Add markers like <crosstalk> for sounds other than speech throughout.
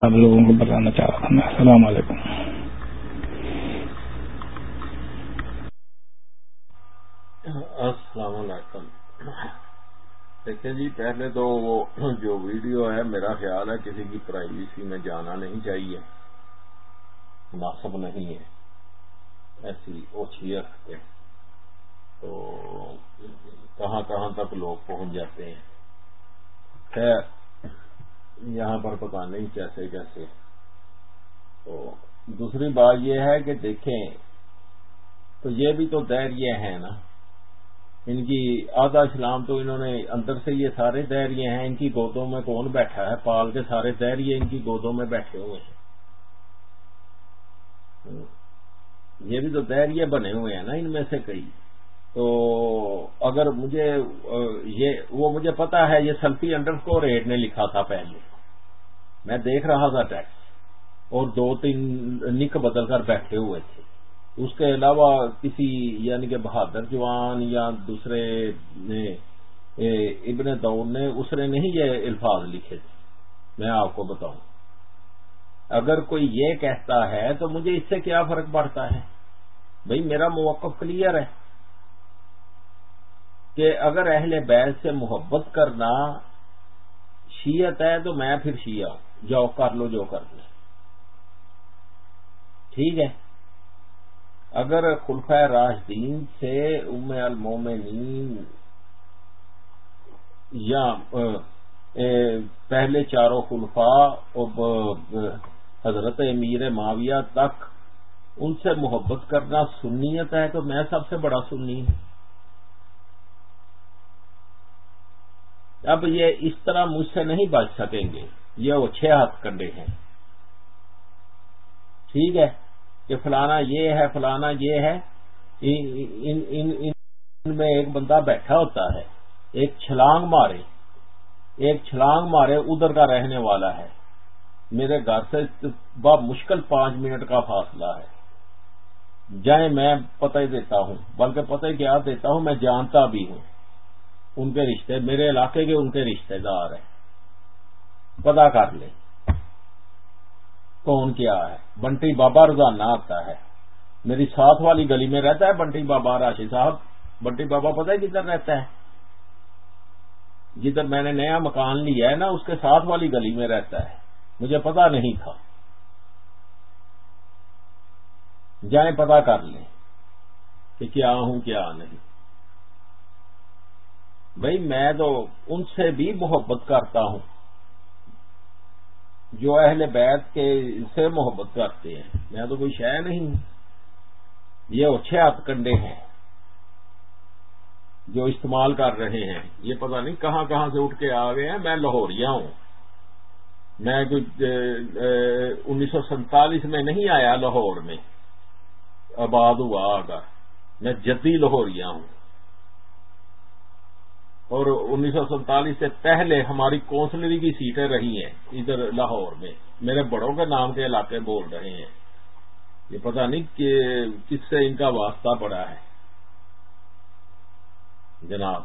آپ لوگوں کو بتانا چاہ رہا تھا میں السلام علیکم۔ السلام علیکم۔ دیکھیں جی پہلے تو وہ جو ویڈیو ہے، میرا خیال ہے کسی کی پرائیویسی میں جانا نہیں چاہیے۔ مناسب نہیں ہے۔ ایسی اوچھی رکھتے تو کہاں کہاں تک لوگ پہنچ جاتے ہیں؟ خیر یہاں پر پتا نہیں کیسے کیسے۔ تو دوسری بات یہ ہے کہ دیکھیں، تو یہ بھی تو دہریے ہیں نا۔ ان کی آدھا اسلام تو انہوں نے اندر سے یہ سارے دہریے ہیں، ان کی گودوں میں کون بیٹھا ہے؟ پال کے سارے دہریے ان کی گودوں میں بیٹھے ہوئے ہیں۔ یہ بھی تو دہریے بنے ہوئے ہیں نا، ان میں سے کئی۔ تو اگر مجھے یہ، وہ مجھے پتا ہے، یہ سلفی انڈر کو ریٹ نے لکھا تھا پہلے۔ میں دیکھ رہا تھا ٹیکس۔ اور دو تین نک بدل کر بیٹھے ہوئے تھے۔ اس کے علاوہ کسی یعنی کہ بہادر جوان یا دوسرے، نے ابن دور نے، اس نے نہیں یہ الفاظ لکھے تھے۔ میں آپ کو بتاؤں۔ اگر کوئی یہ کہتا ہے تو مجھے اس سے کیا فرق پڑتا ہے؟ بھئی میرا موقف کلیئر ہے۔ کہ اگر اہل بیت سے محبت کرنا شیعت ہے تو میں پھر شیعہ ہوں۔ جاؤ کر لو جو کرنا ٹھیک ہے؟ اگر خلفہ راشدین سے ام المومنین یا پہلے چاروں خلفا حضرت امیر معاویہ تک ان سے محبت کرنا سنیت ہے تو میں سب سے بڑا سنی ہوں۔ اب یہ اس طرح مجھ سے نہیں بچ سکیں گے۔ یہ وہ چھ ہاتھ کنڈے ہیں۔ ٹھیک ہے کہ فلانا یہ ہے، فلانا یہ ہے۔ ان میں ایک بندہ بیٹھا ہوتا ہے۔ ایک چھلانگ مارے۔ ایک چھلانگ مارے، ادھر کا رہنے والا ہے۔ میرے گھر سے بہت مشکل پانچ منٹ کا فاصلہ ہے۔ جائیں میں پتہ دیتا ہوں، بلکہ پتہ کیا دیتا ہوں، میں جانتا بھی ہوں۔ ان کے رشتے، میرے علاقے کے ان کے رشتے دار ہیں۔ پتا کر لیں۔ کون کیا ہے؟ بنٹی بابا روزانہ آتا ہے۔ میری ساتھ والی گلی میں رہتا ہے بنٹی بابا راشی صاحب۔ بنٹی بابا پتہ ہے کدھر رہتا ہے؟ جدھر میں نے نیا مکان لیا ہے نا، اس کے ساتھ والی گلی میں رہتا ہے۔ مجھے پتا نہیں تھا۔ جائیں پتا کر لیں کہ کیا ہوں، کیا نہیں۔ بھائی میں تو ان سے بھی محبت کرتا ہوں۔ جو اہل بیت کے سے محبت کرتے ہیں۔ میں تو کوئی شہ نہیں ہوں۔ یہ اچھے ہاتھ کنڈے ہیں۔ جو استعمال کر رہے ہیں۔ یہ پتہ نہیں کہاں کہاں سے اٹھ کے آ گئے ہیں۔ میں لاہوریا ہوں۔ میں کچھ انیس سو سینتالیس میں نہیں آیا لاہور میں۔ آباد ہوا آگا میں جدی لاہوریا ہوں۔ اور انیس سو سینتالیس سے پہلے ہماری کونسلری کی سیٹیں رہی ہیں ادھر لاہور میں۔ میرے بڑوں کے نام کے علاقے بول رہے ہیں۔ یہ پتہ نہیں کہ کس سے ان کا واسطہ پڑا ہے۔ جناب،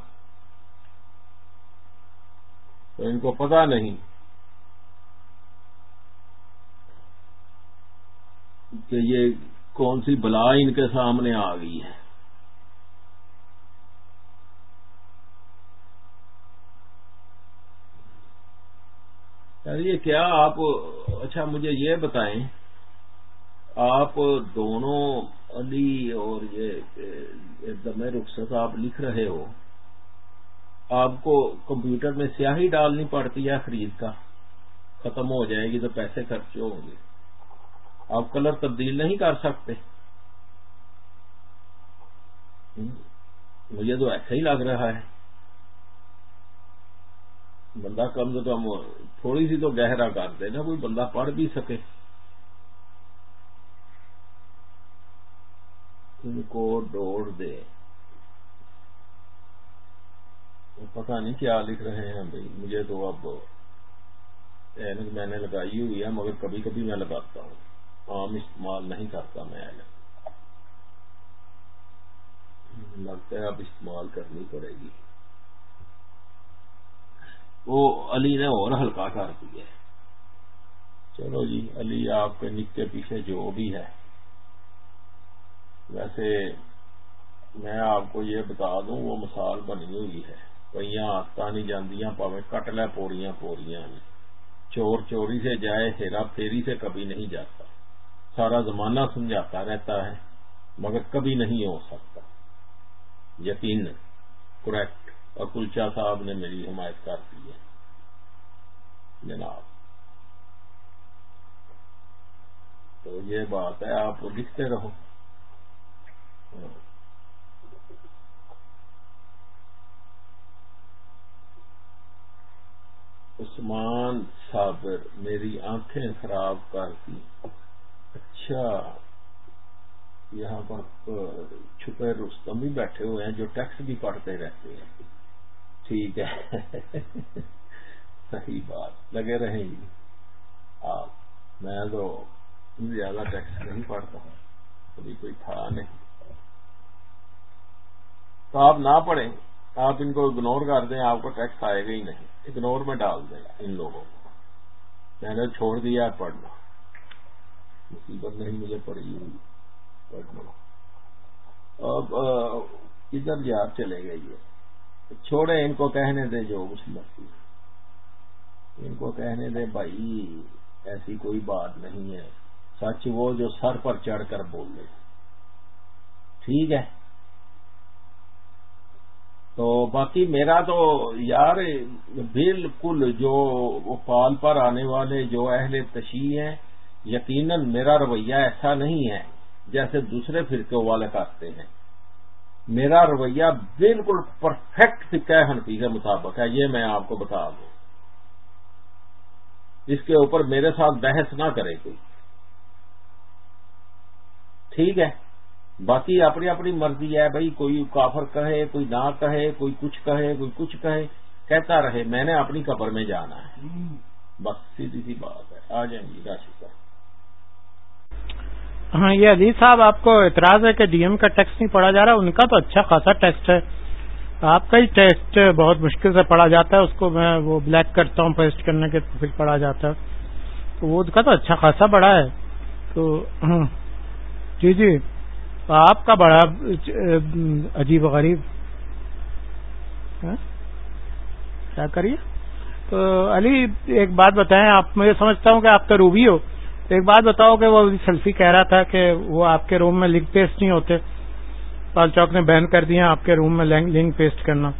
تو ان کو پتا نہیں کہ یہ کون سی بلا ان کے سامنے آ گئی ہے یعنی یہ کیا آپ اچھا مجھے یہ بتائیں، آپ دونوں علی اور یہ دم رخصت آپ لکھ رہے ہو، آپ کو کمپیوٹر میں سیاہی ڈالنی پڑتی ہے خرید کا، ختم ہو جائے گی تو پیسے خرچ ہوں گے۔ آپ کلر تبدیل نہیں کر سکتے۔ مجھے تو ایسا ہی لگ رہا ہے۔ بندہ کم سے کم تھوڑی سی تو گہرا کر دے نا، کوئی بندہ پڑھ بھی سکے۔ ان کو دوڑ دے۔ پتہ نہیں کیا لکھ رہے ہیں بھائی، مجھے تو اب اینک میں نے لگائی ہوئی ہے، مگر کبھی کبھی میں لگاتا ہوں۔ عام استعمال نہیں کرتا میں لگتا ہے اب استعمال کرنی پڑے گی۔ وہ علی نے اور ہلکا کر دیا چلو جی علی آپ کے نک کے پیچھے جو بھی ہے۔ ویسے میں آپ کو یہ بتا دوں، وہ مثال بنی ہوئی ہے۔ پہیاں آتا نہیں جاندیاں پاوے کٹ لے پوڑیاں پوڑیاں چور چوری سے جائے، ہیرا پھیری سے کبھی نہیں جاتا۔ سارا زمانہ سمجھاتا رہتا ہے، مگر کبھی نہیں ہو سکتا۔ یقین، کریکٹ۔ اور کلچا صاحب نے میری حمایت کر دی ہے۔ جناب۔ تو یہ بات ہے، آپ لکھتے رہو۔ عثمان صابر میری آنکھیں خراب کر دی۔ اچھا۔ یہاں پر چھپے رستم بھی بیٹھے ہوئے ہیں جو ٹیکس بھی پڑھتے رہتے ہیں۔ ٹھیک ہے۔ صحیح بات۔ لگے رہیں گی۔ آپ میں تو زیادہ ٹیکس نہیں پڑھتا۔ ہوں کبھی کوئی تھا نہیں۔ تو آپ نہ پڑھیں۔ آپ ان کو اگنور کر دیں۔ آپ کو ٹیکس آئے گا ہی نہیں۔ اگنور میں ڈال دیں ان لوگوں کو۔ میں نے چھوڑ دیا ہے پڑھنا۔ مصیبت نہیں مجھے پڑی ہوئی۔ پڑھنا۔ اب ادھر یاد چلے گئے یہ؟ چھوڑے، ان کو کہنے دے جو اس مرضی ان کو کہنے دے، بھائی، ایسی کوئی بات نہیں ہے۔ سچ وہ جو سر پر چڑھ کر بول ٹھیک ہے۔ تو باقی میرا تو یار، بالکل جو پال پر آنے والے جو اہل تشیح ہیں، یقیناً میرا رویہ ایسا نہیں ہے جیسے دوسرے فرقے والے کرتے ہیں۔ میرا رویہ بالکل پرفیکٹ فکہ حنفی کے مطابق ہے، یہ میں آپ کو بتا دوں۔ اس کے اوپر میرے ساتھ بحث نہ کرے کوئی۔ ٹھیک ہے۔ باقی اپنی اپنی مرضی ہے بھائی، کوئی کافر کہے، کوئی نہ کہے، کوئی کچھ کہے، کوئی کچھ کہے، کہتا رہے، میں نے اپنی قبر میں جانا ہے۔ بس، سیدھی سی بات ہے۔ آ جائیں گی راشد ہاں یہ عزیز صاحب، آپ کو اعتراض ہے کہ ڈی ایم کا ٹیکس نہیں پڑھا جا رہا، ان کا تو اچھا خاصا ٹیکسٹ ہے۔ آپ کا ہی ٹیکسٹ بہت مشکل سے پڑھا جاتا ہے، اس کو میں وہ بلیک کرتا ہوں پیسٹ کرنے کے پھر پڑھا جاتا ہے۔ تو وہ کا تو اچھا خاصا بڑا ہے۔ تو ہاں۔ جی جی۔ آپ کا بڑا، عجیب و غریب۔ ہاں؟ کیا کریے؟ تو علی، ایک بات بتائیں، آپ، مجھے سمجھتا ہوں کہ آپ کا روبی ہو۔ ایک بات بتاؤ کہ وہ سیلفی کہہ رہا تھا کہ وہ آپ کے روم میں لنک پیسٹ نہیں ہوتے۔ پال چوک نے بین کر دیا آپ کے روم میں لنک پیسٹ کرنا۔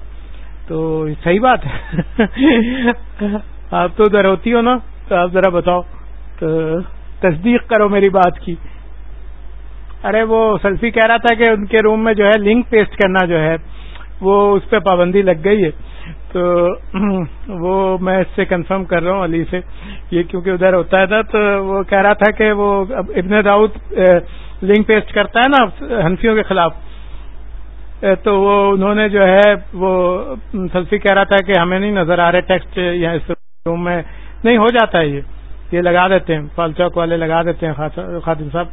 تو صحیح بات ہے۔ <laughs> آپ تو ادھر ہوتی ہو نا، تو آپ ذرا بتاؤ۔ تو تصدیق کرو میری بات کی۔ ارے، وہ سیلفی کہہ رہا تھا کہ ان کے روم میں جو ہے لنک پیسٹ کرنا جو ہے، وہ اس پہ پابندی لگ گئی ہے۔ تو <clears throat> وہ میں اس سے کنفرم کر رہا ہوں علی سے، یہ کیونکہ ادھر ہوتا ہے تو وہ کہہ رہا تھا کہ وہ ابن داؤد لنک پیسٹ کرتا ہے نا ہنفیوں کے خلاف۔ تو وہ انہوں نے جو ہے، وہ سلفی کہہ رہا تھا کہ ہمیں نہیں نظر آ رہے ٹیکسٹ یا اس روم میں، نہیں ہو جاتا ہے یہ۔ یہ لگا دیتے ہیں، پال چوک والے لگا دیتے ہیں خادم صاحب۔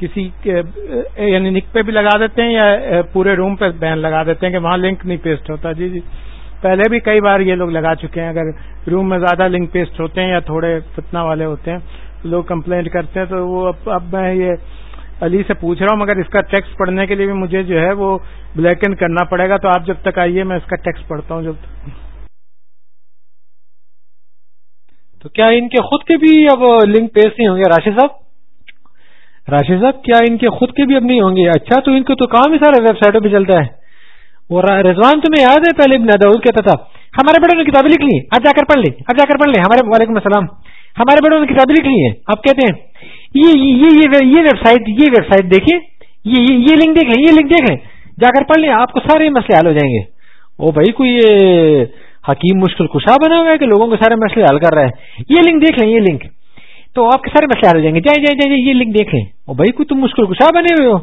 کسی یعنی نک پہ بھی لگا دیتے ہیں یا پورے روم پہ بین لگا دیتے ہیں کہ وہاں لنک نہیں پیسٹ ہوتا۔ جی جی۔ پہلے بھی کئی بار یہ لوگ لگا چکے ہیں، اگر روم میں زیادہ لنک پیسٹ ہوتے ہیں یا تھوڑے فتنا والے ہوتے ہیں، لوگ کمپلینٹ کرتے ہیں، تو وہ اب میں یہ علی سے پوچھ رہا ہوں، مگر اس کا ٹیکس پڑھنے کے لیے بھی مجھے جو ہے وہ بلیک اینڈ کرنا پڑے گا، تو آپ جب تک آئیے، میں اس کا ٹیکس پڑھتا ہوں جب تک۔ تو کیا ان کے خود کے بھی اب لنک پیسٹ نہیں ہوں گے؟ راشد صاحب؟ راشد صاحب، کیا ان کے خود کے بھی اب نہیں ہوں گے؟ اچھا تو ان کو تو کام ہی سارا ویب سائٹوں پہ چلتا ہے۔ وہ رضوان تمہیں یاد ہے پہلے ابن کہتا تھا، ہمارے بڑوں نے کتابیں لکھ لی، اب جا کر پڑھ لیں، اب جا کر پڑھ لیں، ہمارے وعلیکم السلام، ہمارے بڑوں نے کتابیں لکھ لی ہیں آپ کہتے ہیں، یہ ویب سائٹ یہ ویب سائٹ دیکھیے یہ لنک دیکھ لیں یہ لنک دیکھ لیں جا کر پڑھ لیں، آپ کو سارے مسئلے حل ہو جائیں گے۔ او بھائی، کوئی حکیم مشکل کشا بنا ہوا ہے کہ لوگوں کے سارے مسئلے حل کر رہا ہے؟ یہ لنک دیکھ لیں، یہ لنک۔ تو آپ کے سارے مسئلے حل ہو جائیں گے۔ جائیں جائیں جائیں یہ لنک دیکھیں او بھائی، کوئی تم مشکل کشا بنے ہوئے ہو؟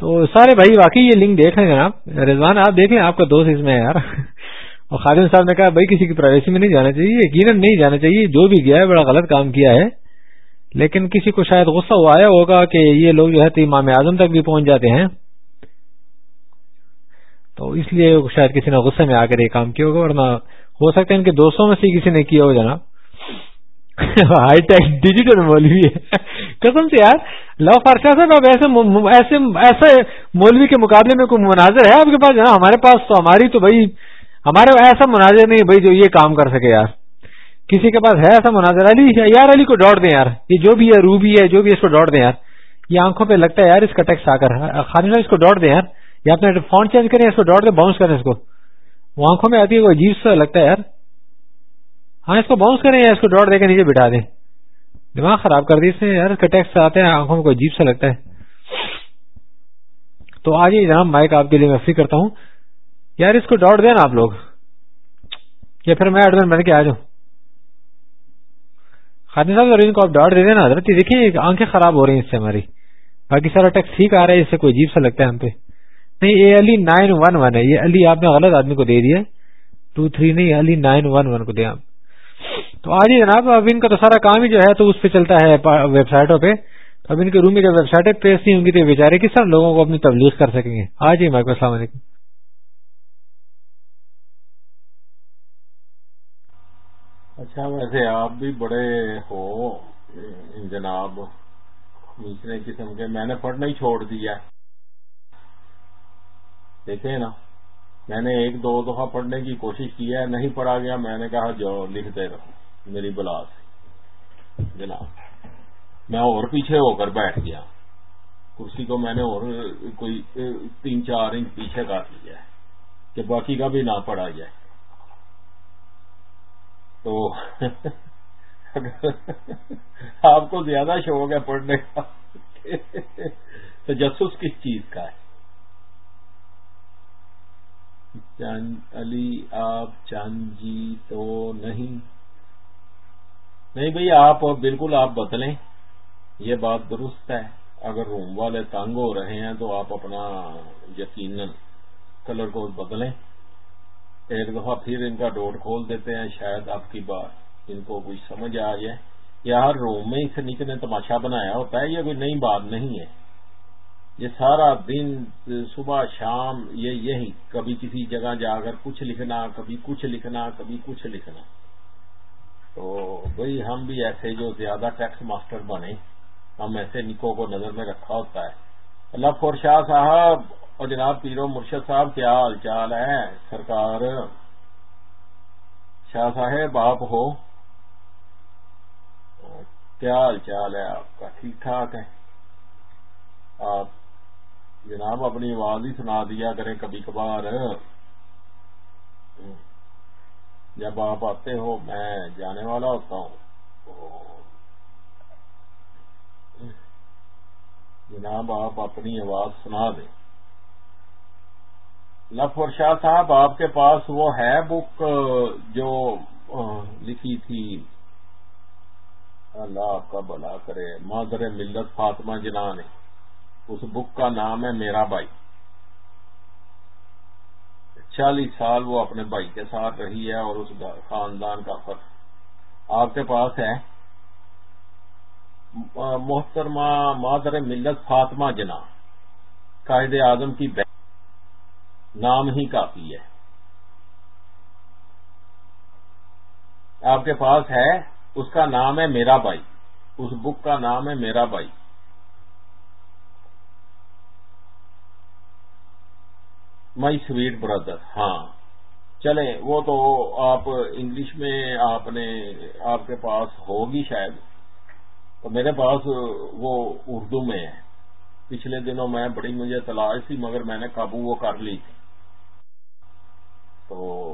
تو سارے بھائی، واقعی یہ لنک دیکھ رہے ہیں رضوان، آپ دیکھیں آپ کا دوست اس میں یار۔ <laughs> اور خادم صاحب نے کہا، بھائی، کسی کی پرائیویسی میں نہیں جانا چاہیے، یقیناً نہیں جانا چاہیے۔ جو بھی گیا ہے، بڑا غلط کام کیا ہے۔ لیکن کسی کو شاید غصہ ہوا، آیا ہوگا کہ یہ لوگ جو ہے امام اعظم تک بھی پہنچ جاتے ہیں۔ تو اس لیے شاید کسی نے غصے میں آ کر یہ کام کیا ہوگا، ورنہ ہو سکتا ہے ان کے دوستوں میں سے کسی نے کیا ہو جناب۔ ہائی ٹیک ڈیجیٹل مولوی ہے۔ قسم سے یار لو فارشا صاحب اب ایسے ایسے ایسے مولوی کے مقابلے میں کوئی مناظر ہے آپ کے پاس؟ ہاں، ہمارے پاس تو ہماری تو بھائی، ہمارے ایسا مناظر نہیں بھائی جو یہ کام کر سکے یار۔ کسی کے پاس ہے ایسا مناظر؟ علی، یار علی کو ڈاٹ دیں یار۔ یہ جو بھی ہے، روبی ہے، جو بھی اس کو ڈاٹ دیں یار۔ یہ آنکھوں پہ لگتا ہے یار، اس کا ٹیکس آ کر۔ خالی اس کو ڈاٹ دیں یار۔ یا اپنے فون چینج کریں، اس کو ڈاٹ دیں باؤنس کریں اس کو۔ وہ آنکھوں میں آتی ہے، وہ عجیب سا لگتا ہے یار۔ ہاں اس کو باؤنس کریں یا اس کو ڈاٹ دے کے نیچے بٹھا دیں۔ دماغ خراب کر دی اس میں یار، اس کا ٹیکس آتے ہیں، آنکھوں میں کوئی عجیب سا لگتا ہے۔ تو آج ہی جناب مائک آپ کے لیے میں فری کرتا ہوں۔ یار، اس کو ڈاٹ دیں نا آپ لوگ۔ یا پھر میں ایڈمن بن کے آ جاؤں۔ خادم صاحب ان کو آپ ڈاٹ دے دینا، حضرت جی، دیکھیے آنکھیں خراب ہو رہی ہیں اس سے ہماری۔ باقی سارا ٹیکس ٹھیک آ رہا ہے، اس سے کوئی عجیب سا لگتا ہے ہم پہ۔ نہیں، یہ علی نائن ون ون ہے۔ یہ علی، آپ نے غلط آدمی کو دے دیا۔ ٹو تھری نہیں، علی نائن ون ون کو دیا آپ۔ تو آج ہی جناب، اب ان کا تو سارا کام ہی جو ہے تو اس پہ چلتا ہے ویب سائٹوں پہ۔ اب ان کے روم میں جب ویب سائٹیں پیش نہیں ہوں گی تو بیچارے کس طرح لوگوں کو اپنی تبلیغ کر سکیں گے؟ آج ہی مائک السلام علیکم۔ اچھا ویسے آپ بھی بڑے ہو، جناب نچلے قسم کے، میں نے پڑھنا ہی چھوڑ دیا۔ دیکھیں نا۔ میں نے ایک دو دفعہ پڑھنے کی کوشش کی ہے، نہیں پڑھا گیا، میں نے کہا جو لکھتے رہو، میری بلا سے۔ جناب، میں اور پیچھے ہو کر بیٹھ گیا۔ کرسی کو میں نے اور کوئی تین چار انچ پیچھے کاٹ لیا ہے کہ باقی کا بھی نہ پڑھا جائے۔ تو آپ کو زیادہ شوق ہے پڑھنے کا تجسس کس چیز کا ہے؟ چاند علی، آپ چاند جی تو نہیں۔ نہیں بھائی، آپ بالکل آپ بدلیں۔ یہ بات درست ہے۔ اگر روم والے تنگ ہو رہے ہیں تو آپ اپنا یقیناً کلر کو بدلیں۔ ایک دفعہ پھر ان کا ڈوٹ کھول دیتے ہیں۔ شاید آپ کی بات ان کو کچھ سمجھ آ جائے۔ یا ہر روم میں اس نیچے نے تماشا بنایا ہوتا ہے یہ کوئی نئی بات نہیں ہے؟ یہ سارا دن، صبح، شام، یہ یہی۔ کبھی کسی جگہ جا کر کچھ لکھنا، کبھی کچھ لکھنا، کبھی کچھ لکھنا۔ تو بھئی ہم بھی ایسے جو زیادہ ٹیکس ماسٹر بنے، ہم ایسے نکو کو نظر میں رکھا ہوتا ہے۔ اللہ فور شاہ صاحب اور جناب پیرو مرشد صاحب، کیا حال چال ہے؟ سرکار۔ شاہ صاحب، آپ ہو؟ کیا حال چال ہے؟ آپ کا ٹھیک ٹھاک ہے آپ جناب اپنی آواز ہی سنا دیا کریں کبھی کبھار۔ جب آپ آتے ہو، میں جانے والا ہوتا ہوں۔ جناب آپ اپنی آواز سنا دیں۔ لفور شاہ صاحب آپ کے پاس وہ ہے بک جو لکھی تھی۔ اللہ آپ کا بلا کرے مادر ملت فاطمہ جنا نے۔ اس بک کا نام ہے میرا بھائی۔ چالیس سال وہ اپنے بھائی کے ساتھ رہی ہے اور اس خاندان کا فرق آپ کے پاس ہے۔ محترمہ مادر ملت فاطمہ جنا قائد اعظم کی بہن نام ہی کافی ہے۔ آپ کے پاس ہے، اس کا نام ہے میرا بھائی۔ اس بک کا نام ہے میرا بھائی۔ مائی سویٹ بردر ہاں۔ چلیں، وہ تو آپ انگلش میں آپ نے، آپ کے پاس ہوگی شاید۔ تو میرے پاس وہ اردو میں ہے۔ پچھلے دنوں میں بڑی مجھے تلاش تھی، مگر میں نے قابو وہ کر لی۔ تھی تو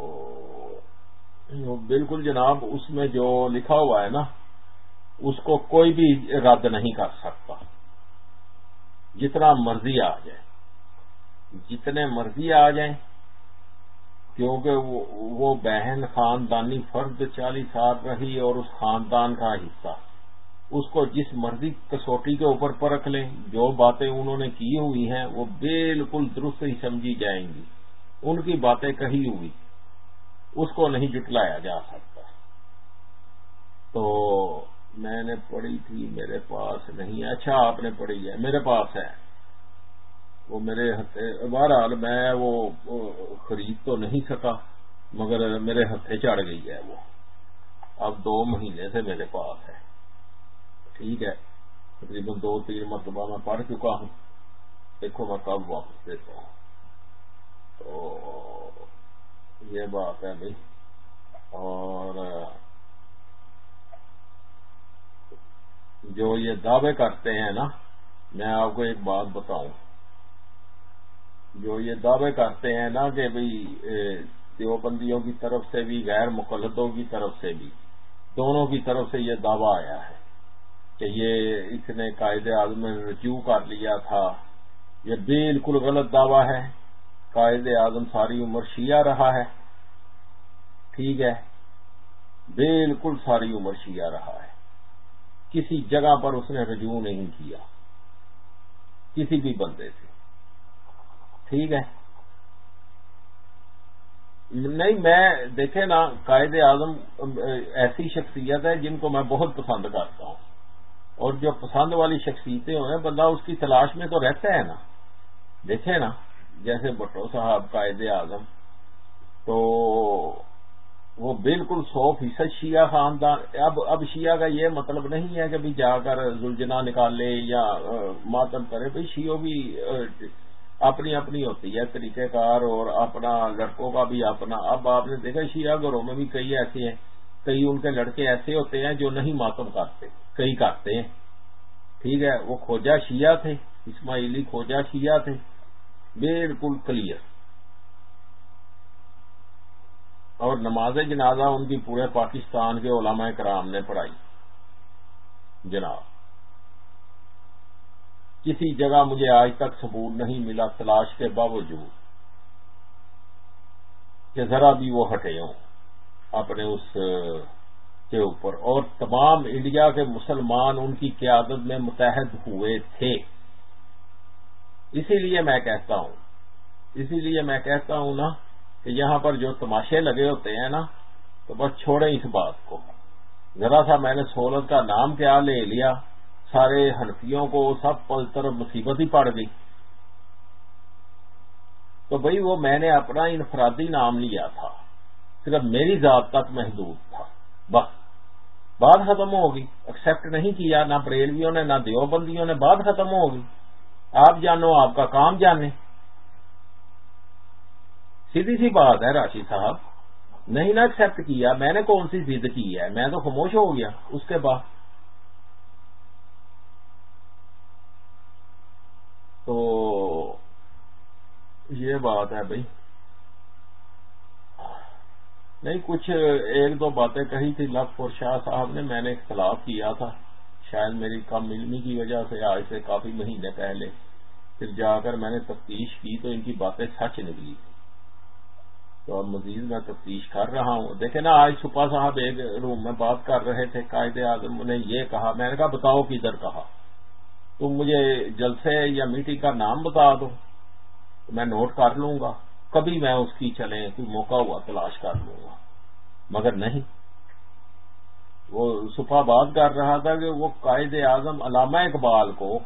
بالکل جناب، اس میں جو لکھا ہوا ہے نا، اس کو کوئی بھی رد نہیں کر سکتا۔ جتنا مرضی آ جائے۔ جتنے مرضی آ جائیں، کیونکہ وہ بہن خاندانی فرد چالیس سال رہی اور اس خاندان کا حصہ۔ اس کو جس مرضی کسوٹی کے اوپر پرکھ لیں، جو باتیں انہوں نے کی ہوئی ہیں، وہ بالکل درست ہی سمجھی جائیں گی۔ ان کی باتیں کہی ہوئی، اس کو نہیں جٹلایا جا سکتا۔ تو میں نے پڑھی تھی، میرے پاس نہیں اچھا آپ نے پڑھی ہے، میرے پاس ہے۔ وہ میرے ہتھے بہرحال میں وہ خرید تو نہیں سکا، مگر میرے ہتھے چڑھ گئی ہے وہ۔ اب دو مہینے سے میرے پاس ہے۔ ٹھیک ہے۔ تقریباً دو تین مرتبہ میں پڑھ چکا ہوں۔ دیکھو میں کب واپس دیتا ہوں۔ تو یہ بات ہے بھائی۔ اور جو یہ دعوے کرتے ہیں نا، میں آپ کو ایک بات بتاؤں۔ جو یہ دعوے کرتے ہیں نا کہ بھائی دیوبندیوں کی طرف سے بھی، غیر مقلدوں کی طرف سے بھی، دونوں کی طرف سے یہ دعویٰ آیا ہے کہ یہ اس نے قائد اعظم رجوع کر لیا تھا۔ یہ بالکل غلط دعویٰ ہے۔ قائد اعظم ساری عمر شیعہ رہا ہے۔ ٹھیک ہے۔ بالکل ساری عمر شیعہ رہا ہے۔ کسی جگہ پر اس نے رجوع نہیں کیا۔ کسی بھی بندے سے۔ ٹھیک ہے۔ نہیں، میں دیکھے نا، قائد اعظم ایسی شخصیت ہے جن کو میں بہت پسند کرتا ہوں۔ اور جو پسند والی شخصیتیں ہوئے، بندہ اس کی تلاش میں تو رہتا ہے نا۔ دیکھے نا، جیسے بٹو صاحب، قائد اعظم، تو وہ بالکل سو فیصد شیعہ خاندان۔ اب اب شیعہ کا یہ مطلب نہیں ہے کہ جا کر زلجنا نکالے یا ماتم کرے بھائی شیعوں بھی اپنی اپنی ہوتی ہے، طریقہ کار اور اپنا لڑکوں کا بھی اپنا۔ اب آپ نے دیکھا، شیعہ گھروں میں بھی کئی ایسے ہیں، کئی ان کے لڑکے ایسے ہوتے ہیں جو نہیں ماتم کرتے کئی کرتے ہیں۔ ٹھیک ہے، وہ کھوجا شیعہ تھے، اسماعیلی کھوجا شیعہ تھے۔ بالکل کلیئر اور نماز جنازہ ان کی پورے پاکستان کے علماء کرام نے پڑھائی۔ جناب کسی جگہ مجھے آج تک ثبوت نہیں ملا تلاش کے باوجود کہ ذرا بھی وہ ہٹے ہوں اپنے اس کے اوپر۔ اور تمام انڈیا کے مسلمان ان کی قیادت میں متحد ہوئے تھے۔ اسی لیے میں کہتا ہوں، اسی لیے میں کہتا ہوں نا کہ یہاں پر جو تماشے لگے ہوتے ہیں نا، تو بس چھوڑیں اس بات کو۔ ذرا سا میں نے سہولت کا نام کیا، لے لیا۔ سارے ہنفیوں کو سب پل طرف مصیبت ہی پڑ گئی۔ تو بھائی وہ میں نے اپنا انفرادی نام لیا تھا، صرف میری ذات تک محدود تھا۔ بس، بات ختم ہوگی ایکسپٹ نہیں کیا، نہ بریلویوں نے، نہ دیوبندیوں نے، بات ختم ہوگی آپ جانو، آپ کا کام جانے۔ سیدھی سی بات ہے راشد صاحب، نہیں نہ ایکسپٹ کیا۔ میں نے کون سی ضد کی ہے؟ میں تو خاموش ہو گیا۔ اس کے بعد تو یہ بات ہے بھائی۔ نہیں، کچھ ایک دو باتیں کہی تھی لف اور شاہ صاحب نے، میں نے اختلاف کیا تھا۔ شاید میری کم علمی کی وجہ سے آج سے کافی مہینے پہلے۔ پھر جا کر میں نے تفتیش کی تو ان کی باتیں سچ نکلی۔ تو اب مزید میں تفتیش کر رہا ہوں۔ دیکھیں نا، آج سپا صاحب ایک روم میں بات کر رہے تھے، قائد اعظم نے یہ کہا۔ میں نے کہا، بتاؤ کدھر کہا۔ تم مجھے جلسے یا میٹنگ کا نام بتا دو تو میں نوٹ کر لوں گا۔ کبھی میں اس کی چلیں، کوئی موقع ہوا تلاش کر لوں گا۔ مگر نہیں۔ وہ صفا بات کر رہا تھا کہ وہ قائد اعظم علامہ اقبال کو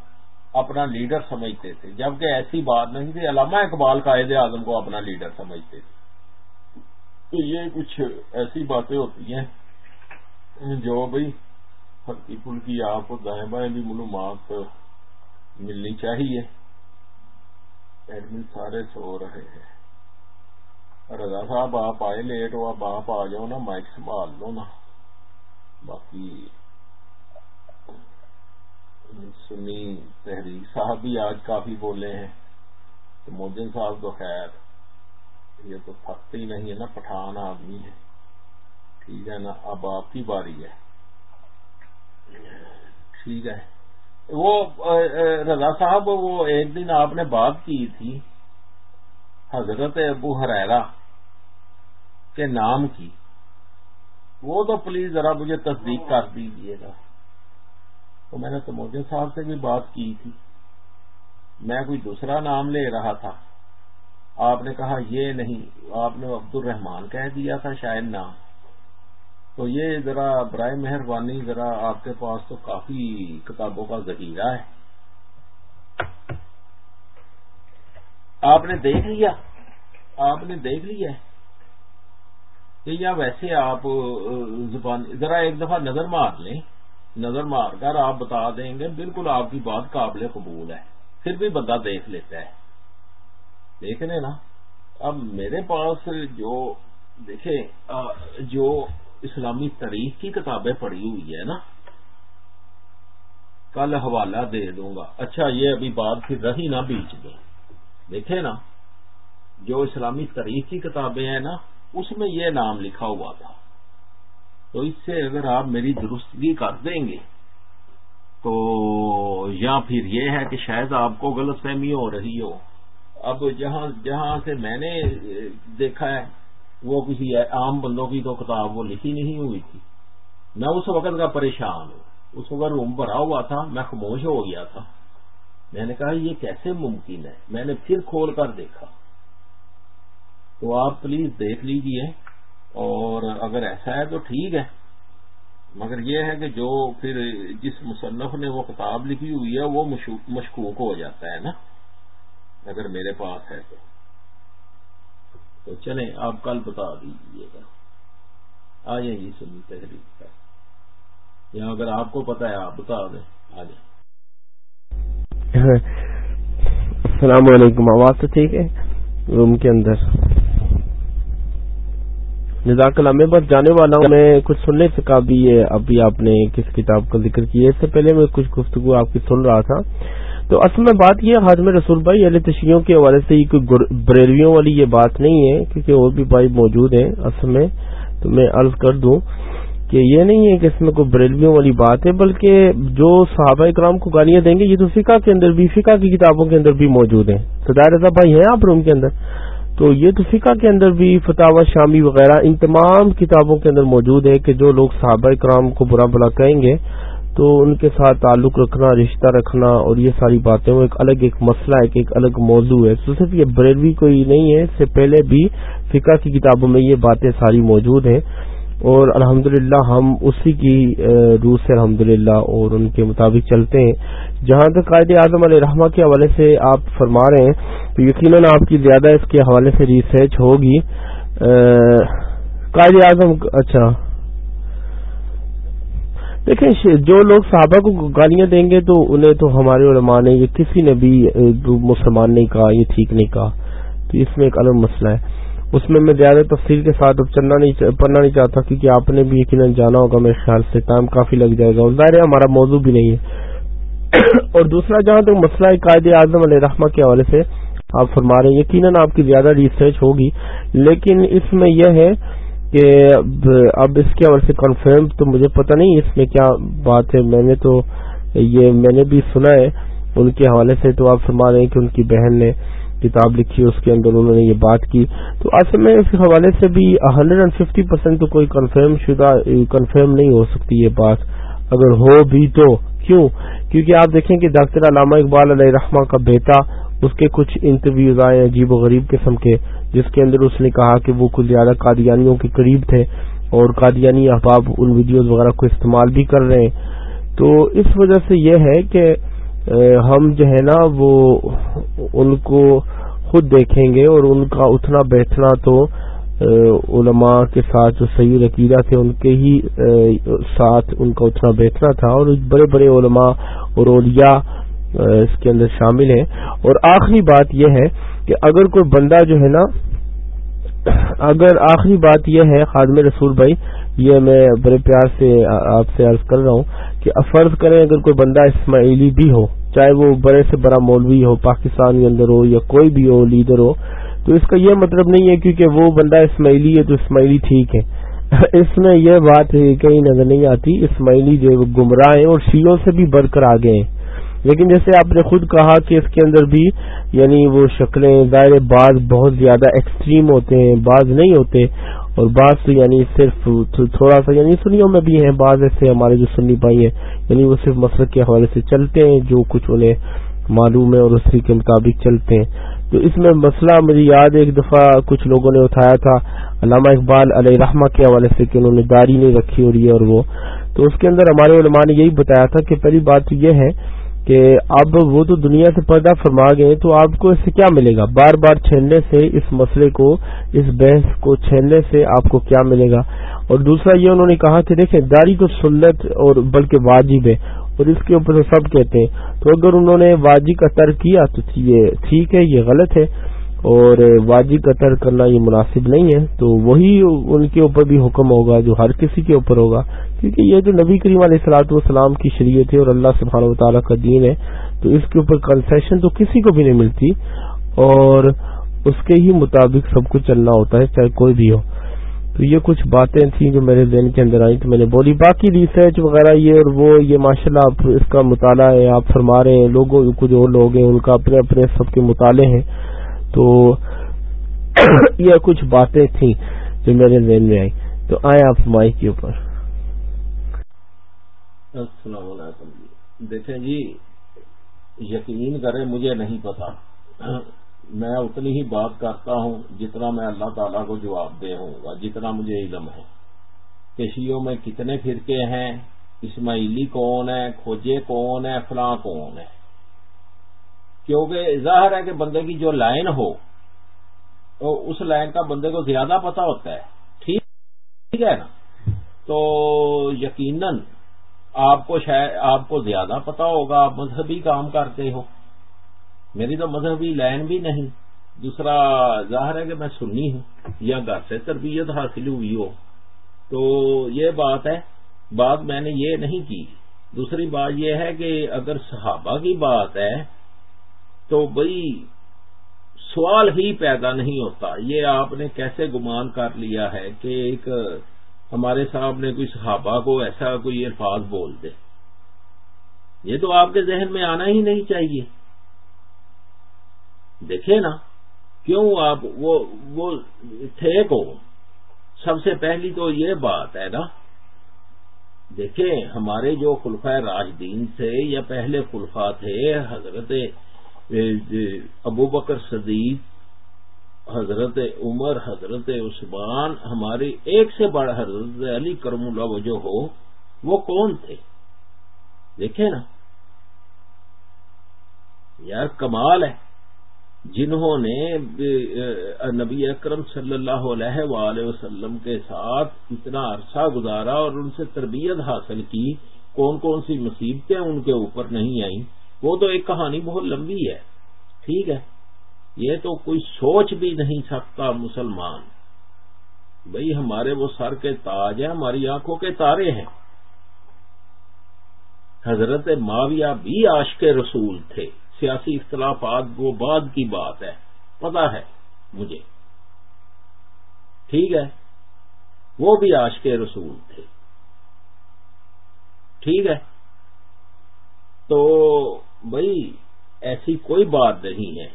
اپنا لیڈر سمجھتے تھے۔ جبکہ ایسی بات نہیں تھی، علامہ اقبال قائد اعظم کو اپنا لیڈر سمجھتے تھے۔ تو یہ کچھ ایسی باتیں ہوتی ہیں جو بھائی ہلکی پھلکی آپ کو دائیں بائیں بھی معلومات ملنی چاہیے۔ ایڈمن سارے سو رہے ہیں۔ رضا صاحب، آپ آئے لیٹ ہو، اب آپ آ جاؤ نا مائک سنبھال لو نا۔ باقی سنی تحریک صاحب بھی آج کافی بولے ہیں۔ تو موجن صاحب تو خیر، یہ تو تھکتے ہی نہیں ہے نا، پٹھان آدمی ہے۔ ٹھیک ہے نا، اب آپ کی باری ہے۔ ٹھیک ہے۔ وہ رضا صاحب، وہ ایک دن آپ نے بات کی تھی، حضرت ابو حریرا کے نام کی۔ وہ تو پلیز ذرا مجھے تصدیق کر دیجیے گا۔ تو میں نے تو صاحب سے بھی بات کی تھی۔ میں کوئی دوسرا نام لے رہا تھا۔ آپ نے کہا یہ نہیں، آپ نے عبد الرحمان کہہ دیا تھا شاید نام۔ تو یہ ذرا برائے مہربانی ذرا آپ کے پاس تو کافی کتابوں کا ذخیرہ ہے۔ آپ نے دیکھ لیا؟ آپ نے دیکھ لیا یا ویسے آپ زبان، ذرا ایک دفعہ نظر مار لیں۔ نظر مار کر آپ بتا دیں گے، بالکل آپ کی بات قابل قبول ہے۔ پھر بھی بندہ دیکھ لیتا ہے۔ دیکھ لیں نا۔ اب میرے پاس جو، دیکھیں جو اسلامی تاریخ کی کتابیں پڑھی ہوئی ہے نا۔ کل حوالہ دے دوں گا۔ اچھا یہ ابھی بات پھر رہی نا بیچ میں۔ دیکھیں نا، جو اسلامی تاریخ کی کتابیں ہیں نا، اس میں یہ نام لکھا ہوا تھا۔ تو اس سے اگر آپ میری درستگی کر دیں گے، تو یا پھر یہ ہے کہ شاید آپ کو غلط فہمی ہو رہی ہو۔ اب جہاں جہاں سے میں نے دیکھا ہے وہ کسی عام بندوں کی تو کتاب وہ لکھی نہیں ہوئی تھی۔ میں اس وقت کا پریشان ہوں۔ اس وقت روم بھرا ہوا تھا، میں خاموش ہو گیا تھا۔ میں نے کہا، یہ کیسے ممکن ہے؟ میں نے پھر کھول کر دیکھا۔ تو آپ پلیز دیکھ لیجیے۔ اور اگر ایسا ہے تو ٹھیک ہے۔ مگر یہ ہے کہ جو پھر جس مصنف نے وہ کتاب لکھی ہوئی ہے، وہ مشکوک ہو جاتا ہے نا۔ اگر میرے پاس ہے تو۔ تو چلیں، آپ کل بتا دیجیے گا۔ آ جائیں جی سنی تحریر کا یا اگر آپ کو پتا ہے، آپ بتا دیں۔ آ جائیں السلام علیکم، آواز تو ٹھیک ہے؟ روم کے اندر۔ جزاک اللہ، میں بس جانے والا ہوں، میں کچھ سننے سے کہا بھی ابھی آپ نے کس کتاب کا ذکر کیا اس سے پہلے میں کچھ گفتگو آپ کی سن رہا تھا۔ تو اصل میں بات یہ حاضم رسول بھائی علیہ تشریحوں کے حوالے سے یہ کوئی بریلویوں والی یہ بات نہیں ہے، کیونکہ اور بھی بھائی موجود ہیں اصل میں، تو میں عرض کر دوں کہ یہ نہیں ہے کہ اس میں کوئی بریلویوں والی بات ہے، بلکہ جو صحابہ اکرام کو گالیاں دیں گے، یہ تو فقہ کے اندر بھی، فقہ کی کتابوں کے اندر بھی موجود ہیں۔ سدار رضا بھائی ہیں آپ روم کے اندر؟ تو یہ تو فقہ کے اندر بھی فتح شامی وغیرہ، ان تمام کتابوں کے اندر موجود ہے کہ جو لوگ صحابہ کرام کو برا بلا کہیں گے تو ان کے ساتھ تعلق رکھنا، رشتہ رکھنا اور یہ ساری باتیں وہ ایک الگ ایک مسئلہ ہے کہ ایک الگ موضوع ہے۔ تو صرف یہ بریلوی کوئی نہیں ہے، اس سے پہلے بھی فقہ کی کتابوں میں یہ باتیں ساری موجود ہیں۔ اور الحمد ہم اسی کی روح سے الحمد اور ان کے مطابق چلتے ہیں۔ جہاں تک قائد اعظم علیہ رحمہ کے حوالے سے آپ فرما رہے ہیں، تو یقیناً آپ کی زیادہ اس کے حوالے سے ریسرچ ہوگی۔ قائد اعظم اچھا۔ دیکھیں جو لوگ صحابہ کو گالیاں دیں گے تو انہیں تو ہمارے علماء نے یہ کسی نے بھی مسلمان نہیں کہا، یہ ٹھیک نہیں کہا۔ تو اس میں ایک الگ مسئلہ ہے۔ اس میں میں زیادہ تفصیل کے ساتھ اب چلنا نہیں پڑھنا نہیں چاہتا کیونکہ آپ نے بھی یقیناً جانا ہوگا میرے خیال سے۔ ٹائم کافی لگ جائے گا۔ اور ظاہر ہے ہمارا موضوع بھی نہیں ہے۔ <coughs> اور دوسرا، جہاں تک مسئلہ ہے، قائد اعظم علیہ رحمہ کے حوالے سے آپ فرما رہے ہیں، یقیناً آپ کی زیادہ ریسرچ ہوگی۔ لیکن اس میں یہ ہے کہ اب اس کے حوالے سے کنفرم تو مجھے پتہ نہیں اس میں کیا بات ہے۔ میں نے تو یہ میں نے بھی سنا ہے ان کے حوالے سے تو آپ فرما رہے ہیں کہ ان کی بہن نے کتاب لکھی، اس کے اندر انہوں نے یہ بات کی۔ تو اصل میں اس حوالے سے بھی ہنڈریڈ اینڈ ففٹی پرسینٹ تو کوئی کنفرم شدہ کنفرم نہیں ہو سکتی یہ بات۔ اگر ہو بھی تو کیوں؟ کیونکہ آپ دیکھیں کہ ڈاکٹر علامہ اقبال علیہ رحمہ کا بیٹا اس کے کچھ انٹرویوز آئے عجیب و غریب قسم کے، جس کے اندر اس نے کہا کہ وہ کچھ زیادہ قادیانیوں کے قریب تھے اور قادیانی احباب ان ویڈیوز وغیرہ کو استعمال بھی کر رہے ہیں۔ تو اس وجہ سے یہ ہے کہ ہم جو ہے نا، وہ ان کو خود دیکھیں گے اور ان کا اٹھنا بیٹھنا تو علماء کے ساتھ جو صحیح عقیدہ تھے ان کے ہی ساتھ ان کا اٹھنا بیٹھنا تھا اور بڑے بڑے علماء اور اولیاء اس کے اندر شامل ہیں۔ اور آخری بات یہ ہے کہ اگر کوئی بندہ جو ہے نا، اگر آخری بات یہ ہے، خادم رسول بھائی، یہ میں بڑے پیار سے آپ سے عرض کر رہا ہوں کہ فرض کریں اگر کوئی بندہ اسماعیلی بھی ہو، چاہے وہ بڑے سے بڑا مولوی ہو، پاکستان کے اندر ہو یا کوئی بھی ہو، لیڈر ہو، تو اس کا یہ مطلب نہیں ہے کیونکہ وہ بندہ اسماعیلی ہے تو اسماعیلی ٹھیک ہے۔ <laughs> اس میں یہ بات کہیں نظر نہیں آتی، اسماعیلی جو گمراہ ہیں اور شیوں سے بھی بڑھ کر آگے ہیں۔ لیکن جیسے آپ نے خود کہا کہ اس کے اندر بھی یعنی وہ شکلیں ظاہر بعض بہت زیادہ ایکسٹریم ہوتے ہیں، بعض نہیں ہوتے، اور بعض تو یعنی صرف تھوڑا سا یعنی سنیوں میں بھی ہیں، بعض ایسے ہمارے جو سنی بھائی ہیں یعنی وہ صرف مسلک کے حوالے سے چلتے ہیں، جو کچھ انہیں معلوم ہے اور اسی کے مطابق چلتے ہیں۔ تو اس میں مسئلہ مجھے یاد ایک دفعہ کچھ لوگوں نے اٹھایا تھا، علامہ اقبال علیہ رحمہ کے حوالے سے کہ انہوں نے داری نہیں رکھی اور یہ اور وہ۔ تو اس کے اندر ہمارے علماء نے یہی بتایا تھا کہ پہلی بات تو یہ ہے کہ اب وہ تو دنیا سے پردہ فرما گئے تو آپ کو اس سے کیا ملے گا؟ بار بار چھیڑنے سے اس مسئلے کو، اس بحث کو چھیڑنے سے آپ کو کیا ملے گا؟ اور دوسرا یہ انہوں نے کہا کہ دیکھیں، داری تو سنت اور بلکہ واجب ہے، اور اس کے اوپر سب کہتے ہیں۔ تو اگر انہوں نے واجب کا ترک کیا تو یہ ٹھیک ہے، یہ غلط ہے۔ اور واجب کا ترک کرنا یہ مناسب نہیں ہے، تو وہی ان کے اوپر بھی حکم ہوگا جو ہر کسی کے اوپر ہوگا۔ کیونکہ یہ جو نبی کریم علیہ السلاط والسلام کی شریعت ہے اور اللہ سبحانہ و تعالیٰ کا دین ہے، تو اس کے اوپر کنسیشن تو کسی کو بھی نہیں ملتی۔ اور اس کے ہی مطابق سب کچھ چلنا ہوتا ہے، چاہے کوئی بھی ہو۔ تو یہ کچھ باتیں تھیں جو میرے ذہن کے اندر آئی تو میں نے بولی۔ باقی ریسرچ وغیرہ یہ اور وہ، یہ ماشاء اللہ اس کا مطالعہ ہے، آپ فرما رہے ہیں، لوگوں، کچھ اور لوگ ہیں، ان کا اپنے اپنے سب کے مطالعے ہیں۔ تو یہ کچھ باتیں تھیں جو میرے ذہن میں آئی تو آئے آپ مائک کے اوپر۔ السلام علیکم۔ جی دیکھیں جی یقین کریں، مجھے نہیں پتا۔ میں اتنی ہی بات کرتا ہوں جتنا میں اللہ تعالیٰ کو جواب دے ہوں گا جتنا مجھے علم ہے۔ کشیوں میں کتنے فرقے ہیں؟ اسماعیلی کون ہے؟ کھوجے کون ہے؟ فلاں کون ہے؟ کیونکہ ظاہر ہے کہ بندے کی جو لائن ہو، تو اس لائن کا بندے کو زیادہ پتا ہوتا ہے۔ ٹھیک ہے نا؟ تو یقیناً آپ کو شاید آپ کو زیادہ پتا ہوگا، آپ مذہبی کام کرتے ہو۔ میری تو مذہبی لائن بھی نہیں۔ دوسرا ظاہر ہے کہ میں سنی ہوں یا گھر سے تربیت حاصل ہوئی ہو۔ تو یہ بات ہے، بات میں نے یہ نہیں کی۔ دوسری بات یہ ہے کہ اگر صحابہ کی بات ہے تو بھائی سوال ہی پیدا نہیں ہوتا۔ یہ آپ نے کیسے گمان کر لیا ہے کہ ایک ہمارے صاحب نے کوئی صحابہ کو ایسا کوئی الفاظ بول دے؟ یہ تو آپ کے ذہن میں آنا ہی نہیں چاہیے۔ دیکھے نا، کیوں آپ وہ وہ تھے کو سب سے پہلی تو یہ بات ہے نا۔ دیکھیں، ہمارے جو خلفۂ راجدین تھے یا پہلے خلفا تھے، حضرت ابو بکر صدیق، حضرت عمر، حضرت عثمان ہماری ایک سے بڑا حضرت علی کرم اللہ جو ہو، وہ کون تھے؟ دیکھیں نا۔ یار کمال ہے۔ جنہوں نے نبی اکرم صلی اللہ علیہ وآلہ وسلم کے ساتھ اتنا عرصہ گزارا اور ان سے تربیت حاصل کی، کون کون سی مصیبتیں ان کے اوپر نہیں آئیں؟ وہ تو ایک کہانی بہت لمبی ہے، ٹھیک ہے؟ یہ تو کوئی سوچ بھی نہیں سکتا مسلمان۔ بھئی ہمارے وہ سر کے تاج ہیں، ہماری آنکھوں کے تارے ہیں۔ حضرت معاویہ بھی عاشق رسول تھے۔ سیاسی اختلافات وہ بعد کی بات ہے پتا ہے مجھے۔ ٹھیک ہے؟ وہ بھی عاشق رسول تھے۔ ٹھیک ہے؟ تو بھائی، ایسی کوئی بات نہیں ہے۔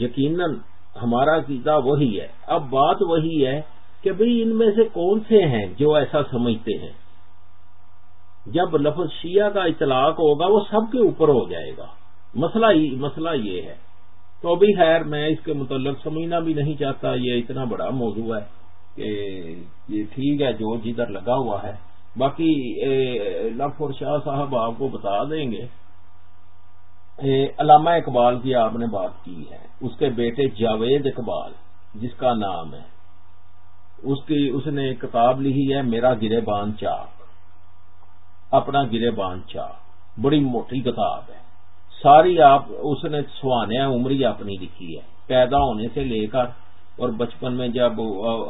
یقیناً ہمارا قیدا وہی ہے۔ اب بات وہی ہے کہ بھئی ان میں سے کون سے ہیں جو ایسا سمجھتے ہیں؟ جب لفظ شیعہ کا اطلاق ہوگا، وہ سب کے اوپر ہو جائے گا۔ مسئلہ مسئلہ یہ ہے۔ تو ابھی خیر، میں اس کے متعلق سمجھنا بھی نہیں چاہتا۔ یہ اتنا بڑا موضوع ہے کہ یہ ٹھیک ہے، جو جدھر لگا ہوا ہے۔ باقی لفر شاہ صاحب آپ کو بتا دیں گے علامہ اقبال کی آپ نے بات کی ہے۔ اس کے بیٹے جاوید اقبال، جس کا نام ہے۔ اس کی، اس نے ایک کتاب لکھی ہے، میرا گرے بان چاک۔ اپنا گرے بان چاک۔ بڑی موٹی کتاب ہے۔ ساری آپ، اس نے سوانح عمری اپنی لکھی ہے۔ پیدا ہونے سے لے کر، اور بچپن میں جب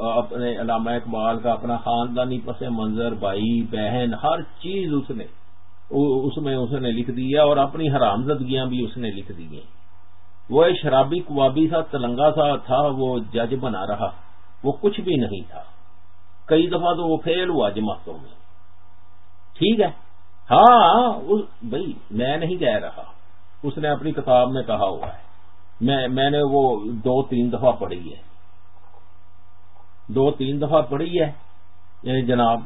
اپنے علامہ اقبال کا اپنا خاندانی پس منظر، بھائی، بہن، ہر چیز اس نے اس میں اس نے لکھ دی ہے اور اپنی حرام زدگیاں بھی اس نے لکھ دی ہیں۔ وہ شرابی کوابی سا، تلنگا سا تھا، وہ جج بنا رہا۔ وہ کچھ بھی نہیں تھا۔ کئی دفعہ تو وہ فیل ہوا جماعتوں میں۔ ٹھیک ہے۔ ہاں بھائی، میں نہیں کہہ رہا۔ اس نے اپنی کتاب میں کہا ہوا ہے۔ میں میں نے وہ دو تین دفعہ پڑھی ہے۔ دو تین دفعہ پڑھی ہے۔ یعنی جناب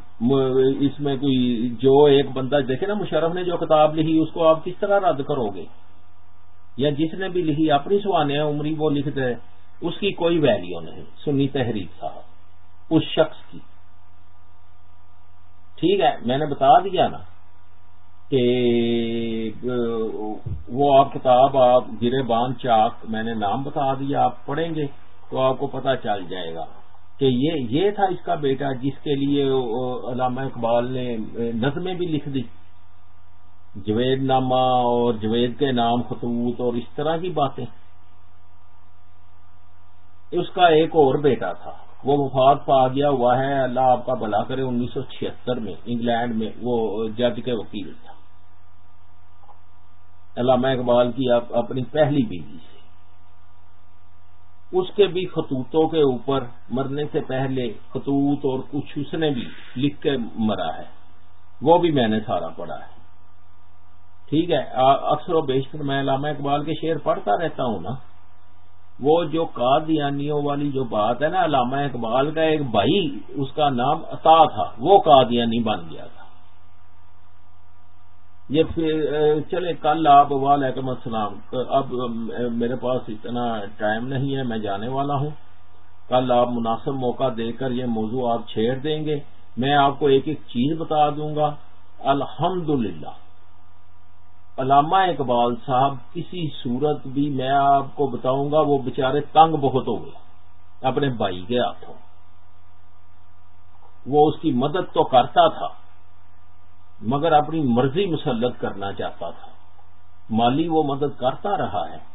اس میں کوئی جو ایک بندہ دیکھے نا، مشرف نے جو کتاب لکھی، اس کو آپ کس طرح رد کرو گے؟ یا جس نے بھی لکھی اپنی سوانے عمری وہ لکھتے ہیں، اس کی کوئی ویلیو نہیں۔ سنی تحریک صاحب، اس شخص کی۔ ٹھیک ہے، میں نے بتا دیا نا کہ وہ آپ کتاب، آپ گرے بان چاک، میں نے نام بتا دیا، آپ پڑھیں گے تو آپ کو پتا چل جائے گا۔ کہ یہ یہ تھا اس کا بیٹا جس کے لیے علامہ اقبال نے نظمیں بھی لکھ دی۔ جوید نامہ اور جوید کے نام خطوط اور اس طرح کی باتیں۔ اس کا ایک اور بیٹا تھا۔ وہ مفاد پا گیا ہوا ہے اللہ آپ کا بلا کرے، انیس سو چھہتر میں انگلینڈ میں وہ جج کے وکیل تھا۔ علامہ اقبال کی اپنی پہلی بیوی۔ سے اس کے بھی خطوطوں کے اوپر مرنے سے پہلے خطوط اور کچھ اس نے بھی لکھ کے مرا ہے۔ وہ بھی میں نے سارا پڑھا ہے۔ ٹھیک ہے اکثر و بیشتر میں علامہ اقبال کے شعر پڑھتا رہتا ہوں نا۔ وہ جو قادیانیوں والی جو بات ہے نا، علامہ اقبال کا ایک بھائی، اس کا نام عطا تھا، وہ قادیانی بن گیا تھا۔ یہ پھر چلے، کل آپ وعلیکم السلام اب میرے پاس اتنا ٹائم نہیں ہے، میں جانے والا ہوں۔ کل آپ مناسب موقع دے کر یہ موضوع آپ چھیڑ دیں گے۔ میں آپ کو ایک ایک چیز بتا دوں گا۔ الحمد علامہ اقبال صاحب، کسی صورت بھی میں آپ کو بتاؤں گا، وہ بےچارے تنگ بہت ہو گئے، اپنے بھائی کے ہاتھوں۔ وہ اس کی مدد تو کرتا تھا۔ مگر اپنی مرضی مسلط کرنا چاہتا تھا۔ مالی وہ مدد کرتا رہا ہے۔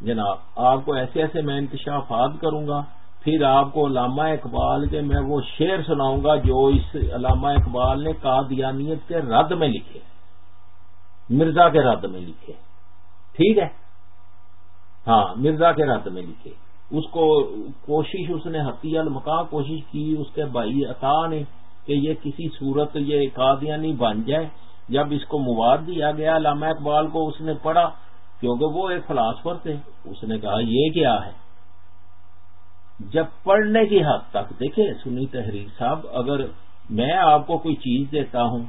جناب، آپ کو ایسے ایسے میں انکشافات کروں گا، پھر آپ کو علامہ اقبال کے میں وہ شعر سناؤں گا جو اس علامہ اقبال نے قادیانیت کے رد میں لکھے۔ مرزا کے رد میں لکھے۔ ٹھیک ہے؟ ہاں مرزا کے رد میں لکھے۔ اس کو کوشش، اس نے حتی المکا کوشش کی، اس کے بھائی عطا نے کہ یہ کسی صورت یہ قادیانی بن جائے جب اس کو مواد دیا گیا، علامہ اقبال کو اس نے پڑھا، کیونکہ وہ ایک فلاسفر تھے، اس نے کہا، یہ کیا ہے؟ جب پڑھنے کی حد تک، دیکھیں، سنی تحریر صاحب، اگر میں آپ کو کوئی چیز دیتا ہوں،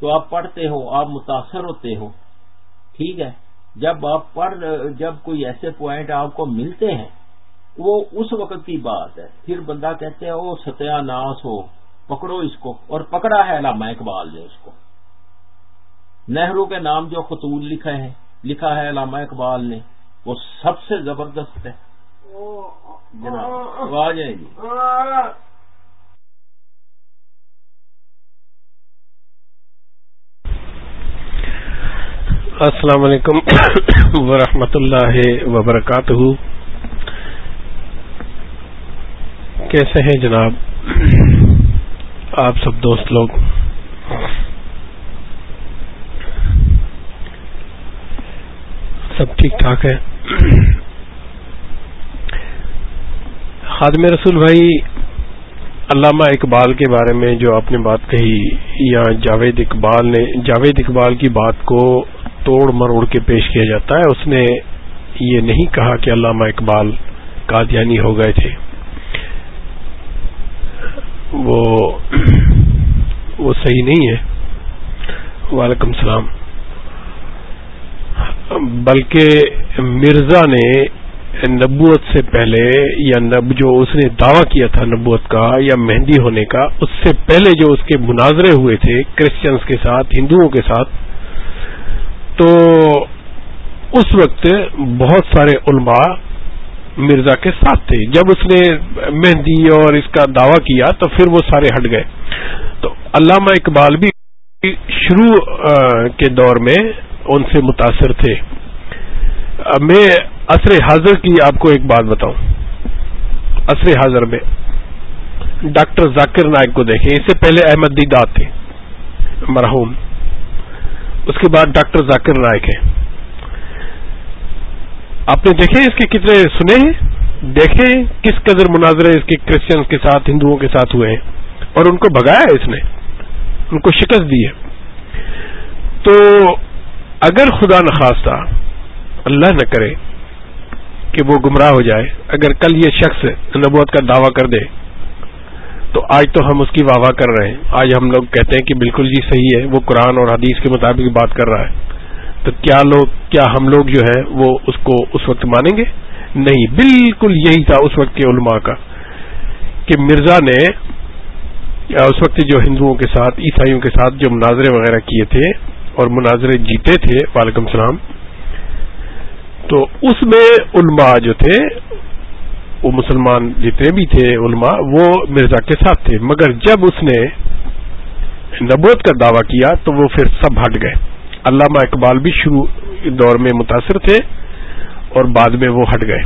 تو آپ پڑھتے ہو، آپ متاثر ہوتے ہو، ٹھیک ہے؟ جب آپ پڑھ، جب کوئی ایسے پوائنٹ آپ کو ملتے ہیں، وہ اس وقت کی بات ہے۔ پھر بندہ کہتے ہیں وہ ستیہ ناس ہو پکڑو اس کو اور پکڑا ہے علامہ اقبال نے اس کو۔ نہرو کے نام جو خطوط لکھا ہے لکھا ہے علامہ اقبال نے، وہ سب سے زبردست ہے۔ جناب آ جائیں گی۔ السلام علیکم ورحمۃ اللہ وبرکاتہ۔ کیسے ہیں جناب؟ آپ سب دوست لوگ۔ سب ٹھیک ٹھاک ہے خادم رسول بھائی، علامہ اقبال کے بارے میں جو آپ نے بات کہی، یا جاوید اقبال نے، جاوید اقبال کی بات کو توڑ مروڑ کے پیش کیا جاتا ہے، اس نے یہ نہیں کہا کہ علامہ اقبال قادیانی ہو گئے تھے۔ وہ وہ صحیح نہیں ہے۔ وعلیکم السلام۔ بلکہ مرزا نے نبوت سے پہلے یا نب جو اس نے دعویٰ کیا تھا نبوت کا یا مہندی ہونے کا، اس سے پہلے جو اس کے مناظرے ہوئے تھے کرسچنس کے ساتھ، ہندوؤں کے ساتھ، تو اس وقت بہت سارے علماء مرزا کے ساتھ تھے۔ جب اس نے مہندی اور اس کا دعویٰ کیا تو پھر وہ سارے ہٹ گئے۔ تو علامہ اقبال بھی شروع کے دور میں ان سے متاثر تھے۔ میں عصر حاضر کی آپ کو ایک بات بتاؤں۔ عصر حاضر میں ڈاکٹر ذاکر نائک کو دیکھیں۔ اس سے پہلے احمد دیدات تھے، مرحوم۔ اس کے بعد ڈاکٹر ذاکر نائک ہیں۔ آپ نے دیکھے اس کے کتنے سنے ہیں؟ دیکھیں کس قدر مناظرے اس کے کرسچنس کے ساتھ، ہندوؤں کے ساتھ ہوئے ہیں۔ اور ان کو بگایا اس نے، ان کو شکست دی ہے۔ تو اگر خدا نخواستہ اللہ نہ کرے کہ وہ گمراہ ہو جائے، اگر کل یہ شخص نبوت کا دعویٰ کر دے، تو آج تو ہم اس کی واہ واہ کر رہے ہیں۔ آج ہم لوگ کہتے ہیں کہ بالکل جی صحیح ہے، وہ قرآن اور حدیث کے مطابق بات کر رہا ہے۔ تو کیا لوگ کیا ہم لوگ جو ہے وہ اس کو اس وقت مانیں گے؟ نہیں، بالکل یہی تھا اس وقت کے علماء کا کہ مرزا نے اس وقت جو ہندوؤں کے ساتھ، عیسائیوں کے ساتھ جو مناظرے وغیرہ کیے تھے اور مناظرے جیتے تھے وعلیکم السلام، تو اس میں علماء جو تھے، وہ مسلمان جتنے بھی تھے علماء، وہ مرزا کے ساتھ تھے۔ مگر جب اس نے نبوت کا دعویٰ کیا تو وہ پھر سب ہٹ گئے۔ علامہ اقبال بھی شروع دور میں متاثر تھے اور بعد میں وہ ہٹ گئے۔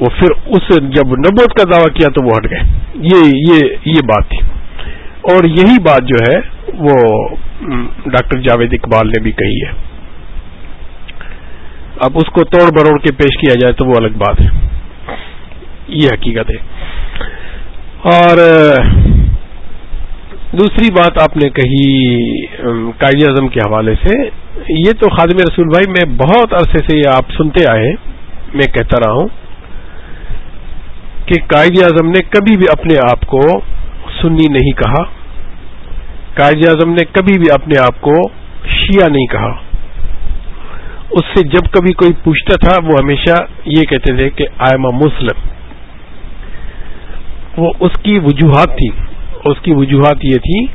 وہ پھر اس جب نبوت کا دعویٰ کیا تو وہ ہٹ گئے۔ یہ یہ یہ بات تھی۔ اور یہی بات جو ہے، وہ ڈاکٹر جاوید اقبال نے بھی کہی ہے۔ اب اس کو توڑ بروڑ کے پیش کیا جائے تو وہ الگ بات ہے۔ یہ حقیقت ہے۔ اور دوسری بات آپ نے کہی قائد اعظم کے حوالے سے، یہ تو خادم رسول بھائی میں بہت عرصے سے یہ آپ سنتے آئے ہیں، میں کہتا رہا ہوں کہ قائد اعظم نے کبھی بھی اپنے آپ کو سنی نہیں کہا قائد اعظم نے کبھی بھی اپنے آپ کو شیعہ نہیں کہا۔ اس سے جب کبھی کوئی پوچھتا تھا، وہ ہمیشہ یہ کہتے تھے کہ آئی ایم اے مسلم وہ اس کی وجوہات تھی۔ اس کی وجوہات یہ تھی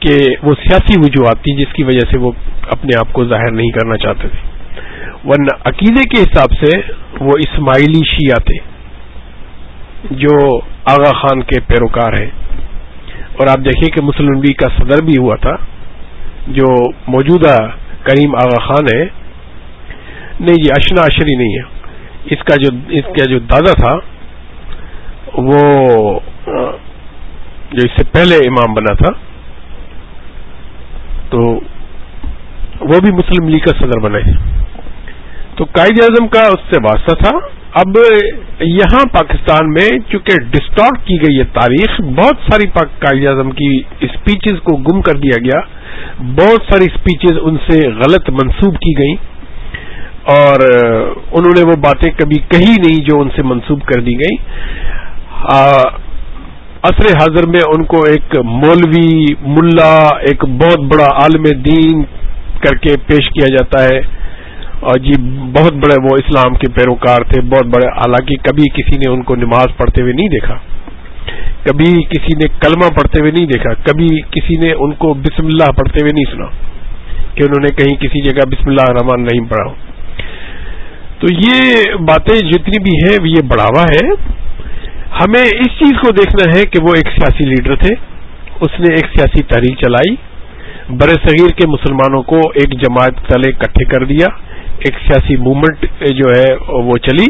کہ وہ سیاسی وجوہات تھی جس کی وجہ سے وہ اپنے آپ کو ظاہر نہیں کرنا چاہتے تھے۔ ورنہ عقیدے کے حساب سے وہ اسماعیلی شیعہ تھے، جو آغا خان کے پیروکار ہیں۔ اور آپ دیکھیں کہ مسلم لیگ کا صدر بھی ہوا تھا، جو موجودہ کریم آغا خان ہے۔ نہیں جی اشنا اشری نہیں ہے۔ اس کا جو، اس کا جو دادا تھا، وہ جو اس سے پہلے امام بنا تھا، تو وہ بھی مسلم لیگ کا صدر بنے۔ تو قائد اعظم کا اس سے واسطہ تھا۔ اب یہاں پاکستان میں چونکہ ڈسٹارٹ کی گئی ہے تاریخ، بہت ساری قائد اعظم کی اسپیچز کو گم کر دیا گیا۔ بہت ساری اسپیچز ان سے غلط منسوب کی گئی اور انہوں نے وہ باتیں کبھی کہی نہیں جو ان سے منسوب کر دی گئی عصر حاضر میں ان کو ایک مولوی، ملا، ایک بہت بڑا عالم دین کر کے پیش کیا جاتا ہے۔ اور جی بہت بڑے وہ اسلام کے پیروکار تھے، بہت بڑے، حالانکہ کبھی کسی نے ان کو نماز پڑھتے ہوئے نہیں دیکھا۔ کبھی کسی نے کلمہ پڑھتے ہوئے نہیں دیکھا۔ کبھی کسی نے ان کو بسم اللہ پڑھتے ہوئے نہیں سنا کہ انہوں نے کہیں کسی جگہ بسم اللہ الرحمان نہیں پڑھا تو یہ باتیں جتنی بھی ہیں، یہ بڑھاوا ہے۔ ہمیں اس چیز کو دیکھنا ہے کہ وہ ایک سیاسی لیڈر تھے۔ اس نے ایک سیاسی تحریک چلائی۔ بر صغیر کے مسلمانوں کو ایک جماعت تلے اکٹھے کر دیا۔ ایک سیاسی موومنٹ جو ہے وہ چلی۔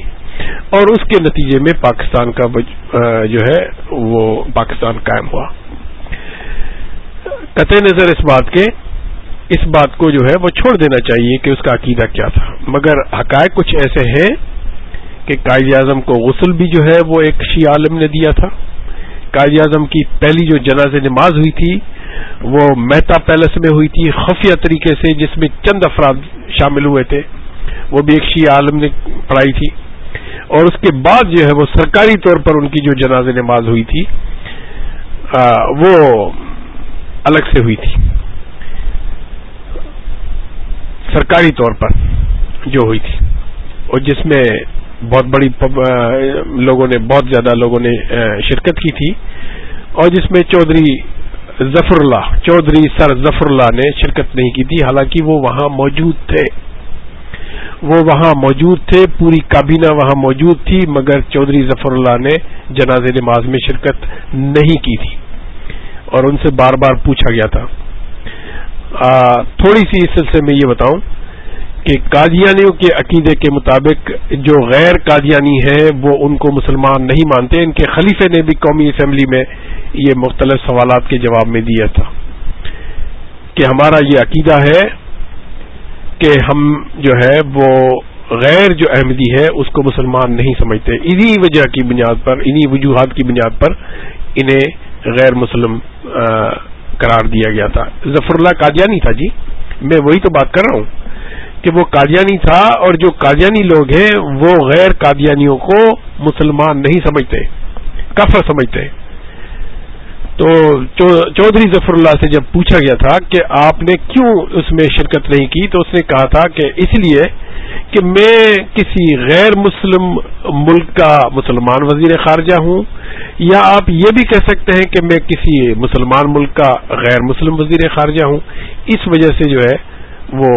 اور اس کے نتیجے میں پاکستان کا جو ہے وہ پاکستان قائم ہوا۔ قطع نظر اس بات کے۔ اس بات کو جو ہے وہ چھوڑ دینا چاہیے کہ اس کا عقیدہ کیا تھا۔ مگر حقائق کچھ ایسے ہیں کہ قائد اعظم کو غسل بھی جو ہے وہ ایک شی عالم نے دیا تھا۔ قائد اعظم کی پہلی جو جناز نماز ہوئی تھی، وہ مہتا پیلس میں ہوئی تھی، خفیہ طریقے سے، جس میں چند افراد شامل ہوئے تھے۔ وہ بھی ایک شیعہ عالم نے پڑھائی تھی۔ اور اس کے بعد جو ہے وہ سرکاری طور پر ان کی جو جناز نماز ہوئی تھی وہ الگ سے ہوئی تھی۔ سرکاری طور پر جو ہوئی تھی۔ اور جس میں بہت بڑی لوگوں نے بہت زیادہ لوگوں نے شرکت کی تھی۔ اور جس میں چودھری ظفر اللہ چودھری سر ظفر اللہ نے شرکت نہیں کی تھی، حالانکہ وہ وہاں موجود تھے۔ وہ وہاں موجود تھے، پوری کابینہ وہاں موجود تھی، مگر چودھری ظفر اللہ نے جناز نماز میں شرکت نہیں کی تھی۔ اور ان سے بار بار پوچھا گیا تھا۔ تھوڑی سی اس سلسلے میں یہ بتاؤں۔ کہ قادیانیوں کے عقیدے کے مطابق جو غیر قادیانی ہیں، وہ ان کو مسلمان نہیں مانتے۔ ان کے خلیفے نے بھی قومی اسمبلی میں یہ مختلف سوالات کے جواب میں دیا تھا کہ ہمارا یہ عقیدہ ہے کہ ہم جو ہے، وہ غیر جو احمدی ہے، اس کو مسلمان نہیں سمجھتے۔ انہی وجہ کی بنیاد پر، انہی وجوہات کی بنیاد پر انہیں غیر مسلم قرار دیا گیا تھا۔ ظفر اللہ قادیانی تھا جی۔ میں وہی تو بات کر رہا ہوں۔ کہ وہ قادیانی تھا اور جو قادیانی لوگ ہیں وہ غیر قادیانیوں کو مسلمان نہیں سمجھتے کفر سمجھتے۔ تو چودھری ظفر اللہ سے جب پوچھا گیا تھا کہ آپ نے کیوں اس میں شرکت نہیں کی، تو اس نے کہا تھا کہ اس لیے کہ میں کسی غیر مسلم ملک کا مسلمان وزیر خارجہ ہوں، یا آپ یہ بھی کہہ سکتے ہیں کہ میں کسی مسلمان ملک کا غیر مسلم وزیر خارجہ ہوں۔ اس وجہ سے جو ہے وہ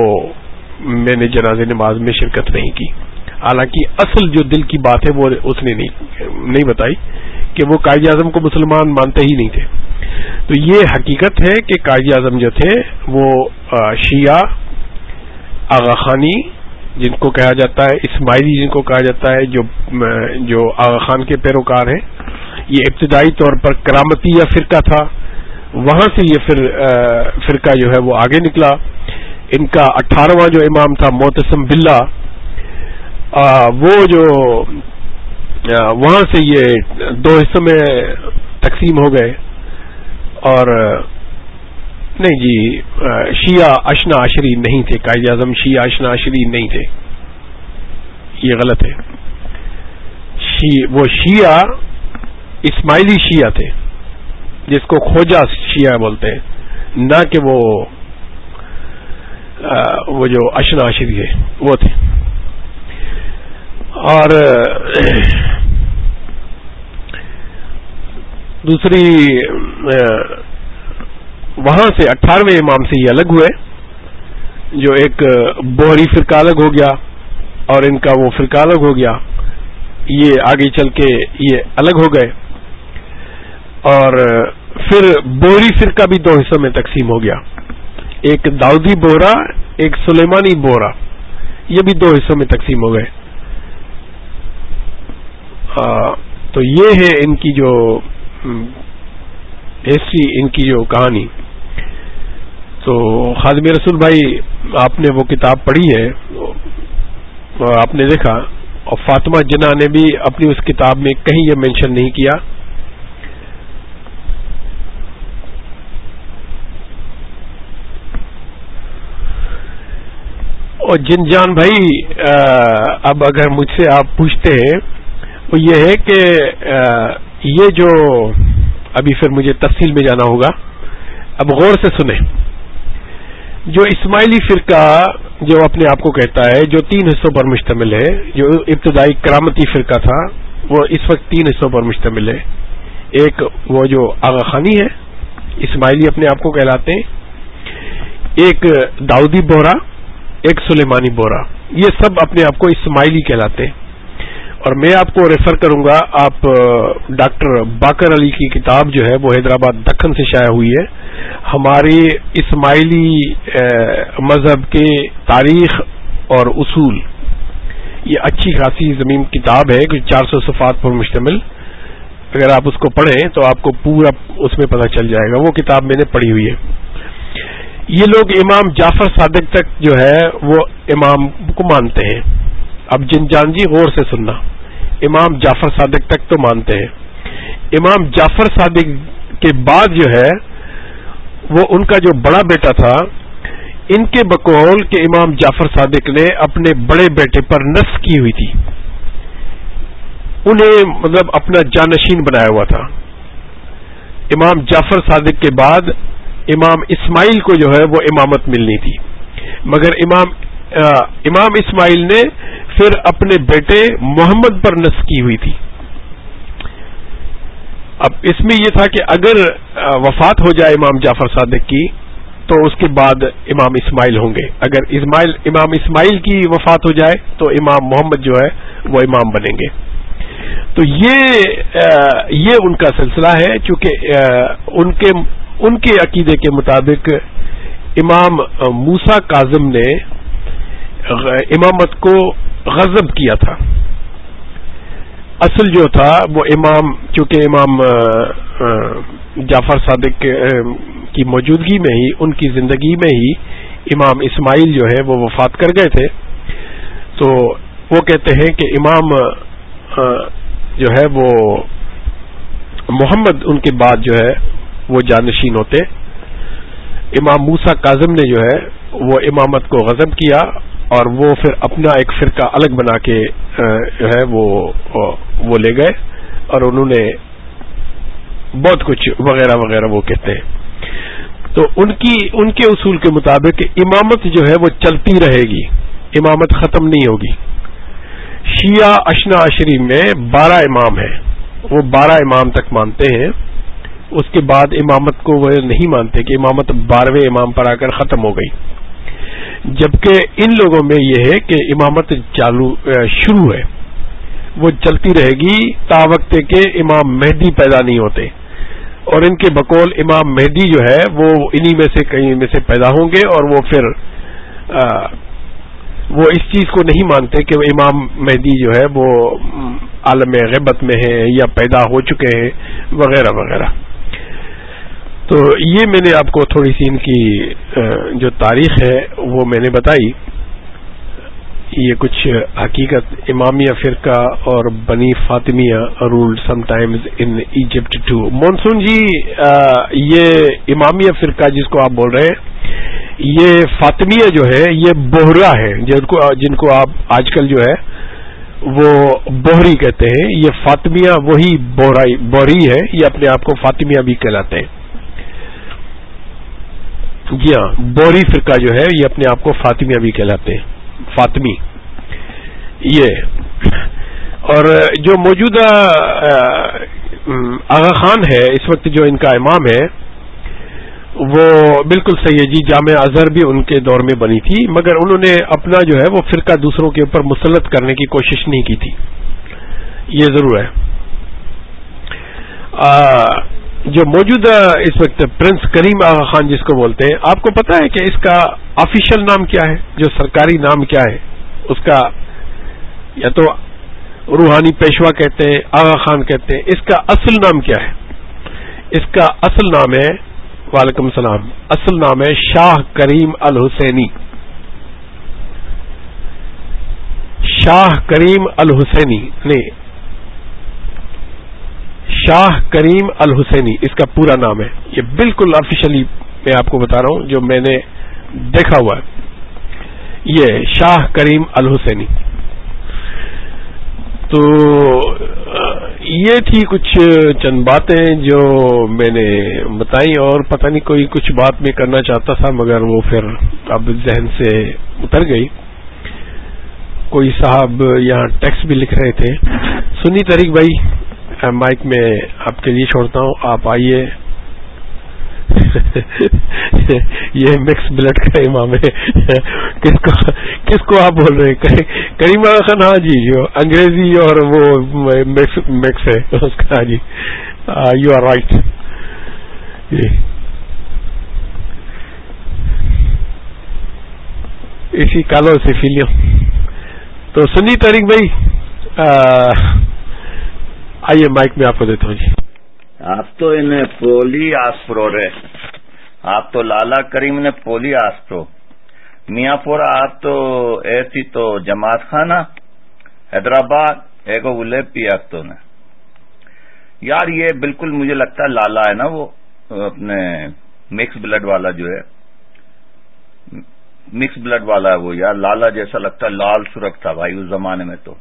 میں نے جناز نماز میں شرکت نہیں کی۔ حالانکہ اصل جو دل کی بات ہے وہ اس نے نہیں بتائی کہ وہ قائد اعظم کو مسلمان مانتے ہی نہیں تھے۔ تو یہ حقیقت ہے کہ قائد اعظم جو تھے، وہ شیعہ، آغا خانی، جن کو کہا جاتا ہے، اسماعیلی جن کو کہا جاتا ہے، جو جو آغا خان کے پیروکار ہیں، یہ ابتدائی طور پر کرامتی یا فرقہ تھا۔ وہاں سے یہ فرقہ جو ہے وہ آگے نکلا۔ ان کا اٹھارہواں جو امام تھا موتسم بلّہ وہ جو وہاں سے یہ دو حصوں میں تقسیم ہو گئے۔ اور، نہیں جی شیعہ اشنا عشری نہیں تھے، قائد اعظم شیعہ اشنا عشری نہیں تھے۔ یہ غلط ہے۔ وہ شیعہ اسماعیلی شیعہ تھے، جس کو کھوجا شیعہ بولتے ہیں، نہ کہ وہ وہ جو اشنا عشری ہے، وہ تھے۔ اور، دوسری وہاں سے اٹھارہویں امام سے یہ الگ ہوئے، جو ایک بوہری فرقہ الگ ہو گیا اور ان کا وہ فرقہ الگ ہو گیا، یہ آگے چل کے یہ الگ ہو گئے۔ اور، پھر بوہری فرقہ بھی دو حصوں میں تقسیم ہو گیا۔ ایک داؤدی بوہرا ایک سلیمانی بوہرا یہ بھی دو حصوں میں تقسیم ہو گئے۔ تو یہ ہے ان کی جو ہسٹری ان کی جو کہانی۔ تو خادم رسول بھائی، آپ نے وہ کتاب پڑھی ہے آپ نے دیکھا، اور فاطمہ جنا نے بھی اپنی اس کتاب میں کہیں یہ مینشن نہیں کیا۔ اور جن جان بھائی اب اگر مجھ سے آپ پوچھتے ہیں، وہ یہ ہے کہ یہ جو ابھی پھر مجھے تفصیل میں جانا ہوگا، اب غور سے سنیں۔ جو اسماعیلی فرقہ جو اپنے آپ کو کہتا ہے، جو تین حصوں پر مشتمل ہے، جو ابتدائی کرامتی فرقہ تھا، وہ اس وقت تین حصوں پر مشتمل ہے۔ ایک وہ جو آغا خانی ہے، اسماعیلی اپنے آپ کو کہلاتے ہیں۔ ایک داؤدی بورا ایک سلیمانی بورا۔ یہ سب اپنے آپ کو اسماعیلی کہلاتے ہیں۔ اور میں آپ کو ریفر کروں گا، آپ ڈاکٹر باکر علی کی کتاب جو ہے، وہ حیدرآباد دکن سے شائع ہوئی ہے۔ ہمارے اسماعیلی مذہب کے تاریخ اور اصول۔ یہ اچھی خاصی زمین کتاب ہے چار سو صفات پر مشتمل۔ اگر آپ اس کو پڑھیں تو آپ کو پورا اس میں پتہ چل جائے گا۔ وہ کتاب میں نے پڑھی ہوئی ہے۔ یہ لوگ امام جعفر صادق تک جو ہے، وہ امام کو مانتے ہیں۔ اب جن جان جی غور سے سننا۔ امام جعفر صادق تک تو مانتے ہیں۔ امام جعفر صادق کے بعد جو ہے، وہ ان کا جو بڑا بیٹا تھا، ان کے بقول کہ امام جعفر صادق نے اپنے بڑے بیٹے پر نس کی ہوئی تھی۔ انہیں مطلب اپنا جانشین بنایا ہوا تھا۔ امام جعفر صادق کے بعد امام اسماعیل کو جو ہے وہ امامت ملنی تھی۔ مگر امام امام اسماعیل نے پھر اپنے بیٹے محمد پر نس کی ہوئی تھی۔ اب اس میں یہ تھا کہ اگر وفات ہو جائے امام جعفر صادق کی، تو اس کے بعد امام اسماعیل ہوں گے۔ اگر اسماعیل، امام اسماعیل کی وفات ہو جائے، تو امام محمد جو ہے وہ امام بنیں گے۔ تو یہ یہ ان کا سلسلہ ہے، چونکہ ان کے ان کے عقیدے کے مطابق امام موسا کاظم نے امامت کو غضب کیا تھا۔ اصل جو تھا وہ امام، چونکہ امام جعفر صادق کی موجودگی میں ہی، ان کی زندگی میں ہی امام اسماعیل جو ہے وہ وفات کر گئے تھے۔ تو وہ کہتے ہیں کہ امام جو ہے وہ محمد ان کے بعد جو ہے وہ جانشین ہوتے۔ امام موسا کاظم نے جو ہے، وہ امامت کو غضب کیا اور وہ پھر اپنا ایک فرقہ الگ بنا کے جو ہے وہ وہ لے گئے اور انہوں نے بہت کچھ وغیرہ وغیرہ وہ کہتے ہیں۔ تو ان کی، ان کے اصول کے مطابق امامت جو ہے وہ چلتی رہے گی۔ امامت ختم نہیں ہوگی۔ شیعہ اشنا عشری میں بارہ امام ہیں۔ وہ بارہ امام تک مانتے ہیں۔ اس کے بعد امامت کو وہ نہیں مانتے کہ امامت بارہویں امام پر آ کر ختم ہو گئی۔ جبکہ ان لوگوں میں یہ ہے کہ امامت چالو شروع ہے۔ وہ چلتی رہے گی تا وقت کے امام مہدی پیدا نہیں ہوتے۔ اور ان کے بقول امام مہدی جو ہے، وہ انہی میں سے کہیں میں سے پیدا ہوں گے اور وہ پھر وہ اس چیز کو نہیں مانتے کہ امام مہدی جو ہے، وہ عالم غیبت میں ہے یا پیدا ہو چکے ہیں، وغیرہ وغیرہ۔ تو یہ میں نے آپ کو تھوڑی سی ان کی جو تاریخ ہے، وہ میں نے بتائی۔ یہ کچھ حقیقت امامیہ فرقہ اور بنی فاطمیہ rule sometimes in Egypt to monsoon جی یہ امامیہ فرقہ جس کو آپ بول رہے ہیں، یہ فاطمیہ جو ہے، یہ بہرا ہے۔ جن کو جن کو آپ آج کل جو ہے، وہ بہری کہتے ہیں۔ یہ فاطمیہ وہی بوری ہے، یہ اپنے آپ کو فاطمیہ بھی کہلاتے ہیں۔ جی ہاں بوری فرقہ جو ہے، یہ اپنے آپ کو فاطمیہ بھی کہلاتے ہیں۔ فاطمی۔ یہ۔ اور جو موجودہ آغا خان ہے، اس وقت جو ان کا امام ہے، وہ بالکل صحیح ہے۔ جی جامع اظہر بھی ان کے دور میں بنی تھی، مگر انہوں نے اپنا جو ہے، وہ فرقہ دوسروں کے اوپر مسلط کرنے کی کوشش نہیں کی تھی۔ یہ ضرور ہے۔ جو موجودہ اس وقت پرنس کریم آغا خان جس کو بولتے ہیں، آپ کو پتا ہے کہ اس کا آفیشل نام کیا ہے؟ جو سرکاری نام کیا ہے، اس کا یا تو روحانی پیشوا کہتے ہیں، آغا خان کہتے ہیں، اس کا اصل نام کیا ہے؟ اس کا اصل نام ہے، وعلیکم السلام، اصل نام ہے شاہ کریم الحسینی۔ شاہ کریم الحسینی، نہیں شاہ کریم الحسینی، اس کا پورا نام ہے۔ یہ بالکل آفیشلی میں آپ کو بتا رہا ہوں، جو میں نے دیکھا ہوا ہے۔ یہ شاہ کریم الحسینی۔ تو، یہ تھی کچھ چند باتیں جو میں نے بتائی اور پتہ نہیں کوئی کچھ بات میں کرنا چاہتا تھا، مگر وہ پھر اب ذہن سے اتر گئی۔ کوئی صاحب یہاں ٹیکس بھی لکھ رہے تھے۔ سنی طریق بھائی مائک میں آپ کے لیے چھوڑتا ہوں۔ آپ آئیے۔ <laughs> یہ مکس بلڈ کا امام ہے۔ <laughs> کس کو کس کو آپ بول رہے ہیں؟ کریم خان؟ ہاں جی انگریزی اور وہ مکس ہے۔ اس کا ہاں جی۔ یو آر رائٹ اسی کالو سے فیلو تو سنی تاریخ بھائی آئیے مائک میں آپ کو دیتا ہوں جی۔ آپ تو انہیں پولی آسپرو رہے۔ آپ تو لالا کریم نے پولی آسپرو۔ میاں پورا آپ تو ایسی تو جماعت خانہ، حیدرآباد ایک بولے پی تو نے۔ یار یہ بالکل مجھے لگتا ہے لالا ہے نا وہ، اپنے مکس بلڈ والا جو ہے۔ مکس بلڈ والا ہے وہ یار، لالا جیسا لگتا ہے لال سرخ تھا بھائی اس زمانے میں تو۔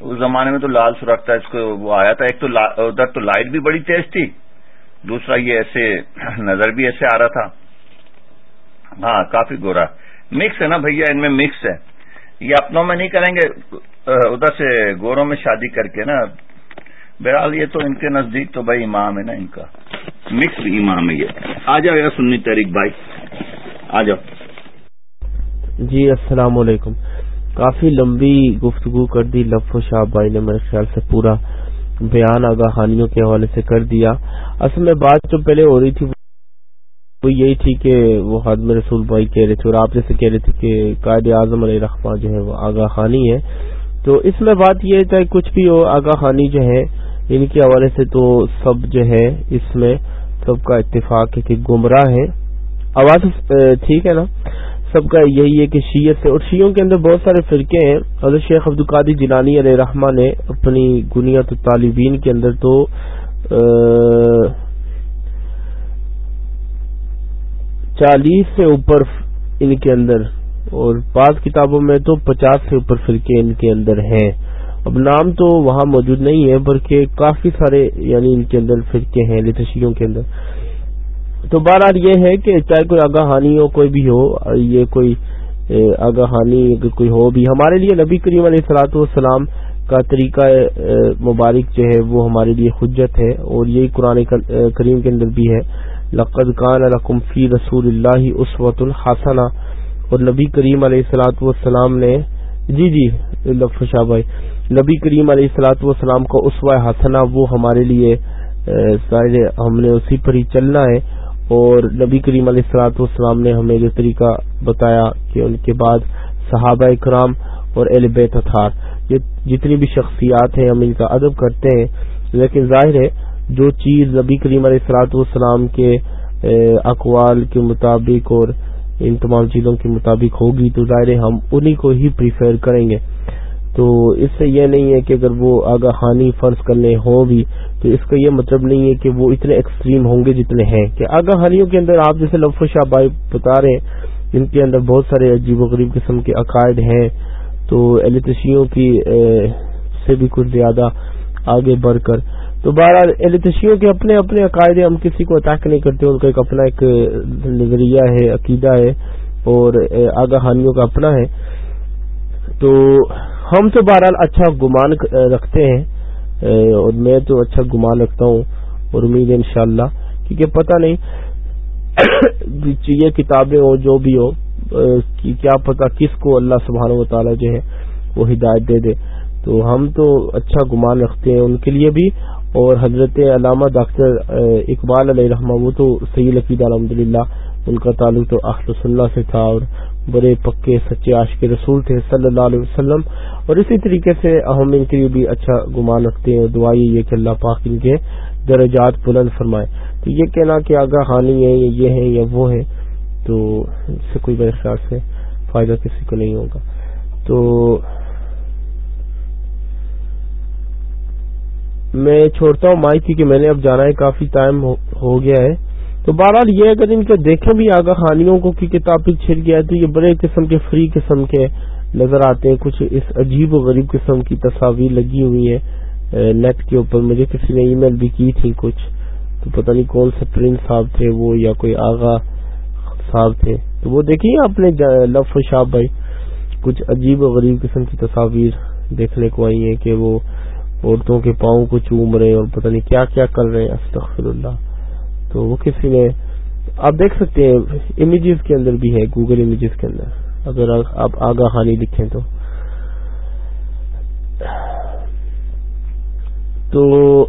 اس زمانے میں تو لال سرخ تھا، اس کو وہ آیا تھا۔ ایک تو ادھر تو لائٹ بھی بڑی تیز تھی، دوسرا یہ ایسے <clears throat> نظر بھی ایسے آ رہا تھا۔ ہاں کافی گورا۔ مکس ہے نا بھیا؟ ان میں مکس ہے۔ یہ اپنوں میں نہیں کریں گے۔ ادھر سے گوروں میں شادی کر کے نا۔ بہرحال یہ تو ان کے نزدیک تو بھائی امام ہے نا ان کا۔ مکس امام ہے یہ۔ آ جاؤ یا سنی تحریک بھائی۔ آ جاؤ۔ جی السلام علیکم۔ کافی لمبی گفتگو کر دی، لف و شاہ بھائی نے میرے خیال سے پورا بیان آگاہ خانیوں کے حوالے سے کر دیا۔ اصل میں بات جو پہلے ہو رہی تھی وہ یہی تھی کہ وہ حدم رسول بھائی کہہ رہے تھے اور آپ جیسے کہہ رہے تھے کہ قائد اعظم علیہ رقبہ جو ہے وہ آگاہ خانی ہے۔ تو اس میں بات یہ ہے کچھ بھی ہو آگاہ خانی جو ہے یعنی ان کے حوالے سے تو سب جو ہے اس میں سب کا اتفاق ہے کہ گمراہ ہے۔ آواز ٹھیک ہے نا؟ سب کا یہی ہے کہ شیعت سے اور شیعوں کے اندر بہت سارے فرقے ہیں۔ حضرت شیخ عبد القادی علیہ رحمٰ نے اپنی گنیت طالبین کے اندر تو چالیس سے اوپر ان کے اندر، اور بعض کتابوں میں تو پچاس سے اوپر فرقے ان کے اندر ہیں۔ اب نام تو وہاں موجود نہیں ہے، بلکہ کافی سارے یعنی ان کے اندر فرقے ہیں، لتشیوں کے اندر۔ تو بہرحال یہ ہے کہ چاہے کوئی آگاہانی ہو، کوئی بھی ہو، یہ کوئی آگاہانی کوئی ہو بھی، ہمارے لیے نبی کریم علیہ السلاۃ والسلام کا طریقہ مبارک جو ہے، وہ ہمارے لیے حجت ہے اور یہی قرآن کریم کے اندر بھی ہے۔ لقد کان رقم فی رسول اللہ اسوت الحسنہ اور نبی کریم علیہ السلاۃ والسلام نے جی جی شاہ بھائی، نبی کریم علیہ السلاۃ والسلام کا اسوا حسنہ وہ ہمارے لیے ہم نے اسی پر ہی چلنا ہے۔ اور نبی کریم علیہ السلاۃ والسلام نے ہمیں یہ طریقہ بتایا کہ ان کے بعد صحابہ کرام اور اہل بیت اتھار جتنی بھی شخصیات ہیں ہم ان کا ادب کرتے ہیں، لیکن ظاہر ہے جو چیز نبی کریم علیہ السلاط والسلام کے اقوال کے مطابق اور ان تمام چیزوں کے مطابق ہوگی تو ظاہر ہم انہی کو ہی پریفر کریں گے۔ تو اس سے یہ نہیں ہے کہ اگر وہ آگاہانی فرض کرنے ہوں بھی، تو اس کا یہ مطلب نہیں ہے کہ وہ اتنے ایکسٹریم ہوں گے جتنے ہیں۔ کہ آگاہانیوں کے اندر آپ جیسے لفظ شاہ بھائی بتا رہے ہیں جن کے اندر بہت سارے عجیب و غریب قسم کے عقائد ہیں۔ تو ایلیتشیوں کی سے بھی کچھ زیادہ آگے بڑھ کر۔ تو بہرحال ایلیتشیوں کے اپنے اپنے عقائد ہم کسی کو اٹیک نہیں کرتے، ان کا ایک اپنا ایک نظریہ ہے، عقیدہ ہے، اور آگاہانیوں کا اپنا ہے۔ تو ہم تو بہرحال اچھا گمان رکھتے ہیں اور میں تو اچھا گمان رکھتا ہوں اور امید ہے انشاءاللہ، کیونکہ پتہ نہیں <coughs> یہ کتابیں ہو جو بھی ہو کیا پتا کس کو اللہ سبحانہ و تعالی جو ہے وہ ہدایت دے دے۔ تو ہم تو اچھا گمان رکھتے ہیں ان کے لیے بھی، اور حضرت علامہ ڈاکٹر اقبال علیہ رحمہ، وہ تو سید عقید الحمد للہ ان کا تعلق تو اخل سے تھا، اور بڑے پکے سچے عاشق رسول تھے صلی اللہ علیہ وسلم۔ اور اسی طریقے سے ہم ان کے لیے بھی اچھا گمان رکھتے ہیں دعائی یہ کہ اللہ پاک ان کے درجات بلند فرمائے۔ تو یہ کہنا کہ آگاہ ہانی ہے یا یہ ہے یا وہ ہے، تو اس سے کوئی میرے خیال سے فائدہ کسی کو نہیں ہوگا۔ تو میں چھوڑتا ہوں مائک کیونکہ میں نے اب جانا ہے، کافی ٹائم ہو گیا ہے۔ تو بہرحال یہ اگر ان کے دیکھیں بھی آگاہ خانیوں کو کیونکہ ٹاپک چھڑ گیا ہے تو یہ بڑے قسم کے فری قسم کے نظر آتے ہیں، کچھ اس عجیب و غریب قسم کی تصاویر لگی ہوئی ہیں نیٹ کے اوپر۔ مجھے کسی نے ای میل بھی کی تھی کچھ، تو پتہ نہیں کون سے پرنس صاحب تھے وہ یا کوئی آغا صاحب تھے۔ تو وہ دیکھیے اپنے لف شاہ بھائی، کچھ عجیب و غریب قسم کی تصاویر دیکھنے کو آئی ہیں کہ وہ عورتوں کے پاؤں کو چوم رہے اور پتہ نہیں کیا کیا کر رہے ہیں۔ استغفر اللہ۔ تو وہ کسی نے آپ دیکھ سکتے ہیں امیجز کے اندر بھی ہے گوگل امیجز کے اندر۔ اگر آپ آگاہ ہانی لکھیں تو۔ تو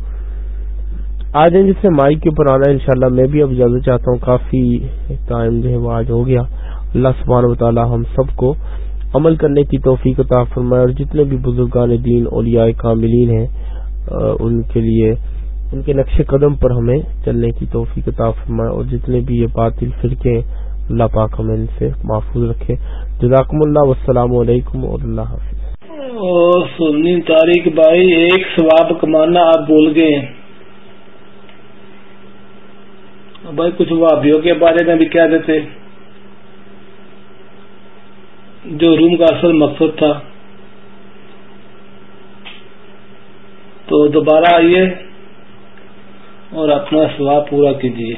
آ جائیں جس سے مائک کے اوپر آنا ہے، انشاءاللہ میں بھی اب اجازت چاہتا ہوں۔ کافی ٹائم جو ہے وہ آج ہو گیا۔ اللہ سبحانہ و تعالی ہم سب کو عمل کرنے کی توفیق عطا فرمائے اور جتنے بھی بزرگان دین، اولیاء کاملین ہیں ان کے لیے ان کے نقش قدم پر ہمیں چلنے کی توفیق عطا فرمائے اور جتنے بھی یہ باطل فرقے اللہ پاک ہمیں ان سے محفوظ رکھے۔ جزاکم اللہ والسلام علیکم اور اللہ حافظ۔ سنی تاریخ بھائی، ایک ثواب کمانا آپ بول گئے بھائی، کچھ وابیوں کے بارے میں بھی کہہ دیتے۔ جو روم کا اصل مقصد تھا۔ تو دوبارہ آئیے۔ اور اپنا سواب پورا کیجیے۔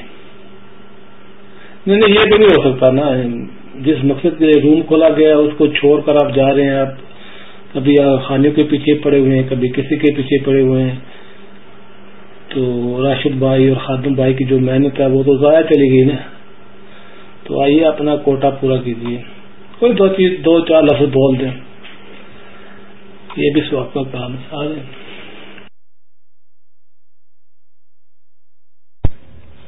نہیں نہیں، یہ بھی نہیں ہو سکتا نا۔ جس مقصد کے روم کھولا گیا، اس کو چھوڑ کر آپ جا رہے ہیں۔ آپ کبھی خانے کے پیچھے پڑے ہوئے ہیں، کبھی کسی کے پیچھے پڑے ہوئے ہیں۔ تو راشد بھائی اور خادم بھائی کی جو محنت ہے، وہ تو ضائع چلی گئی نا۔ تو آئیے اپنا کوٹا پورا کیجیے۔ کوئی دو چیز، دو چار لفظ بول دیں۔ یہ بھی سواب کا کام ہے۔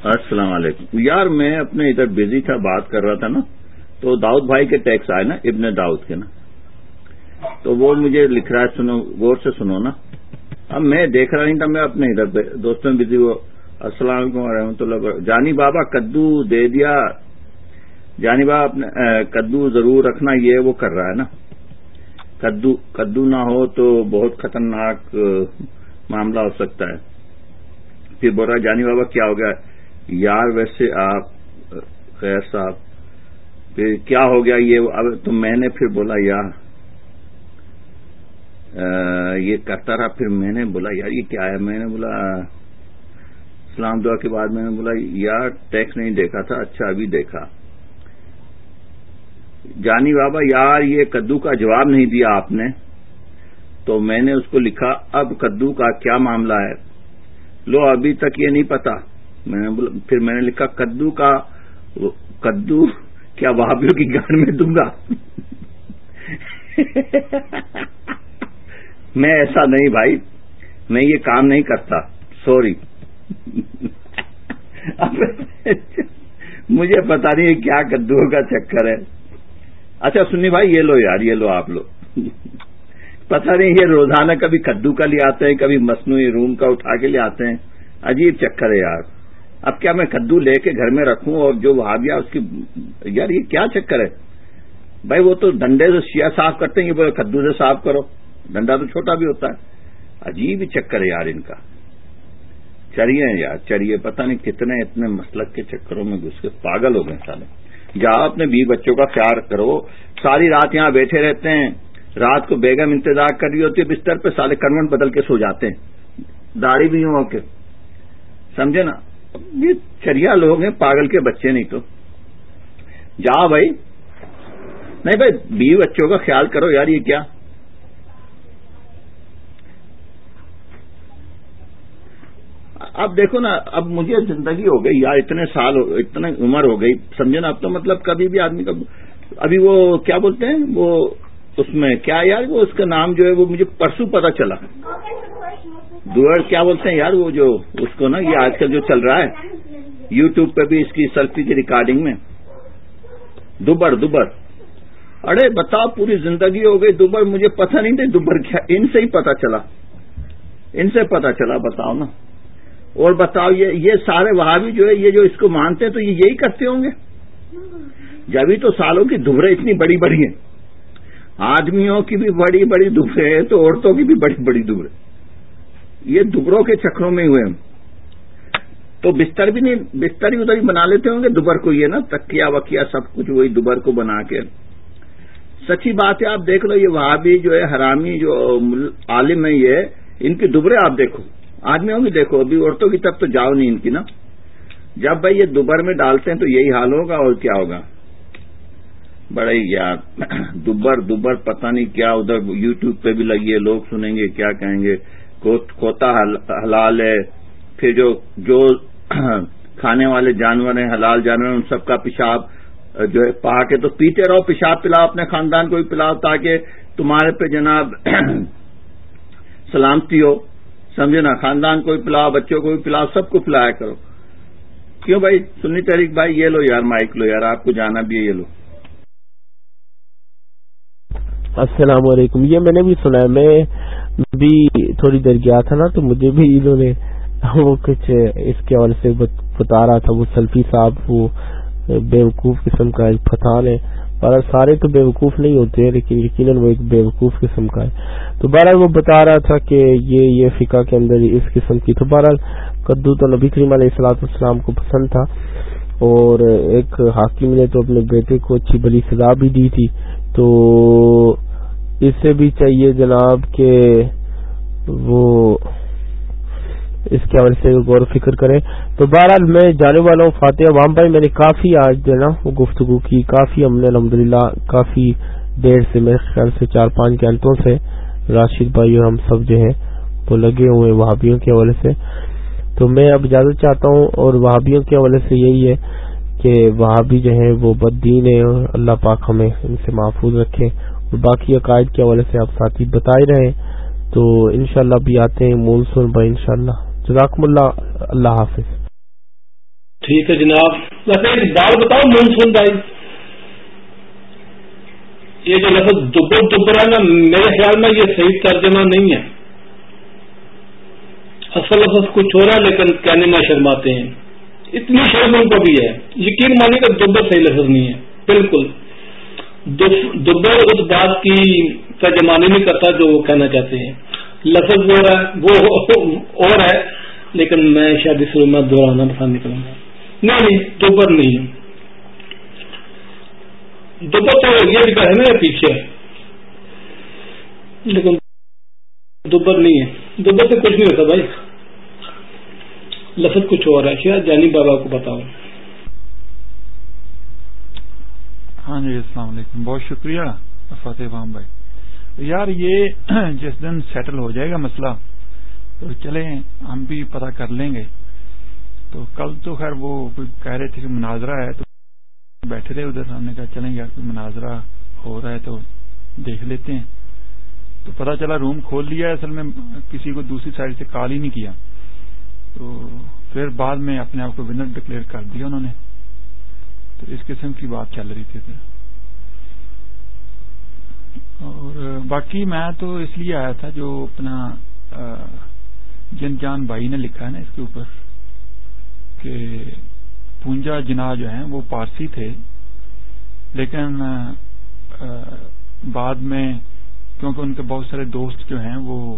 السلام علیکم۔ یار، میں اپنے ادھر بزی تھا، بات کر رہا تھا نا۔ تو داؤد بھائی کے ٹیکس آئے نا، ابن داؤد کے نا۔ تو وہ مجھے لکھ رہا ہے، سنو، غور سے سنو نا۔ اب میں دیکھ رہا نہیں تھا، میں اپنے ادھر دوستوں میں بزی وہ السلام علیکم و رحمۃ اللہ جانی بابا، کدو دے دیا۔ جانی بابا، اپنے کدو ضرور رکھنا، یہ وہ کر رہا ہے نا۔ کدو کدو نہ ہو تو بہت خطرناک معاملہ ہو سکتا ہے۔ پھر بول رہا جانی بابا، کیا ہو گیا؟ یار ویسے آپ خیر صاحب، پھر کیا ہو گیا یہ؟ اب تو میں نے پھر بولا، یار یہ کرتا رہا، پھر میں نے بولا، یار، یہ کیا ہے؟ میں نے بولا اسلام دعا کے بعد میں نے بولا، یار، ٹیکس نہیں دیکھا تھا اچھا ابھی دیکھا۔ جانی بابا، یار، یہ کدو کا جواب نہیں دیا آپ نے، تو میں نے اس کو لکھا، اب کدو کا کیا معاملہ ہے؟ لو، ابھی تک یہ نہیں پتا۔ میں نے پھر میں نے لکھا کدو کا کدو کیا وہابیوں کی گھر میں دوں گا؟ میں ایسا نہیں بھائی، میں یہ کام نہیں کرتا، سوری۔ مجھے پتا نہیں کیا کدو کا چکر ہے۔ اچھا سنی بھائی، یہ لو یار، یہ لو آپ لوگ پتہ نہیں، یہ روزانہ کبھی کدو کا لے آتے ہیں، کبھی مصنوعی روم کا اٹھا کے لے آتے ہیں۔ عجیب چکر ہے یار۔ اب کیا میں کدو لے کے گھر میں رکھوں اور جو وہابیا اس کی یار یہ کیا چکر ہے؟ بھائی وہ تو ڈنڈے سے شیا صاف کرتے ہیں، یہ کدو سے صاف کرو۔ ڈنڈا تو چھوٹا بھی ہوتا ہے۔ عجیب ہی چکر ہے یار ان کا۔ چڑھیے یار چڑھیے پتہ نہیں کتنے اتنے مسلک کے چکروں میں گھس کے پاگل ہو گئے سالے جاؤ اپنے بی بچوں کا خیال کرو، ساری رات یہاں بیٹھے رہتے ہیں۔ رات کو بیگم انتظار کر رہی ہوتی ہے، بستر پہ سالے کنون بدل کے سو جاتے ہیں۔ داڑھی بھی ہوں کے۔ سمجھے نا؟ یہ چریا لوگ ہیں، پاگل کے بچے نہیں تو۔ جا بھائی۔ نہیں بھائی، بیوی بچوں کا خیال کرو یار، یہ کیا؟ اب دیکھو نا، اب مجھے زندگی ہو گئی یار اتنے سال اتنے عمر ہو گئی، سمجھے نا؟ اب تو مطلب کبھی بھی آدمی کا، ابھی وہ کیا بولتے ہیں؟ وہ اس میں کیا یار وہ اس کا نام جو ہے وہ مجھے پرسوں پتا چلا۔ دوڑ کیا بولتے ہیں یار وہ جو اس کو نا یہ آج کل جو چل رہا ہے یو ٹیوب پہ بھی اس کی سیلفی کی ریکارڈنگ میں۔ دوبر دوبر۔ ارے بتاؤ پوری زندگی ہو گئی، دوبر مجھے پتہ نہیں تھی دوبر کیا، ان سے ہی پتا چلا۔ ان سے پتا چلا، بتاؤ نا۔ اور بتاؤ یہ یہ سارے وہاں بھی جو ہے، یہ جو اس کو مانتے ہیں تو یہ یہی کرتے ہوں گے؟ جبھی تو سالوں کی دبرے اتنی بڑی بڑی ہیں۔ آدمیوں کی بھی بڑی بڑی دبرے ہیں تو عورتوں کی بھی بڑی بڑی دبرے یہ دبروں کے چکروں میں ہوئے تو بستر بھی نہیں، بستر ہی ادھر ہی بنا لیتے ہوں گے۔ دوبر کو یہ نا تکیا وکیا سب کچھ وہی دوبر کو بنا کے۔ سچی بات ہے، آپ دیکھ لو، یہ وہاں بھی جو ہے، حرامی جو عالم ہے یہ، ان کی دبرے آپ دیکھو۔ آدمیوں کی دیکھو، ابھی عورتوں کی طرف تو جاؤ نہیں ان کی نا۔ جب بھائی یہ دوبر میں ڈالتے ہیں تو یہی حال ہوگا اور کیا ہوگا؟ بڑا ہی یار دوبر دوبر پتہ نہیں کیا ادھر یو ٹیوب پہ بھی لگی ہے، لوگ سنیں گے، کیا کہیں گے؟ کوتا حلال ہے۔ پھر جو جو <clears throat> کھانے والے جانور ہیں، حلال جانور ہیں، ان سب کا پیشاب، جو ہے پا کے تو پیتے رہو، پیشاب پلاؤ، اپنے خاندان کو بھی پلاؤ تاکہ تمہارے پہ جناب <clears throat> سلامتی ہو۔ سمجھے نا؟ خاندان کو بھی پلاؤ، بچوں کو بھی پلاؤ، سب کو پلایا کرو۔ کیوں بھائی؟ سنی تاریخ بھائی، یہ لو یار مائک لو یار، آپ کو جانا بھی ہے، یہ لو۔ السلام علیکم۔ یہ میں نے بھی سنا ہے، میں بھی تھوڑی دیر گیا تھا نا، تو مجھے بھی انہوں نے وہ کچھ اس کے حوالے سے بتا رہا تھا۔ وہ سلفی صاحب، وہ بے وقوف قسم کا ایک پتھان ہے۔ پر سارے تو بے وقوف نہیں ہوتے لیکن یقیناً وہ ایک بے وقوف قسم کا ہے۔ تو بہرحال وہ بتا رہا تھا کہ یہ یہ فقہ کے اندر اس قسم کی۔ تو بہرحال کدو تو نبی کریم علیہ السلاط السلام کو پسند تھا، اور ایک حاکم نے تو اپنے بیٹے کو اچھی بڑی سزا بھی دی تھی۔ تو اسے بھی چاہیے جناب کہ وہ اس کے حوالے سے غور و فکر کریں۔ تو بہرحال میں جانے والا ہوں فاتح عوام بھائی، میں نے کافی آج جو ہے نا وہ گفتگو کی، کافی ہم نے الحمد کافی دیر سے میرے خیال سے چار پانچ گھنٹوں سے راشد بھائی اور ہم سب جو ہے وہ لگے ہوئے وہابیوں کے حوالے سے۔ تو میں اب اجازت چاہتا ہوں اور وہابیوں کے حوالے سے یہی ہے کہ وہابی جو ہے وہ بد دین ہے اور اللہ پاک ہمیں ان سے محفوظ رکھے اور باقی عقائد کے حوالے سے آپ ساتھی بتائے رہے تو انشاءاللہ بھی آتے ہیں مونسون بھائی، انشاءاللہ۔ جزاکم اللہ اللہ حافظ۔ ٹھیک ہے جناب۔ ویسے ایک بات بتاؤ مونسون بھائی۔ یہ جو لفظ دبر دبر ہے نا، میرے خیال میں یہ صحیح ترجمہ نہیں ہے۔ اصل لفظ کچھ ہو رہا ہے لیکن کہنے میں شرماتے ہیں۔ اتنی شرم ان کو بھی ہے۔ یقین مانی کا دبر صحیح لفظ نہیں ہے۔ بالکل۔ دبر اس بات کی ترجمانی نہیں کرتا جو وہ کہنا چاہتے ہیں۔ لفظ جو ہے، وہ اور ہے، لیکن میں شاید اس میں دہرانا پسند کروں گا۔ نہیں نہیں دوپہر نہیں دوپہر تو یہ بھی ہے نا، پیچھے۔ لیکن دوبر نہیں ہے۔ دوبر سے کچھ نہیں ہوتا بھائی۔ لفظ کچھ اور ہے۔ شاید جانی بابا کو بتاؤ ہاں جی السلام علیکم۔ بہت شکریہ فاتح فام بھائی۔ یار، یہ <clears throat> جس دن سیٹل ہو جائے گا مسئلہ، تو چلیں، ہم بھی پتہ کر لیں گے۔ تو کل تو خیر وہ کہہ رہے تھے کہ مناظرہ ہے، تو بیٹھے رہے ادھر۔ ہم نے کہا، چلیں یار، کوئی مناظرہ ہو رہا ہے تو دیکھ لیتے ہیں۔ تو پتا چلا روم کھول لیا اصل میں کسی کو دوسری سائڈ سے کال ہی نہیں کیا۔ تو پھر بعد میں اپنے آپ کو ونر ڈکلیئر کر دیا انہوں نے۔ تو اس قسم کی بات چل رہی تھی پھر۔ اور باقی میں تو اس لیے آیا تھا جو اپنا جن جان بھائی نے لکھا ہے نا اس کے اوپر کہ پونجا جنا جو ہیں وہ پارسی تھے، لیکن بعد میں کیونکہ ان کے بہت سارے دوست جو ہیں وہ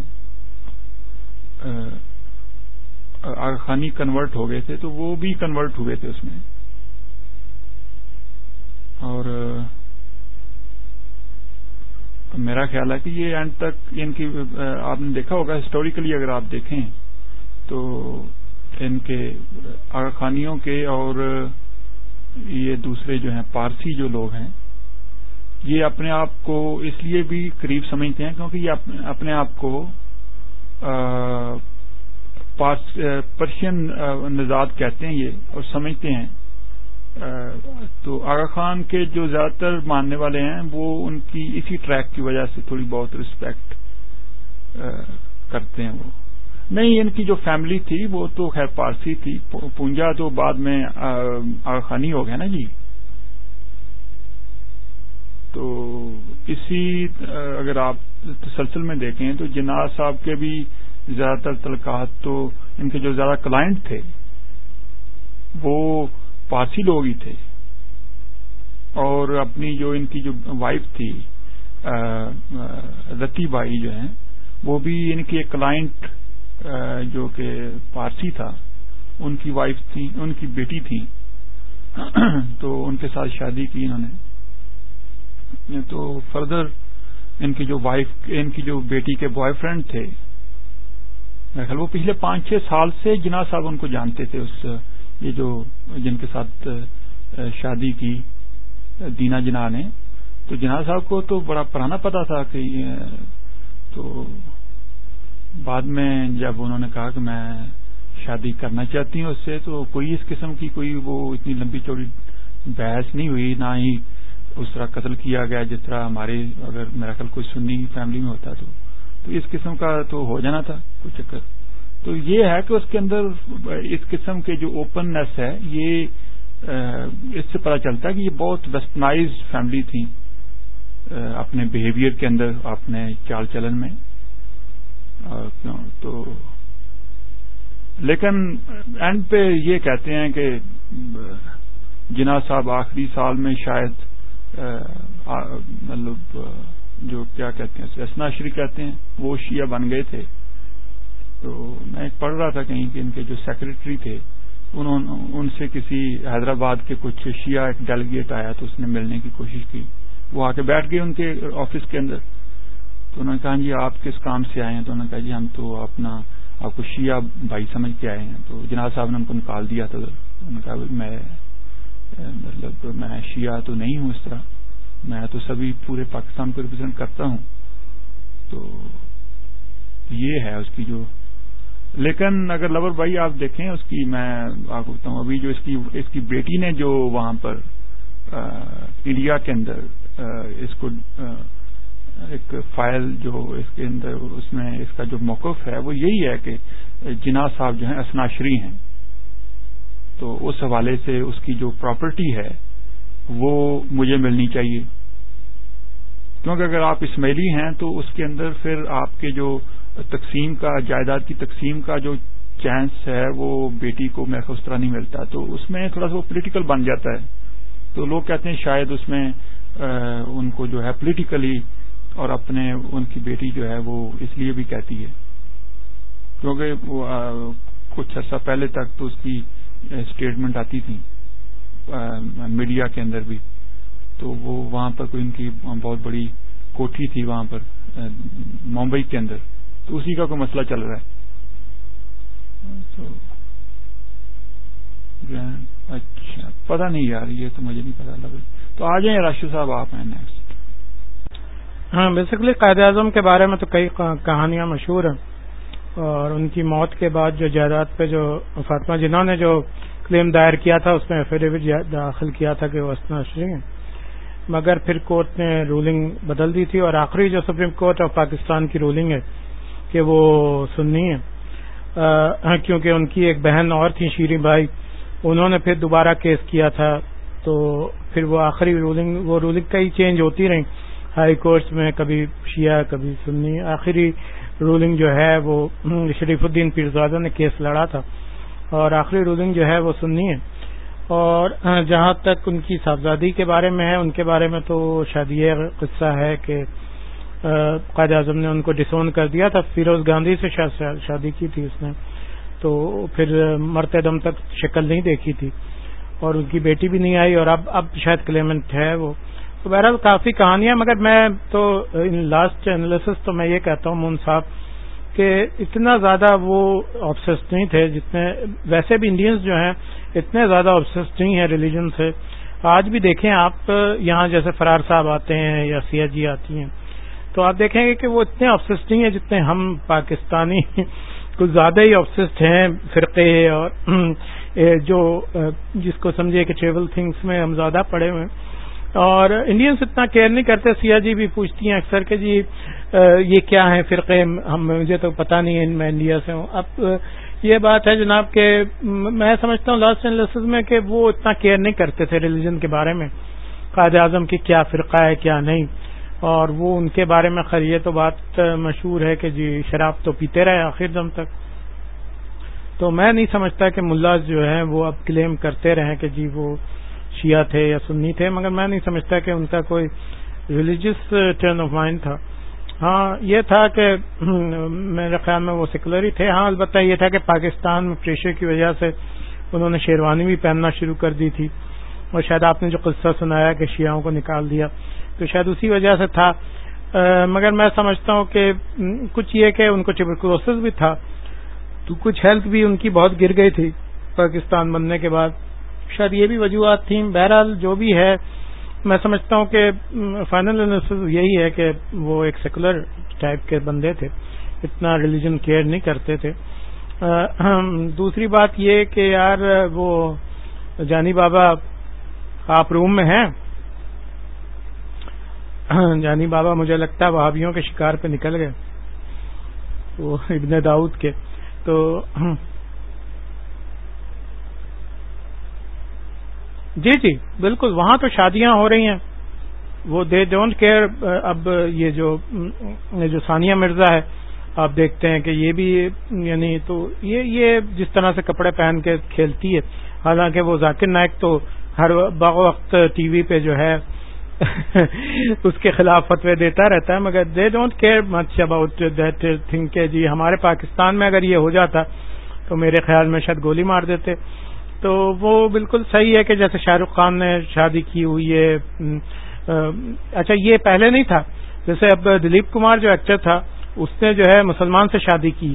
خانی کنورٹ ہو گئے تھے تو وہ بھی کنورٹ ہوئے تھے اس میں۔ اور میرا خیال ہے کہ یہ اینڈ تک ان کی آپ نے دیکھا ہوگا ہسٹوریکلی اگر آپ دیکھیں تو ان کے خانیوں کے اور یہ دوسرے جو ہیں پارسی جو لوگ ہیں، یہ اپنے آپ کو اس لیے بھی قریب سمجھتے ہیں کیونکہ یہ اپنے آپ کو پرشین نژاد کہتے ہیں یہ اور سمجھتے ہیں۔ تو آغا خان کے جو زیادہ تر ماننے والے ہیں، وہ ان کی اسی ٹریک کی وجہ سے تھوڑی بہت رسپیکٹ کرتے ہیں وہ۔ نہیں، ان کی جو فیملی تھی، وہ تو خیر پارسی تھی۔ پونجا تو بعد میں آغا خانی ہو گیا نا جی؟ تو اسی اگر آپ تسلسل میں دیکھیں تو جناز صاحب کے بھی زیادہ تر تلقات تو ان کے جو زیادہ کلائنٹ تھے، وہ پارسی لوگ ہی تھے۔ اور اپنی جو ان کی جو وائف تھی رتی بائی جو ہیں، وہ بھی ان کی ایک کلائنٹ جو کہ پارسی تھا۔ ان کی وائف تھی، ان کی بیٹی تھی۔ <clears throat> تو ان کے ساتھ شادی کی انہوں نے۔ تو فردر ان کی جو وائف ان کی جو بیٹی کے بوائے فرینڈ تھے خیال وہ پچھلے پانچ چھ سال سے جناح صاحب ان کو جانتے تھے، اس، یہ جو جن کے ساتھ شادی کی دینا جناح نے۔ تو جناح صاحب کو تو بڑا پرانا پتا تھا کہ تو بعد میں جب انہوں نے کہا کہ میں شادی کرنا چاہتی ہوں اس سے، تو کوئی اس قسم کی کوئی وہ اتنی لمبی چوڑی بحث نہیں ہوئی، نہ ہی اس طرح قتل کیا گیا جس طرح ہمارے اگر میرا خیال کوئی سنی فیملی میں ہوتا تو۔ تو اس قسم کا تو ہو جانا تھا، کوئی چکر۔ تو یہ ہے کہ اس کے اندر اس قسم کے جو اوپننیس ہے، یہ اس سے پتا چلتا ہے کہ یہ بہت ویسٹنائز فیملی تھی اپنے بہیویئر کے اندر، اپنے چال چلن میں۔ تو لیکن اینڈ پہ یہ کہتے ہیں کہ جناح صاحب آخری سال میں شاید مطلب جو کیا کہتے ہیں اسناشری کہتے ہیں، وہ شیعہ بن گئے تھے۔ تو میں پڑھ رہا تھا کہیں کہ ان کے جو سیکرٹری تھے، انہوں ان سے کسی حیدرآباد کے کچھ شیعہ ایک ڈیلیگیٹ آیا تو اس نے ملنے کی کوشش کی۔ وہ آ کے بیٹھ گئے ان کے آفس کے اندر۔ تو انہوں نے کہا جی آپ کس کام سے آئے ہیں؟ تو انہوں نے کہا جی ہم تو اپنا آپ کو شیعہ بھائی سمجھ کے آئے ہیں۔ تو جناب صاحب نے ان کو نکال دیا تھا۔ انہوں نے کہا، میں مطلب میں شیعہ تو نہیں ہوں اس طرح۔ میں تو سبھی پورے پاکستان کو ریپرزینٹ کرتا ہوں۔ تو یہ ہے اس کی جو لیکن اگر لور بھائی آپ دیکھیں اس کی میں آپ کو بتاؤں، ابھی جو اس کی اس کی بیٹی نے جو وہاں پر انڈیا کے اندر اس کو ایک فائل جو اس کے اندر اس میں اس کا جو موقف ہے وہ یہی ہے کہ جناح صاحب جو ہیں اسناشری ہیں۔ تو اس حوالے سے اس کی جو پراپرٹی ہے وہ مجھے ملنی چاہیے۔ کیونکہ اگر آپ اسماعیلی ہیں تو اس کے اندر پھر آپ کے جو تقسیم کا، جائیداد کی تقسیم کا جو چانس ہے، وہ بیٹی کو میں اس طرح نہیں ملتا۔ تو اس میں تھوڑا سا وہ پولیٹیکل بن جاتا ہے۔ تو لوگ کہتے ہیں شاید اس میں ان کو جو ہے پولیٹیکلی اور اپنے ان کی بیٹی جو ہے وہ اس لیے بھی کہتی ہے۔ کیونکہ وہ کچھ عرصہ پہلے تک تو اس کی اسٹیٹمنٹ آتی تھی میڈیا کے اندر بھی۔ تو وہ وہاں پر کوئی ان کی بہت بڑی کوٹھی تھی وہاں پر ممبئی کے اندر۔ تو اسی کا کوئی مسئلہ چل رہا ہے۔ اچھا پتا نہیں یار، یہ تو مجھے نہیں پتا لگ تو آ جائیں راشد صاحب، آپ ہیں نیکسٹ ہاں بیسکلی قائد اعظم کے بارے میں تو کئی کہانیاں مشہور ہیں۔ اور ان کی موت کے بعد جو جائیداد پہ جو فاطمہ، جنہوں نے جو کلیم دائر کیا تھا، اس میں ایفیڈیوٹ داخل کیا تھا کہ وہ اسناشری ہیں۔ مگر پھر کورٹ نے رولنگ بدل دی تھی اور آخری جو سپریم کورٹ آف پاکستان کی رولنگ ہے کہ وہ سننی ہے ہاں، کیونکہ ان کی ایک بہن اور تھی شیریں بھائی، انہوں نے پھر دوبارہ کیس کیا تھا۔ تو پھر وہ آخری رولنگ وہ رولنگ کئی چینج ہوتی رہی ہائی کورٹس میں کبھی شیعہ، کبھی سنی۔ آخری رولنگ جو ہے وہ شریف الدین پیرزادہ نے کیس لڑا تھا۔ اور آخری رولنگ جو ہے وہ سننی ہے۔ اور جہاں تک ان کی صاحبزادی کے بارے میں ہے، ان کے بارے میں تو شاید یہ قصہ ہے کہ قائد اعظم نے ان کو ڈسون کر دیا تھا، فیروز گاندھی سے شادی کی تھی اس نے، تو پھر مرتے دم تک شکل نہیں دیکھی تھی، اور ان کی بیٹی بھی نہیں آئی، اور اب اب شاید کلیمنٹ ہے وہ۔ تو بہرحال کافی کہانیاں، مگر میں تو ان لاسٹ انالیسس تو میں یہ کہتا ہوں، مون صاحب کہ اتنا زیادہ وہ آبسسڈ نہیں تھے جتنے ویسے بھی انڈینز جو ہیں، اتنے زیادہ آبسسڈ نہیں ہیں ریلیجن سے۔ آج بھی دیکھیں آپ، یہاں جیسے فرار صاحب آتے ہیں یا سیا جی آتی ہیں۔ تو آپ دیکھیں گے کہ وہ اتنے آبسسڈ نہیں ہیں جتنے ہم پاکستانی <laughs> کچھ زیادہ ہی آبسسڈ ہیں، فرقے اور <clears throat> جو، جس کو سمجھے کہ ٹریول تھنگس میں ہم زیادہ پڑے ہوئے ہیں۔ اور انڈینس اتنا کیئر نہیں کرتے سیا جی بھی پوچھتی ہیں اکثر کہ جی یہ کیا ہے فرقے؟ ہم، مجھے تو پتا نہیں ہے میں انڈیا سے ہوں۔ اب یہ بات ہے جناب کہ میں سمجھتا ہوں لاسٹ اینڈ میں کہ وہ اتنا کیئر نہیں کرتے تھے ریلیجن کے بارے میں، قائد اعظم کی کیا فرقہ ہے، کیا نہیں۔ اور وہ ان کے بارے میں خیر، یہ تو بات مشہور ہے کہ جی شراب تو پیتے رہے آخر دم تک۔ تو میں نہیں سمجھتا کہ ملاز جو ہیں وہ اب کلیم کرتے رہیں کہ جی وہ شیعہ تھے یا سنی تھے، مگر میں نہیں سمجھتا کہ ان کا کوئی ریلیجس ٹرن آف مائنڈ تھا۔ ہاں یہ تھا کہ، <clears throat> میرے خیال میں وہ سیکولر ہی تھے۔ ہاں البتہ یہ تھا کہ پاکستان میں پریشر کی وجہ سے انہوں نے شیروانی بھی پہننا شروع کر دی تھی۔ اور شاید آپ نے جو قصہ سنایا کہ شیعوں کو نکال دیا، تو شاید اسی وجہ سے تھا۔ مگر میں سمجھتا ہوں کہ کچھ یہ کہ ان کو ٹیبرکلوسس بھی تھا، تو کچھ ہیلتھ بھی ان کی بہت گر گئی تھی پاکستان بننے کے بعد۔ شاید یہ بھی وجوہات تھیں۔ بہرحال جو بھی ہے، میں سمجھتا ہوں کہ فائنل یہی ہے کہ وہ ایک سیکولر ٹائپ کے بندے تھے۔ اتنا ریلیجن کیئر نہیں کرتے تھے۔ دوسری بات یہ کہ یار، وہ جانی بابا آپ روم میں ہیں۔ جانی بابا مجھے لگتا ہے وہابیوں کے شکار پہ نکل گئے، وہ ابن داؤد کے۔ تو جی جی بالکل، وہاں تو شادیاں ہو رہی ہیں۔ وہ دے ڈونٹ کیئر اب یہ جو جو ثانیہ مرزا ہے، آپ دیکھتے ہیں کہ یہ بھی یعنی تو یہ یہ جس طرح سے کپڑے پہن کے کھیلتی ہے۔ حالانکہ وہ ذاکر نائک تو ہر باغ وقت ٹی وی پہ جو ہے، <laughs> اس کے خلاف فتوی دیتا رہتا ہے، مگر they don't care much about that think کہ جی ہمارے پاکستان میں اگر یہ ہو جاتا تو میرے خیال میں شاید گولی مار دیتے۔ تو وہ بالکل صحیح ہے کہ جیسے شاہ رخ خان نے شادی کی ہوئی ہے اچھا یہ پہلے نہیں تھا۔ جیسے اب دلیپ کمار جو ایکٹر تھا، اس نے جو ہے مسلمان سے شادی کی۔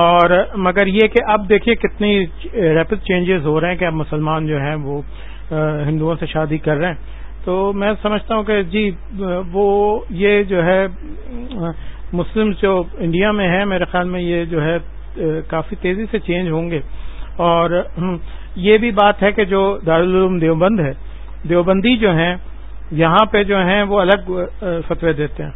اور مگر یہ کہ اب دیکھیے کتنی ریپڈ چینجز ہو رہے ہیں کہ اب مسلمان جو ہیں وہ ہندوؤں سے شادی کر رہے ہیں۔ تو میں سمجھتا ہوں کہ جی وہ یہ جو ہے مسلم جو انڈیا میں ہے میرے خیال میں یہ جو ہے کافی تیزی سے چینج ہوں گے۔ اور یہ بھی بات ہے کہ جو دارالعلوم دیوبند ہے، دیوبندی جو ہیں، یہاں پہ جو ہیں، وہ الگ فتوے دیتے ہیں۔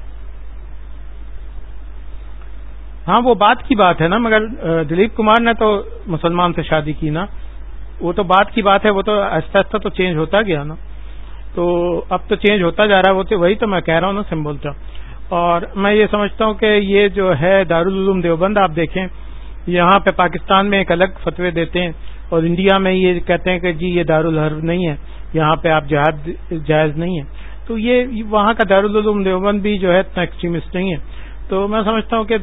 ہاں وہ بات کی بات ہے نا، مگر دلیپ کمار نے تو مسلمان سے شادی کی نا۔ وہ تو بات کی بات ہے، وہ تو آہستہ آہستہ تو چینج ہوتا گیا نا۔ تو اب تو چینج ہوتا جا رہا ہے، وہ تو وہی تو میں کہہ رہا ہوں نا، سمبول کا اور میں یہ سمجھتا ہوں کہ یہ جو ہے دارالعلوم دیوبند، آپ دیکھیں یہاں پہ پاکستان میں ایک الگ فتوے دیتے ہیں اور انڈیا میں یہ کہتے ہیں کہ جی یہ دارالحرب نہیں ہے، یہاں پہ آپ جہاد جائز نہیں ہے۔ تو یہ وہاں کا دارالعلوم دیوبند بھی جو ہے اتنا ایکسٹریمسٹ نہیں ہے۔ تو میں سمجھتا ہوں کہ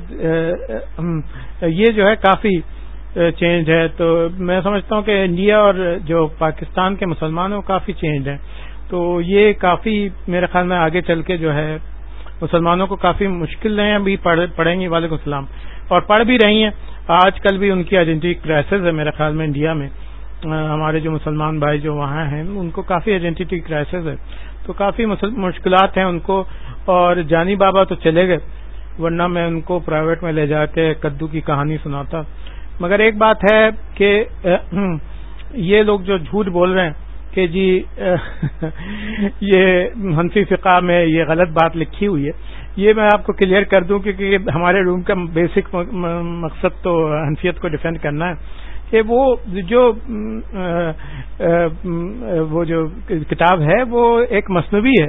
یہ جو ہے کافی چینج ہے۔ تو میں سمجھتا ہوں کہ انڈیا اور جو پاکستان کے مسلمان ہیں وہ کافی چینج ہیں۔ تو یہ کافی میرے خیال میں آگے چل کے جو ہے مسلمانوں کو کافی مشکل ہیں۔ ابھی پڑھیں گی وعلیکم السلام۔ اور پڑھ بھی رہی ہیں۔ آج کل بھی ان کی آئیڈینٹی کرائسس ہے میرے خیال میں انڈیا میں۔ ہمارے جو مسلمان بھائی جو وہاں ہیں، ان کو کافی آئیڈینٹی کرائسس ہے۔ تو کافی مشکلات ہیں ان کو۔ اور جانی بابا تو چلے گئے، ورنہ میں ان کو پرائیویٹ میں لے جا کے کدو کی کہانی سناتا۔ مگر ایک بات ہے کہ یہ لوگ جو جھوٹ بول رہے ہیں کہ جی یہ منفی فقہ میں یہ غلط بات لکھی ہوئی ہے۔ یہ میں آپ کو کلیئر کر دوں کیونکہ ہمارے روم کا بیسک مقصد تو حنفیت کو ڈیفینڈ کرنا ہے۔ کہ وہ جو وہ جو کتاب ہے، وہ ایک مصنوعی ہے۔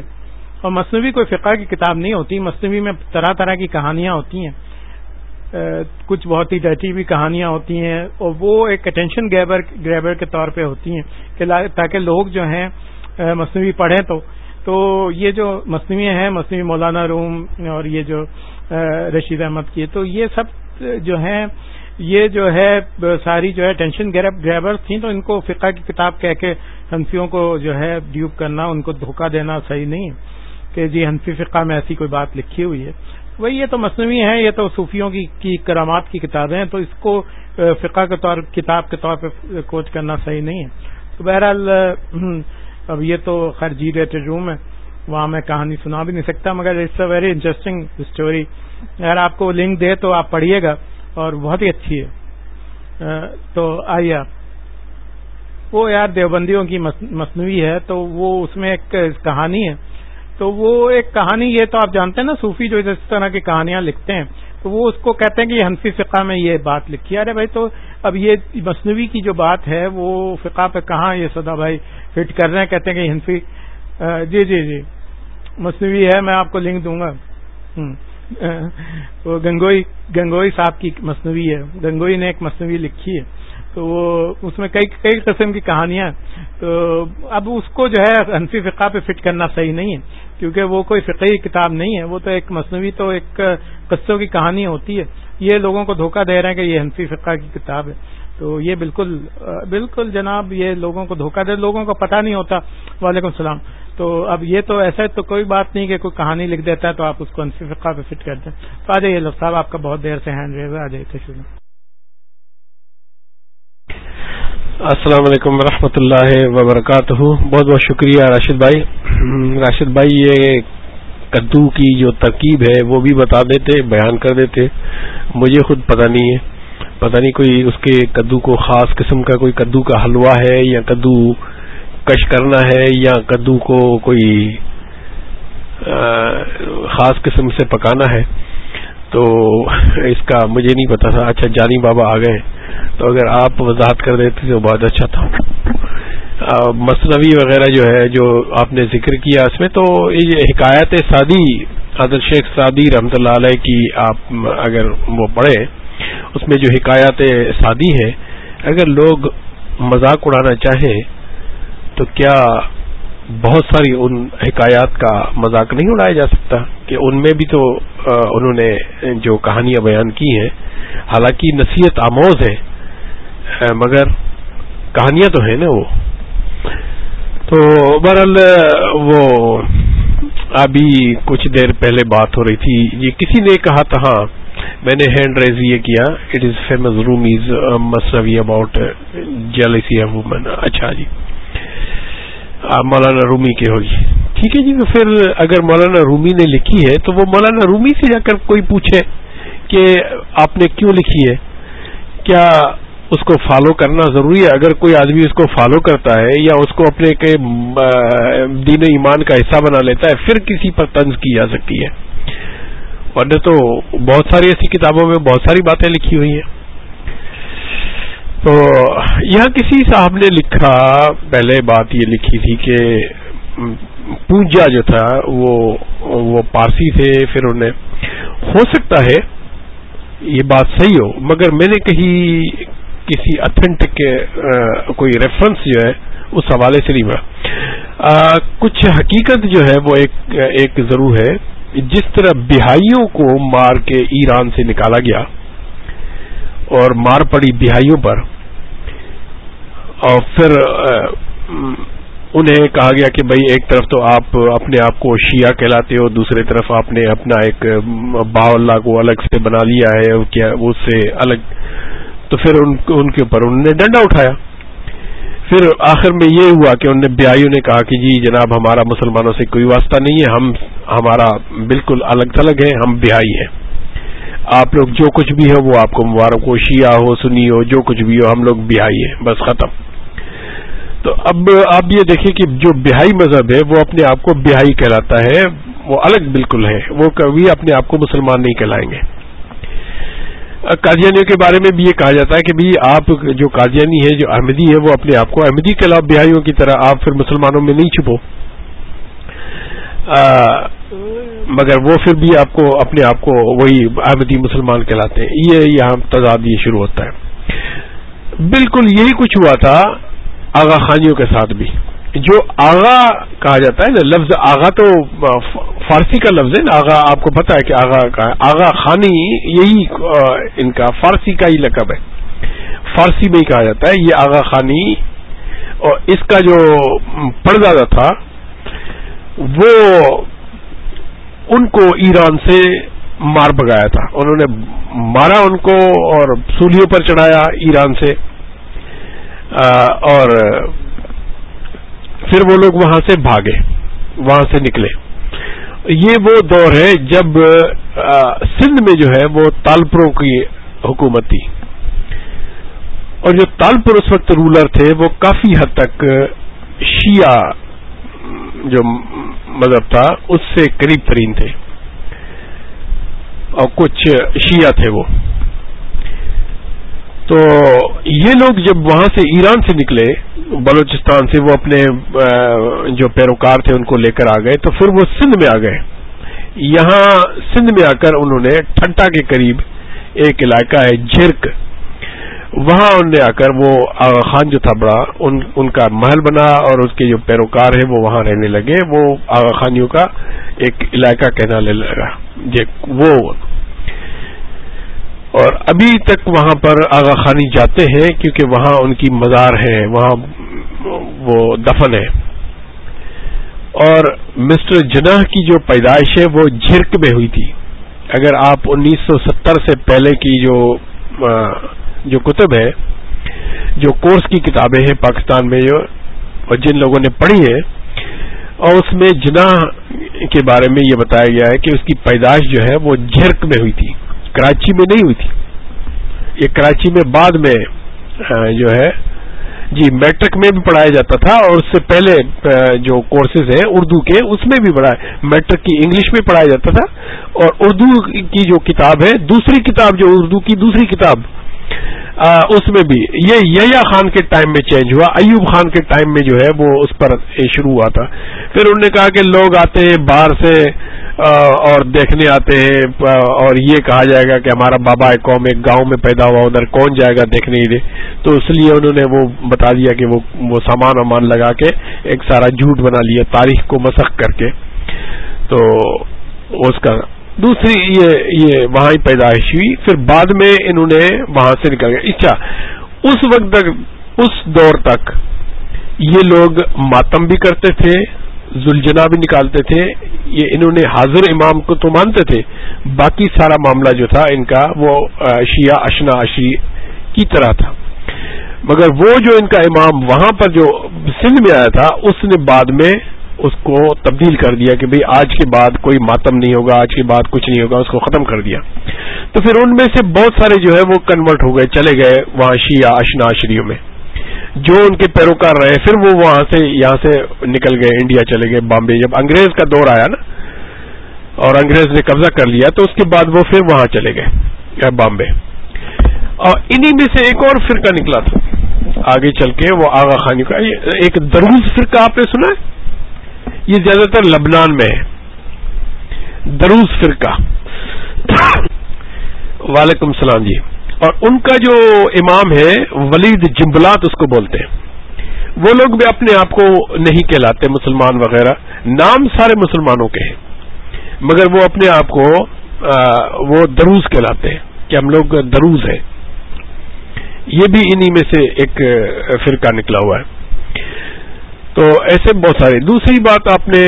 اور مصنوعی کوئی فقہ کی کتاب نہیں ہوتی۔ مصنوعی میں طرح طرح کی کہانیاں ہوتی ہیں۔ کچھ بہت ہی ڈرٹی بھی کہانیاں ہوتی ہیں اور وہ ایک اٹینشن گریبر گریبر کے طور پہ ہوتی ہیں کہ تاکہ لوگ جو ہیں مصنوعی پڑھیں تو تو یہ جو مصنوعی ہیں، مصنوعی مولانا روم اور یہ جو رشید احمد کی، تو یہ سب جو ہیں، یہ جو ہے ساری جو ہے ٹینشن گریبر تھیں تو ان کو فقہ کی کتاب کہہ کے ہنفیوں کو جو ہے ڈیوب کرنا، ان کو دھوکہ دینا صحیح نہیں ہے کہ جی حنفی فقہ میں ایسی کوئی بات لکھی ہوئی ہے۔ وہی یہ تو مصنوعی ہے یہ تو صوفیوں کی کرامات کی کتابیں ہیں، تو اس کو فقہ کے طور، کتاب کے طور پہ کوچ کرنا صحیح نہیں ہے۔ تو بہرحال اب یہ تو خیر جی ریٹڈ روم ہے، وہاں میں کہانی سنا بھی نہیں سکتا، مگر it's a very interesting story. اگر آپ کو لنک دے تو آپ پڑھیے گا، اور بہت ہی اچھی ہے۔ تو آئیے آپ۔ وہ یار دیوبندیوں کی مصنوعی ہے، تو وہ اس میں ایک کہانی ہے۔ تو وہ ایک کہانی، یہ تو آپ جانتے ہیں نا، صوفی جو اس طرح کی کہانیاں لکھتے ہیں، تو وہ اس کو کہتے ہیں کہ حنفی فقہ میں یہ بات لکھی ارے بھائی، تو اب یہ مصنوعی کی جو بات ہے، وہ فقہ پہ کہاں یہ سدا بھائی فٹ کر رہے ہیں، کہتے ہیں کہ حنفی جی جی جی مصنوعی ہے، میں آپ کو لنک دوں گا۔ وہ گنگوئی گنگوئی صاحب کی مصنوعی ہے۔ گنگوئی نے ایک مصنوعی لکھی ہے۔ تو وہ اس میں کئی کئی قسم کی کہانیاں تو اب اس کو جو ہے حنفی فقہ پہ فٹ کرنا صحیح نہیں ہے، کیونکہ وہ کوئی فقہی کتاب نہیں ہے۔ وہ تو ایک مصنوعی تو ایک قصوں کی کہانی ہوتی ہے۔ یہ لوگوں کو دھوکہ دے رہے ہیں کہ یہ حنفی فقہ کی کتاب ہے۔ تو یہ بالکل بالکل جناب یہ لوگوں کو دھوکہ دے، لوگوں کو پتہ نہیں ہوتا۔ وعلیکم السلام۔ تو اب یہ تو ایسا تو کوئی بات نہیں کہ کوئی کہانی لکھ دیتا ہے تو آپ اس کو حنفی فقہ پہ فٹ کر دیں۔ تو آ جائیے صاحب، آپ کا بہت دیر سے ہینڈ ریز آ جائیے شروع السلام علیکم ورحمۃ اللہ وبرکاتہ۔ بہت بہت شکریہ راشد بھائی۔ راشد بھائی، یہ کدو کی جو ترکیب ہے، وہ بھی بتا دیتے، بیان کر دیتے۔ مجھے خود پتہ نہیں ہے۔ پتہ نہیں کوئی اس کے کدو کو خاص قسم کا، کوئی کدو کا حلوہ ہے یا کدو کش کرنا ہے یا کدو کو کوئی خاص قسم سے پکانا ہے، تو اس کا مجھے نہیں پتا تھا۔ اچھا جانی بابا آ گئے۔ تو اگر آپ وضاحت کر دیتے تو بہت اچھا تھا۔ مصنوعی وغیرہ جو ہے، جو آپ نے ذکر کیا، اس میں تو یہ حکایت سادی عادل شیخ سعدی رحمت اللہ علیہ کی آپ اگر وہ پڑھیں اس میں جو حکایت سادی ہے، اگر لوگ مذاق اڑانا چاہیں تو کیا بہت ساری ان حکایات کا مذاق نہیں اڑایا جا سکتا کہ ان میں بھی تو انہوں نے جو کہانیاں بیان کی ہیں، حالانکہ نصیحت آموز ہے مگر کہانیاں تو ہیں نا وہ۔ تو بہرحال وہ ابھی کچھ دیر پہلے بات ہو رہی تھی۔ یہ کسی نے کہا تھا ہاں میں نے ہینڈ ریز یہ کیا، اٹ از فیمس روم از مسوی اباؤٹ جیلسی وومن اچھا جی۔ مولانا رومی کی ہوگی ٹھیک ہے جی پھر اگر مولانا رومی نے لکھی ہے، تو وہ مولانا رومی سے جا کر کوئی پوچھے کہ آپ نے کیوں لکھی ہے؟ کیا اس کو فالو کرنا ضروری ہے؟ اگر کوئی آدمی اس کو فالو کرتا ہے یا اس کو اپنے کے دین ایمان کا حصہ بنا لیتا ہے، پھر کسی پر طنز کی جا سکتی ہے۔ ورنہ تو بہت ساری ایسی کتابوں میں بہت ساری باتیں لکھی ہوئی ہیں۔ تو یہاں کسی صاحب نے لکھا، پہلے بات یہ لکھی تھی کہ پوجا جو تھا، وہ وہ پارسی تھے، پھر انہیں ہو سکتا ہے یہ بات صحیح ہو، مگر میں نے کہیں کسی اتھینٹک کوئی ریفرنس جو ہے، اس حوالے سے نہیں ہوا۔ کچھ حقیقت جو ہے، وہ ایک ایک ضرور ہے۔ جس طرح بہائیوں کو مار کے ایران سے نکالا گیا اور مار پڑی بہائیوں پر۔ اور پھر انہیں کہا گیا کہ بھائی، ایک طرف تو آپ اپنے آپ کو شیعہ کہلاتے ہو دوسری طرف آپ نے اپنا ایک با اللہ کو الگ سے بنا لیا ہے کیا اس سے الگ۔ تو پھر ان کے اوپر انہوں نے ڈنڈا اٹھایا۔ پھر آخر میں یہ ہوا کہ انہوں نے بیائیوں نے کہا کہ جی جناب، ہمارا مسلمانوں سے کوئی واسطہ نہیں ہے، ہم، ہمارا بالکل الگ تھلگ ہے ہم بہائی ہیں۔ آپ لوگ جو کچھ بھی ہے وہ آپ کو مبارک ہو، شیعہ ہو، سنی ہو، جو کچھ بھی ہو، ہم لوگ بہائی ہیں، بس ختم۔ تو اب آپ یہ دیکھیں کہ جو بہائی مذہب ہے، وہ اپنے آپ کو بہائی کہلاتا ہے، وہ الگ بالکل ہے، وہ کبھی اپنے آپ کو مسلمان نہیں کہلائیں گے۔ قادیانیوں کے بارے میں بھی یہ کہا جاتا ہے کہ بھی آپ جو قادیانی ہے جو احمدی ہے وہ اپنے آپ کو احمدی کے علاوہ بہائیوں کی طرح آپ پھر مسلمانوں میں نہیں چھپو۔ مگر وہ پھر بھی آپ کو، اپنے آپ کو وہی احمدی مسلمان کہلاتے ہیں۔ یہ یہاں تضاد یہ شروع ہوتا ہے۔ بالکل یہی کچھ ہوا تھا آغا خانیوں کے ساتھ بھی۔ جو آغا کہا جاتا ہے نا، لفظ آغا تو فارسی کا لفظ ہے نا۔ آغا، آپ کو پتا ہے کہ آغا کا، آغا خانی یہی ان کا فارسی کا ہی لقب ہے۔ فارسی میں ہی کہا جاتا ہے، یہ آغا خانی اور اس کا جو پردادا تھا وہ ان کو ایران سے مار بگایا تھا۔ انہوں نے مارا ان کو اور سولیوں پر چڑھایا ایران سے۔ اور پھر وہ لوگ وہاں سے بھاگے، وہاں سے نکلے۔ یہ وہ دور ہے جب سندھ میں جو ہے وہ تالپروں کی حکومت تھی۔ اور جو تالپور اس وقت رولر تھے وہ کافی حد تک شیعہ جو مذہب تھا، اس سے قریب ترین تھے۔ اور کچھ شیعہ تھے وہ۔ تو یہ لوگ جب وہاں سے ایران سے نکلے، بلوچستان سے وہ اپنے جو پیروکار تھے، ان کو لے کر آ گئے، تو پھر وہ سندھ میں آ گئے۔ یہاں سندھ میں آ کر انہوں نے ٹھنٹا کے قریب ایک علاقہ ہے، جھرک۔ وہاں انہوں نے آ کر وہ آغا خان جو تھا بڑا، ان ان کا محل بنا اور اس کے جو پیروکار ہیں وہ وہاں رہنے لگے۔ وہ آغا خانیوں کا ایک علاقہ کہنا لے لگا۔ وہ۔ اور ابھی تک وہاں پر آغا خانی جاتے ہیں کیونکہ وہاں ان کی مزار ہے، وہاں وہ دفن ہے۔ اور مسٹر جناح کی جو پیدائش ہے وہ جھرک میں ہوئی تھی۔ اگر آپ انیس سو ستر سے پہلے کی جو جو کتب ہے جو کورس کی کتابیں ہیں پاکستان میں جو اور جن لوگوں نے پڑھی ہے اور اس میں جناح کے بارے میں یہ بتایا گیا ہے کہ اس کی پیدائش جو ہے وہ جھرک میں ہوئی تھی، کراچی میں نہیں ہوئی تھی۔ یہ کراچی میں بعد میں جو ہے جی میٹرک میں بھی پڑھایا جاتا تھا، اور اس سے پہلے جو کورسز ہیں اردو کے، اس میں بھی پڑھا میٹرک کی انگلش میں پڑھایا جاتا تھا، اور اردو کی جو کتاب ہے، دوسری کتاب جو اردو کی دوسری کتاب اس میں بھی۔ یہ یا خان کے ٹائم میں چینج ہوا۔ ایوب خان کے ٹائم میں جو ہے وہ اس پر شروع ہوا تھا۔ پھر انہوں نے کہا کہ لوگ آتے ہیں باہر سے اور دیکھنے آتے ہیں اور یہ کہا جائے گا کہ ہمارا بابا قوم، ایک گاؤں میں پیدا ہوا، ادھر کون جائے گا دیکھنے ہی تو اس لیے انہوں نے وہ بتا دیا کہ وہ وہ سامان وامان لگا کے ایک سارا جھوٹ بنا لیا، تاریخ کو مسخ کر کے۔ تو اس کا دوسری یہ یہ وہاں ہی پیدائش ہوئی، پھر بعد میں انہوں نے وہاں سے نکل گیا اچھا اس وقت تک، اس دور تک یہ لوگ ماتم بھی کرتے تھے، زلجنا بھی نکالتے تھے، یہ انہوں نے حاضر امام کو تو مانتے تھے، باقی سارا معاملہ جو تھا ان کا، وہ شیعہ اشنا اشری کی طرح تھا۔ مگر وہ جو ان کا امام وہاں پر جو سندھ میں آیا تھا، اس نے بعد میں اس کو تبدیل کر دیا کہ بھئی آج کے بعد کوئی ماتم نہیں ہوگا، آج کے بعد کچھ نہیں ہوگا، اس کو ختم کر دیا۔ تو پھر ان میں سے بہت سارے جو ہے وہ کنورٹ ہو گئے، چلے گئے وہاں شیعہ اشنا اشریوں میں۔ جو ان کے پیروکار رہے، پھر وہ وہاں سے یہاں سے نکل گئے، انڈیا چلے گئے، بامبے۔ جب انگریز کا دور آیا نا، اور انگریز نے قبضہ کر لیا، تو اس کے بعد وہ پھر وہاں چلے گئے بامبے۔ اور انہی میں سے ایک اور فرقہ نکلا تھا۔ آگے چل کے وہ آغا خانی کا ایک دروز فرقہ آپ نے سنا ہے؟ یہ زیادہ تر لبنان میں ہے۔ دروز فرقہ۔ وعلیکم السلام جی۔ اور ان کا جو امام ہے، ولید جمبلات اس کو بولتے ہیں۔ وہ لوگ بھی اپنے آپ کو نہیں کہلاتے، مسلمان وغیرہ۔ نام سارے مسلمانوں کے ہیں۔ مگر وہ اپنے آپ کو وہ دروز کہلاتے ہیں کہ ہم لوگ دروز ہیں۔ یہ بھی انہی میں سے ایک فرقہ نکلا ہوا ہے۔ تو ایسے بہت سارے دوسری بات آپ نے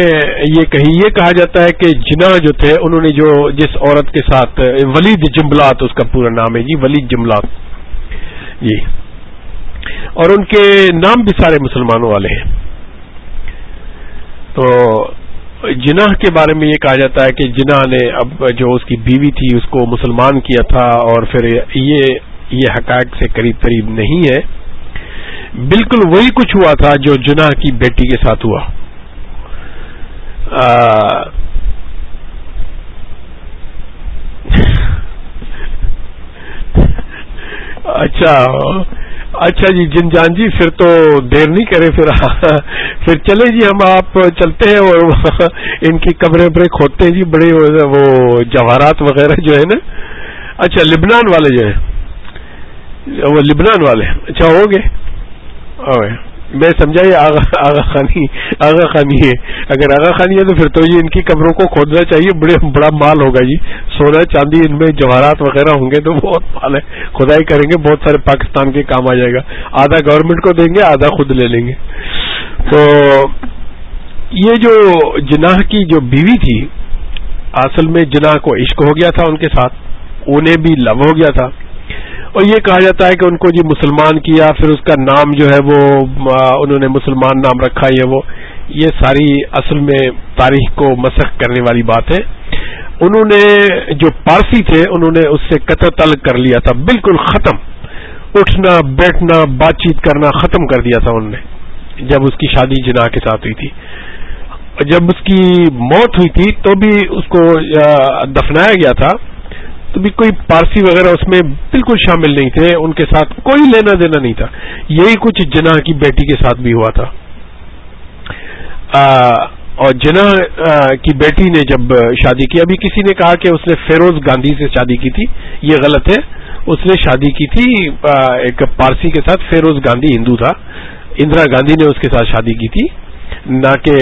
یہ کہی یہ کہا جاتا ہے کہ جنا جو تھے، انہوں نے جو جس عورت کے ساتھ ولید جملات اس کا پورا نام ہے جی ولید جملات جی۔ اور ان کے نام بھی سارے مسلمانوں والے ہیں۔ تو جناح کے بارے میں یہ کہا جاتا ہے کہ جناح نے اب جو اس کی بیوی تھی، اس کو مسلمان کیا تھا اور پھر یہ یہ حقائق سے قریب قریب نہیں ہے۔ بالکل وہی کچھ ہوا تھا جو جناح کی بیٹی کے ساتھ ہوا۔ اچھا اچھا جی جن جان جی پھر تو دیر نہیں کرے، پھر <laughs> پھر چلے جی ہم آپ چلتے ہیں اور <laughs> ان کی کمرے وبرے کھودتے ہیں جی بڑے وہ جواہرات وغیرہ جو ہے نا۔ اچھا لبنان والے جو ہے وہ لبنان والے۔ اچھا ہو گئے۔ میں سمجھا یہ آغا خانی آغا خانی ہے۔ اگر آغا خانی ہے تو پھر تو یہ ان کی قبروں کو کھودنا چاہیے۔ بڑے، بڑا مال ہوگا جی۔ سونا، چاندی، ان میں جواہرات وغیرہ ہوں گے تو بہت مال ہے۔ کھدائی کریں گے، بہت سارے پاکستان کے کام آ جائے گا۔ آدھا گورنمنٹ کو دیں گے، آدھا خود لے لیں گے۔ تو یہ جو جناح کی جو بیوی تھی، اصل میں جناح کو عشق ہو گیا تھا ان کے ساتھ۔ انہیں بھی لو ہو گیا تھا۔ اور یہ کہا جاتا ہے کہ ان کو جی مسلمان کیا، پھر اس کا نام جو ہے وہ انہوں نے مسلمان نام رکھا، یہ وہ، یہ ساری اصل میں تاریخ کو مسخ کرنے والی بات ہے۔ انہوں نے جو پارسی تھے، انہوں نے اس سے قطع تلق کر لیا تھا، بالکل ختم۔ اٹھنا، بیٹھنا، بات چیت کرنا ختم کر دیا تھا انہوں نے، جب اس کی شادی جنا کے ساتھ ہوئی تھی۔ جب اس کی موت ہوئی تھی، تو بھی اس کو دفنایا گیا تھا۔ بھی کوئی پارسی وغیرہ اس میں بالکل شامل نہیں تھے، ان کے ساتھ کوئی لینا دینا نہیں تھا۔ یہی کچھ جنا کی بیٹی کے ساتھ بھی ہوا تھا۔ اور جنا کی بیٹی نے جب شادی کی، ابھی کسی نے کہا کہ اس نے فیروز گاندھی سے شادی کی تھی۔ یہ غلط ہے۔ اس نے شادی کی تھی ایک پارسی کے ساتھ، فیروز گاندھی ہندو تھا۔ اندرا گاندھی نے اس کے ساتھ شادی کی تھی۔ نہ کہ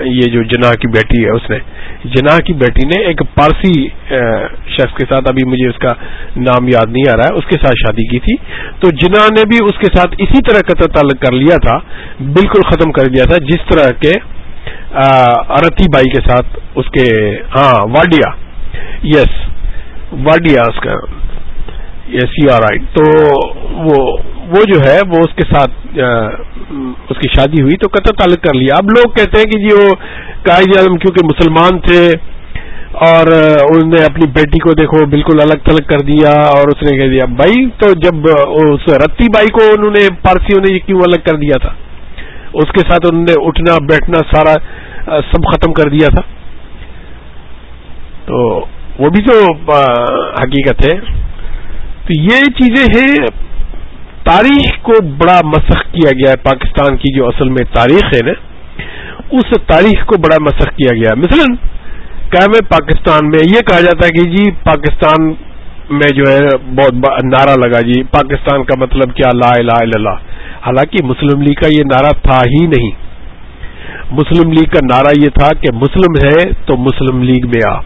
یہ جو جناح کی بیٹی ہے اس نے۔ جناح کی بیٹی نے ایک پارسی شخص کے ساتھ، ابھی مجھے اس کا نام یاد نہیں آ رہا ہے، اس کے ساتھ شادی کی تھی۔ تو جناح نے بھی اس کے ساتھ اسی طرح قطع تعلق کر لیا تھا، بالکل ختم کر دیا تھا، جس طرح کے ارتی بائی کے ساتھ اس کے ہاں واڈیا یس واڈیا اس کا۔ Yes, you are right. تو وہ وہ جو ہے، وہ اس کے ساتھ اس کی شادی ہوئی تو قطع تعلق کر لیا۔ اب لوگ کہتے ہیں کہ جی وہ قائد اعظم کیونکہ مسلمان تھے اور انہوں نے اپنی بیٹی کو دیکھو بالکل الگ تلگ کر دیا اور اس نے کہہ دیا، بھائی تو جب اس رتی بائی کو انہوں نے پارسیوں نے کیوں الگ کر دیا تھا؟ اس کے ساتھ انہوں نے اٹھنا، بیٹھنا، سارا سب ختم کر دیا تھا۔ تو وہ بھی تو حقیقت ہے۔ تو یہ چیزیں ہیں۔ تاریخ کو بڑا مسخ کیا گیا ہے، پاکستان کی جو اصل میں تاریخ ہے نا، اس تاریخ کو بڑا مسخ کیا گیا مثلا قیام پاکستان میں یہ کہا جاتا ہے کہ جی پاکستان میں جو ہے، بہت نعرہ لگا جی۔ پاکستان کا مطلب کیا؟ لا الہ الا اللہ۔ حالانکہ مسلم لیگ کا یہ نعرہ تھا ہی نہیں۔ مسلم لیگ کا نعرہ یہ تھا کہ مسلم ہے تو مسلم لیگ میں آ۔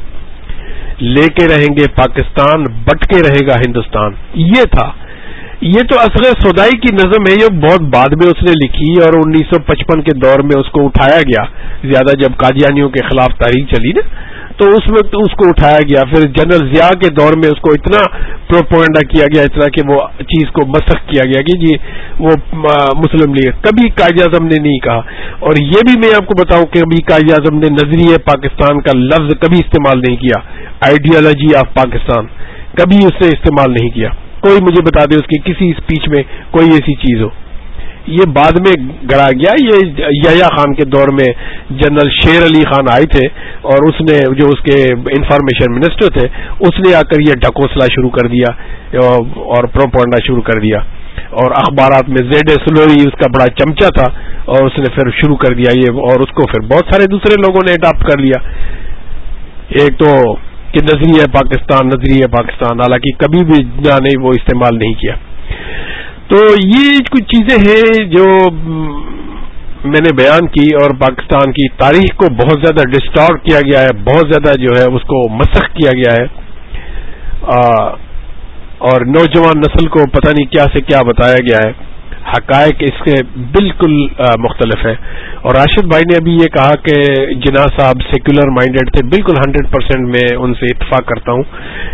لے کے رہیں گے پاکستان، بٹ کے رہے گا ہندوستان۔ یہ تھا۔ یہ تو اصغر سودائی کی نظم ہے، یہ بہت بعد میں اس نے لکھی اور انیس سو پچپن کے دور میں اس کو اٹھایا گیا۔ زیادہ جب قادیانیوں کے خلاف تاریخ چلی نا، تو اس وقت اس کو اٹھایا گیا۔ پھر جنرل ضیاء کے دور میں اس کو اتنا پروپوگنڈا کیا گیا، اتنا کہ وہ چیز کو مسخ کیا گیا کہ جی وہ مسلم لیگ۔ کبھی قائد اعظم نے نہیں کہا۔ اور یہ بھی میں آپ کو بتاؤں کہ کبھی قائد اعظم نے نظریہ پاکستان کا لفظ کبھی استعمال نہیں کیا۔ آئیڈیالوجی آف پاکستان کبھی اس نے استعمال نہیں کیا۔ کوئی مجھے بتا دے اس کی کسی اسپیچ میں کوئی ایسی چیز ہو۔ یہ بعد میں گڑا گیا، یہ یا خان کے دور میں جنرل شیر علی خان آئے تھے اور اس نے جو اس کے انفارمیشن منسٹر تھے، اس نے آ کر یہ ڈکوسلا شروع کر دیا اور پروپونڈا شروع کر دیا۔ اور اخبارات میں زیڈ سلوری اس کا بڑا چمچا تھا اور اس نے پھر شروع کر دیا یہ اور اس کو پھر بہت سارے دوسرے لوگوں نے اڈاپٹ کر لیا۔ ایک تو کہ نظریہ پاکستان نظریہ پاکستان، حالانکہ کبھی بھی نے وہ استعمال نہیں کیا۔ تو یہ کچھ چیزیں ہیں جو میں نے بیان کی اور پاکستان کی تاریخ کو بہت زیادہ ڈسٹارٹ کیا گیا ہے، بہت زیادہ جو ہے اس کو مسخ کیا گیا ہے۔ اور نوجوان نسل کو پتہ نہیں کیا سے کیا بتایا گیا ہے۔ حقائق اس کے بالکل مختلف ہے اور راشد بھائی نے ابھی یہ کہا کہ جناح صاحب سیکولر مائنڈیڈ تھے، بالکل ہنڈریڈ پرسینٹ میں ان سے اتفاق کرتا ہوں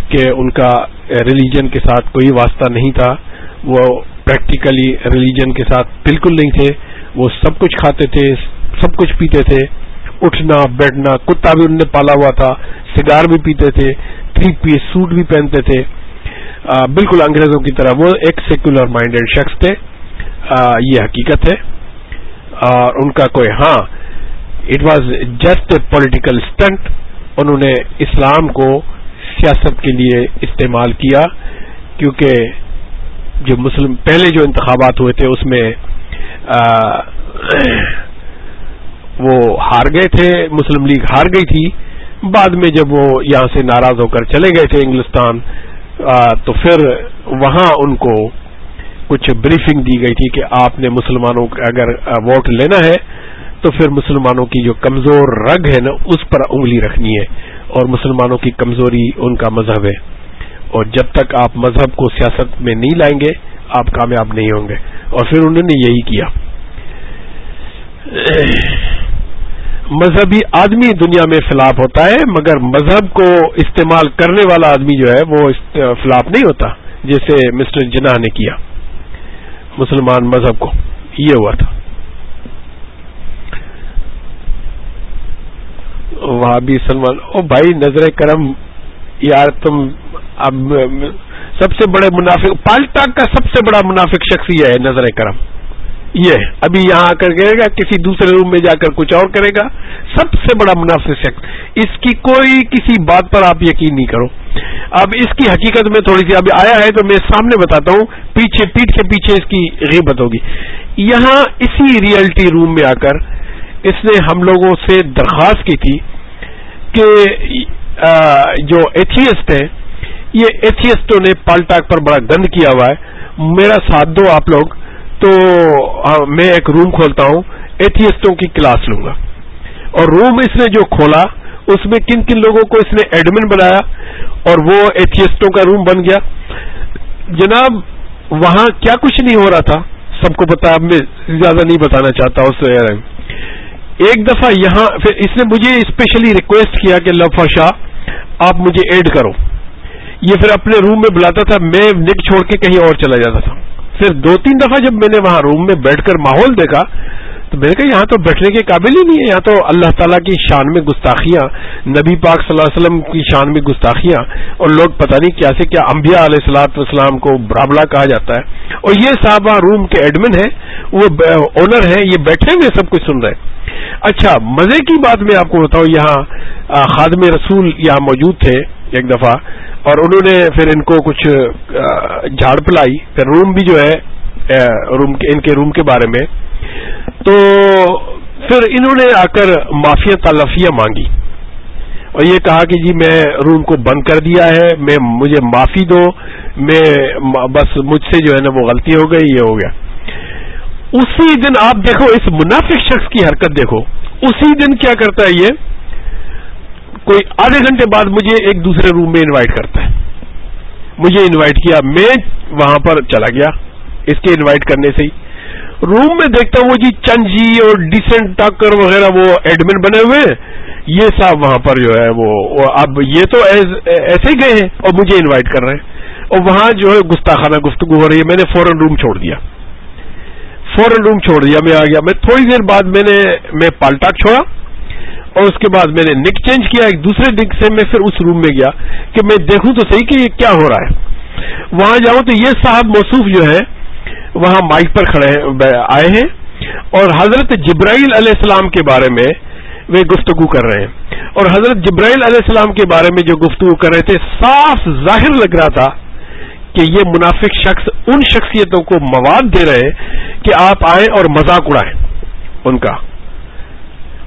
کہ ان کا ریلیجن کے ساتھ کوئی واسطہ نہیں تھا۔ وہ پریکٹیکلی ریلیجن کے ساتھ بالکل نہیں تھے۔ وہ سب کچھ کھاتے تھے، سب کچھ پیتے تھے۔ اٹھنا، بیٹھنا، کتا بھی ان نے پالا ہوا تھا، سگار بھی پیتے تھے تھری پیس سوٹ بھی پہنتے تھے۔ بالکل انگریزوں کی طرح وہ ایک سیکولر مائنڈیڈ شخص تھے۔ یہ حقیقت ہے۔ اور ان کا کوئی ہاں it was just a political stunt انہوں نے اسلام کو سیاست کے لیے استعمال کیا۔ کیونکہ جو مسلم، پہلے جو انتخابات ہوئے تھے، اس میں وہ ہار گئے تھے، مسلم لیگ ہار گئی تھی۔ بعد میں جب وہ یہاں سے ناراض ہو کر چلے گئے تھے انگلستان تو پھر وہاں ان کو کچھ بریفنگ دی گئی تھی کہ آپ نے مسلمانوں کا اگر ووٹ لینا ہے تو پھر مسلمانوں کی جو کمزور رگ ہے نا، اس پر انگلی رکھنی ہے اور مسلمانوں کی کمزوری ان کا مذہب ہے۔ اور جب تک آپ مذہب کو سیاست میں نہیں لائیں گے، آپ کامیاب نہیں ہوں گے۔ اور پھر انہوں نے یہی کیا۔ مذہبی آدمی دنیا میں فلاپ ہوتا ہے، مگر مذہب کو استعمال کرنے والا آدمی جو ہے، وہ فلاپ نہیں ہوتا، جیسے مسٹر جناح نے کیا۔ مسلمان مذہب کو۔ یہ ہوا تھا۔ وہاں بھی سلمان، او بھائی نظر کرم، یار تم اب سب سے بڑے منافق، پالٹا کا سب سے بڑا منافق شخص یہ ہے نظر کرم۔ یہ ابھی یہاں آ کر کرے گا، کسی دوسرے روم میں جا کر کچھ اور کرے گا۔ سب سے بڑا منافع شخص، اس کی کوئی کسی بات پر آپ یقین نہیں کرو۔ اب اس کی حقیقت میں تھوڑی سی ابھی آیا ہے تو میں سامنے بتاتا ہوں۔ پیچھے پیٹ کے پیچھے اس کی غیبت ہوگی۔ یہاں اسی ریئلٹی روم میں آ کر اس نے ہم لوگوں سے درخواست کی تھی کہ جو ایتھیسٹ ہیں، یہ ایتھیسٹوں نے پالٹاک پر بڑا گند کیا ہوا ہے۔ میرا ساتھ دو آپ لوگ۔ تو میں ایک روم کھولتا ہوں ایتھیسٹوں کی کلاس لوں گا۔ اور روم اس نے جو کھولا، اس میں کن کن لوگوں کو اس نے ایڈمن بنایا، اور وہ ایتھیسٹوں کا روم بن گیا۔ جناب، وہاں کیا کچھ نہیں ہو رہا تھا؟ سب کو پتا اب میں زیادہ نہیں بتانا چاہتا اس ایک دفعہ یہاں، پھر اس نے مجھے اسپیشلی ریکویسٹ کیا کہ لفا شاہ، آپ مجھے ایڈ کرو۔ یہ پھر اپنے روم میں بلاتا تھا، میں نک چھوڑ کے کہیں اور چلا جاتا تھا۔ پھر دو تین دفعہ جب میں نے وہاں روم میں بیٹھ کر ماحول دیکھا، تو میں نے کہا یہاں تو بیٹھنے کے قابل ہی نہیں ہے، یہاں تو اللہ تعالیٰ کی شان میں گستاخیاں، نبی پاک صلی اللہ علیہ وسلم کی شان میں گستاخیاں، اور لوگ پتہ نہیں کیا سے کیا انبیاء علیہ السلاط والسلام کو برابلہ کہا جاتا ہے۔ اور یہ صاحب روم کے ایڈمن ہیں، وہ اونر ہیں، یہ بیٹھے ہوئے سب کچھ سن رہے اچھا مزے کی بات میں آپ کو بتاؤں، یہاں خادم رسول یہاں موجود تھے۔ ایک دفعہ، اور انہوں نے پھر ان کو کچھ جھاڑ پلائی۔ پھر روم بھی جو ہے روم ان کے روم کے بارے میں۔ تو پھر انہوں نے آ کر معافیا تلفیہ مانگی۔ اور یہ کہا کہ جی میں روم کو بند کر دیا ہے، میں، مجھے معافی دو، میں بس مجھ سے جو ہے نا وہ غلطی ہو گئی، یہ ہو گیا۔ اسی دن آپ دیکھو، اس منافق شخص کی حرکت دیکھو۔ اسی دن کیا کرتا ہے یہ؟ کوئی آدھے گھنٹے بعد مجھے ایک دوسرے روم میں انوائٹ کرتا ہے۔ مجھے انوائٹ کیا، میں وہاں پر چلا گیا، اس کے انوائٹ کرنے سے ہی۔ روم میں دیکھتا ہوں وہ جی چند جی اور ڈیسنٹ ٹاکر وغیرہ وہ ایڈمن بنے ہوئے ہیں۔ یہ صاحب وہاں پر جو ہے وہ اب یہ تو ایسے ہی گئے ہیں اور مجھے انوائٹ کر رہے ہیں۔ اور وہاں جو ہے گستاخانہ گفتگو ہو رہی ہے، میں نے فوراً روم چھوڑ دیا۔ فوراً روم چھوڑ دیا، میں آ گیا۔ میں تھوڑی دیر بعد میں نے میں پالٹاک چھوڑا۔ اور اس کے بعد میں نے نک چینج کیا، ایک دوسرے نک سے میں پھر اس روم میں گیا کہ میں دیکھوں تو صحیح کہ یہ کیا ہو رہا ہے۔ وہاں جاؤں تو یہ صاحب موصوف جو ہے وہاں مائک پر کھڑے آئے ہیں۔ اور حضرت جبرائیل علیہ السلام کے بارے میں وہ گفتگو کر رہے ہیں۔ اور حضرت جبرائیل علیہ السلام کے بارے میں جو گفتگو کر رہے تھے، صاف ظاہر لگ رہا تھا کہ یہ منافق شخص ان شخصیتوں کو مواد دے رہے کہ آپ آئیں اور مذاق اڑائیں، ان کا۔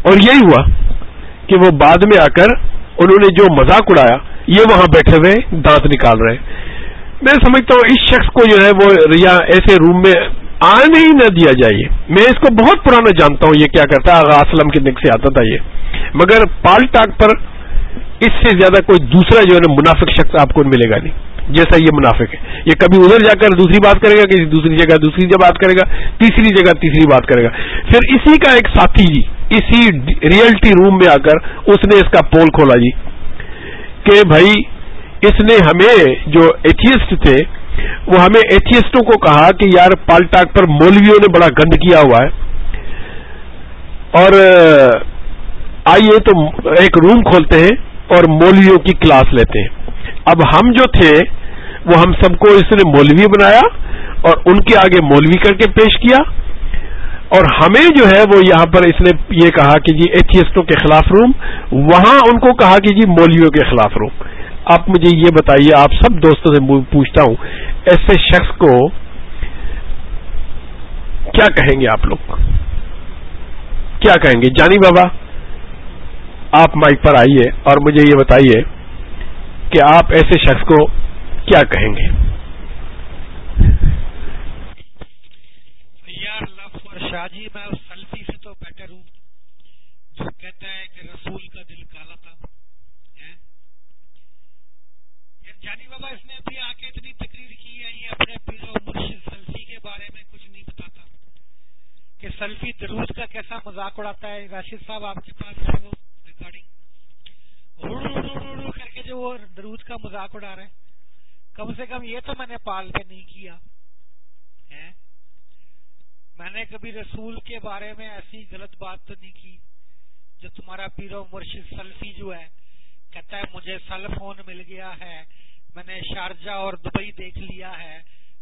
اور یہی ہوا۔ کہ وہ بعد میں آ کر انہوں نے جو مذاق اڑایا، یہ وہاں بیٹھے ہوئے دانت نکال رہے میں سمجھتا ہوں اس شخص کو جو ہے وہ ایسے روم میں آنے ہی نہ دیا جائے۔ میں اس کو بہت پرانا جانتا ہوں، یہ کیا کرتا ہے؟ اسلم کے نک سے آتا تھا یہ۔ مگر پال ٹاک پر اس سے زیادہ کوئی دوسرا جو ہے نا منافق شخص آپ کو ملے گا نہیں۔ جیسا یہ منافق ہے۔ یہ کبھی ادھر جا کر دوسری بات کرے گا کسی دوسری جگہ دوسری جگہ بات کرے گا، تیسری جگہ تیسری بات کرے گا۔ پھر اسی کا ایک ساتھی جی اسی ریئلٹی روم میں آ کر اس نے اس کا پول کھولا جی کہ بھائی، اس نے ہمیں جو ایتھیسٹ تھے، وہ ہمیں ایتھیسٹوں کو کہا کہ یار پال ٹاک پر مولویوں نے بڑا گند کیا ہوا ہے۔ اور آئیے تو ایک روم کھولتے ہیں اور مولویوں کی کلاس لیتے ہیں۔ اب ہم جو تھے وہ ہم سب کو اس نے مولوی بنایا اور ان کے آگے مولوی کر کے پیش کیا۔ اور ہمیں جو ہے وہ یہاں پر اس نے یہ کہا کہ جی ایتھیسٹوں کے خلاف روم، وہاں ان کو کہا کہ جی مولویوں کے خلاف روم۔ آپ مجھے یہ بتائیے، آپ سب دوستوں سے پوچھتا ہوں، ایسے شخص کو کیا کہیں گے آپ لوگ؟ کیا کہیں گے؟ جانی بابا، آپ مائک پر آئیے اور مجھے یہ بتائیے کہ آپ ایسے شخص کو کیا کہیں گے یار لف اور شاہ جی میں اس سلفی سے تو بیٹر ہوں جو کہتا ہے کہ رسول کا دل کالا تھا جانی بابا اس نے ابھی آ کے اتنی تقریر کی ہے یہ اپنے پیرو مرشد سلفی کے بارے میں کچھ نہیں بتاتا کہ سلفی درود کا کیسا مذاق اڑاتا ہے راشد صاحب آپ کے پاس ہے وہ ریکارڈنگ کر کے جو وہ درود کا مذاق اڑا رہا ہے کم سے کم یہ تو میں نے پال پہ نہیں کیا۔ میں نے کبھی رسول کے بارے میں ایسی غلط بات تو نہیں کی جو تمہارا پیرو مرشد سلفی جو ہے، کہتا ہے مجھے سیل فون مل گیا ہے، میں نے شارجہ اور دبئی دیکھ لیا ہے،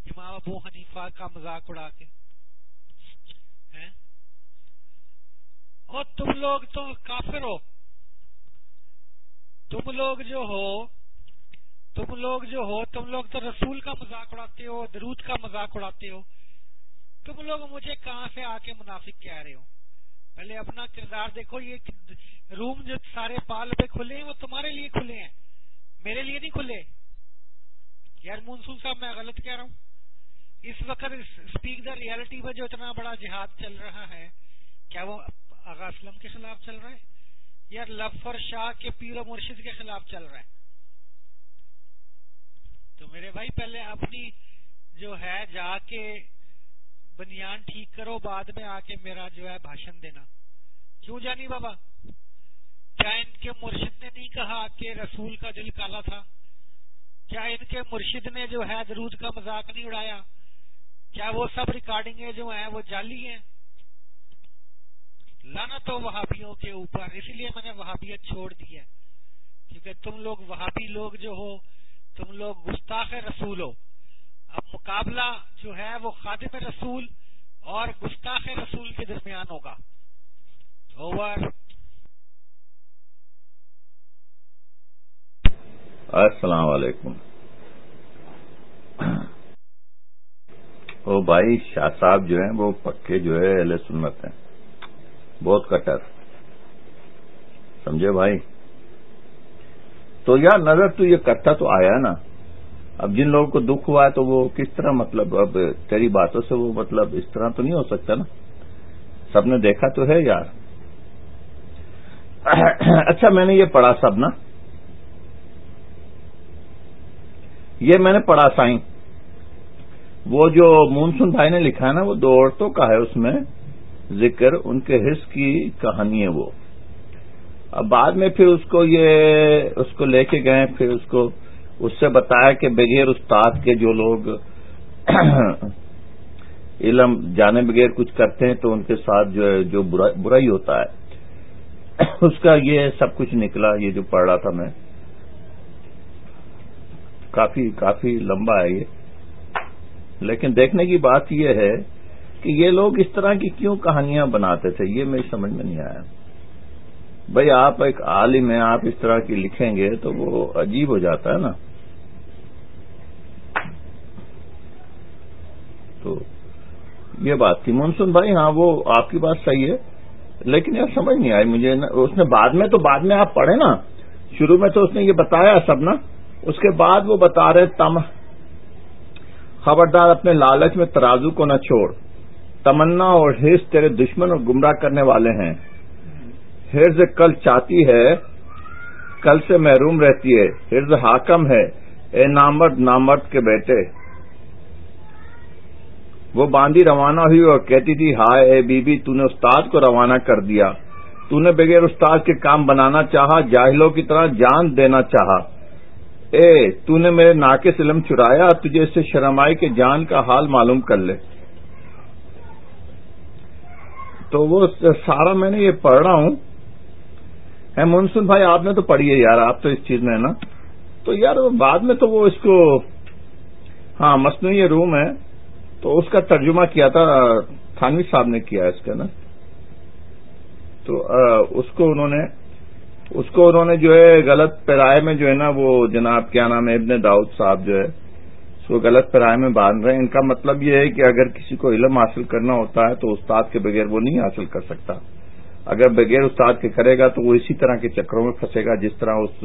امام ابو حنیفہ کا مذاق اڑا کے۔ اور تم لوگ تو کافر ہو۔ تم لوگ جو ہو تم لوگ جو ہو، تم لوگ تو رسول کا مذاق اڑاتے ہو، درود کا مذاق اڑاتے ہو۔ تم لوگ مجھے کہاں سے آ کے منافق کہہ رہے ہو؟ پہلے اپنا کردار دیکھو، یہ روم جو سارے پال پہ کھلے ہیں، وہ تمہارے لیے کھلے ہیں۔ میرے لیے نہیں کھلے۔ یار مونسون صاحب، میں غلط کہہ رہا ہوں۔ اس وقت اسپیک دا ریالٹی میں جو اتنا بڑا جہاد چل رہا ہے، کیا وہ آغا اسلم کے خلاف چل رہا ہے؟ یا لفر شاہ کے پیر و مرشد کے خلاف چل رہا ہے۔ تو میرے بھائی، پہلے اپنی جو ہے، جا کے بنیان ٹھیک کرو، بعد میں آ کے میرا جو ہے بھاشن دینا۔ کیوں جانی بابا؟ کیا ان کے مرشد نے نہیں کہا کہ رسول کا دل کالا تھا؟ کیا ان کے مرشد نے جو ہے درود کا مذاق نہیں اڑایا؟ کیا وہ سب ریکارڈنگیں جو ہیں وہ جعلی ہیں؟ لانا تو وہابیوں کے اوپر اسی لیے میں نے وہابیت چھوڑ دی ہے۔ کیونکہ تم لوگ وہابی لوگ جو ہو تم لوگ گستاخ رسول ہو۔ اب مقابلہ جو ہے وہ خادم رسول اور گستاخ رسول کے درمیان ہوگا۔ اوور السلام علیکم۔ وہ بھائی، شاہ صاحب جو ہیں وہ پکے جو ہے اہل سنت ہیں۔ بہت کٹر۔ سمجھے بھائی؟ تو یار نظر تو یہ کٹا تو آیا نا۔ اب جن لوگوں کو دکھ ہوا ہے تو وہ کس طرح مطلب اب تیری باتوں سے وہ مطلب اس طرح تو نہیں ہو سکتا نا۔ سب نے دیکھا تو ہے یار۔ <coughs> اچھا میں نے یہ پڑھا سب نا۔ یہ میں نے پڑھا سائیں۔ وہ جو مونسون بھائی نے لکھا ہے نا، وہ دو عورتوں کا ہے اس میں۔ ذکر ان کے حص کی کہانی ہے وہ۔ بعد میں پھر اس کو یہ اس کو لے کے گئے، پھر اس کو اس سے بتایا کہ بغیر استاد کے جو لوگ <clears throat> علم جانے بغیر کچھ کرتے ہیں تو ان کے ساتھ جو ہے، جو برائی ہوتا ہے۔ <clears throat> اس کا یہ سب کچھ نکلا، یہ جو پڑھ رہا تھا میں۔ کافی کافی لمبا ہے یہ۔ لیکن دیکھنے کی بات یہ ہے کہ یہ لوگ اس طرح کی کیوں کہانیاں بناتے تھے، یہ میری سمجھ میں نہیں آیا۔ بھائی آپ ایک عالم ہیں، آپ اس طرح کی لکھیں گے تو وہ عجیب ہو جاتا ہے نا۔ تو یہ بات تھی۔ منسون بھائی ہاں وہ آپ کی بات صحیح ہے، لیکن یار سمجھ نہیں آئی مجھے۔ اس نے بعد میں تو بعد میں آپ پڑھے نا۔ شروع میں تو اس نے یہ بتایا سب نا۔ اس کے بعد وہ بتا رہے، تم خبردار اپنے لالچ میں ترازو کو نہ چھوڑ۔ تمنا اور حرص تیرے دشمن اور گمراہ کرنے والے ہیں۔ حرز کل چاہتی ہے، کل سے محروم رہتی ہے حرز حاکم ہے۔ اے نامرد نامرد کے بیٹے۔ وہ باندھی روانہ ہوئی اور کہتی تھی، ہائے اے بی بی، تو نے استاد کو روانہ کر دیا۔ تو نے بغیر استاد کے کام بنانا چاہا، جاہلوں کی طرح جان دینا چاہا۔ اے، تو نے میرے ناقص علم چرایا تجھے اس سے شرمائی کے جان کا حال معلوم کر لے۔ تو وہ سارا میں نے یہ پڑھ رہا ہوں۔ منسن بھائی، آپ نے تو پڑھی ہے یار، آپ تو اس چیز میں ہے نا۔ تو یار، بعد میں تو وہ اس کو ہاں مصنوعی روم ہے، تو اس کا ترجمہ کیا تھا، تھانوی صاحب نے کیا اس کا نا۔ تو اس کو انہوں نے، اس کو انہوں نے جو ہے، غلط پیرائے میں جو ہے نا، وہ جناب، کیا نام ہے، ابن داؤد صاحب جو ہے، اس کو غلط پیرائے میں باندھ رہے ہیں۔ ان کا مطلب یہ ہے کہ اگر کسی کو علم حاصل کرنا ہوتا ہے تو استاد کے بغیر وہ نہیں حاصل کر سکتا۔ اگر بغیر استاد کے کرے گا تو وہ اسی طرح کے چکروں میں پھنسے گا جس طرح اس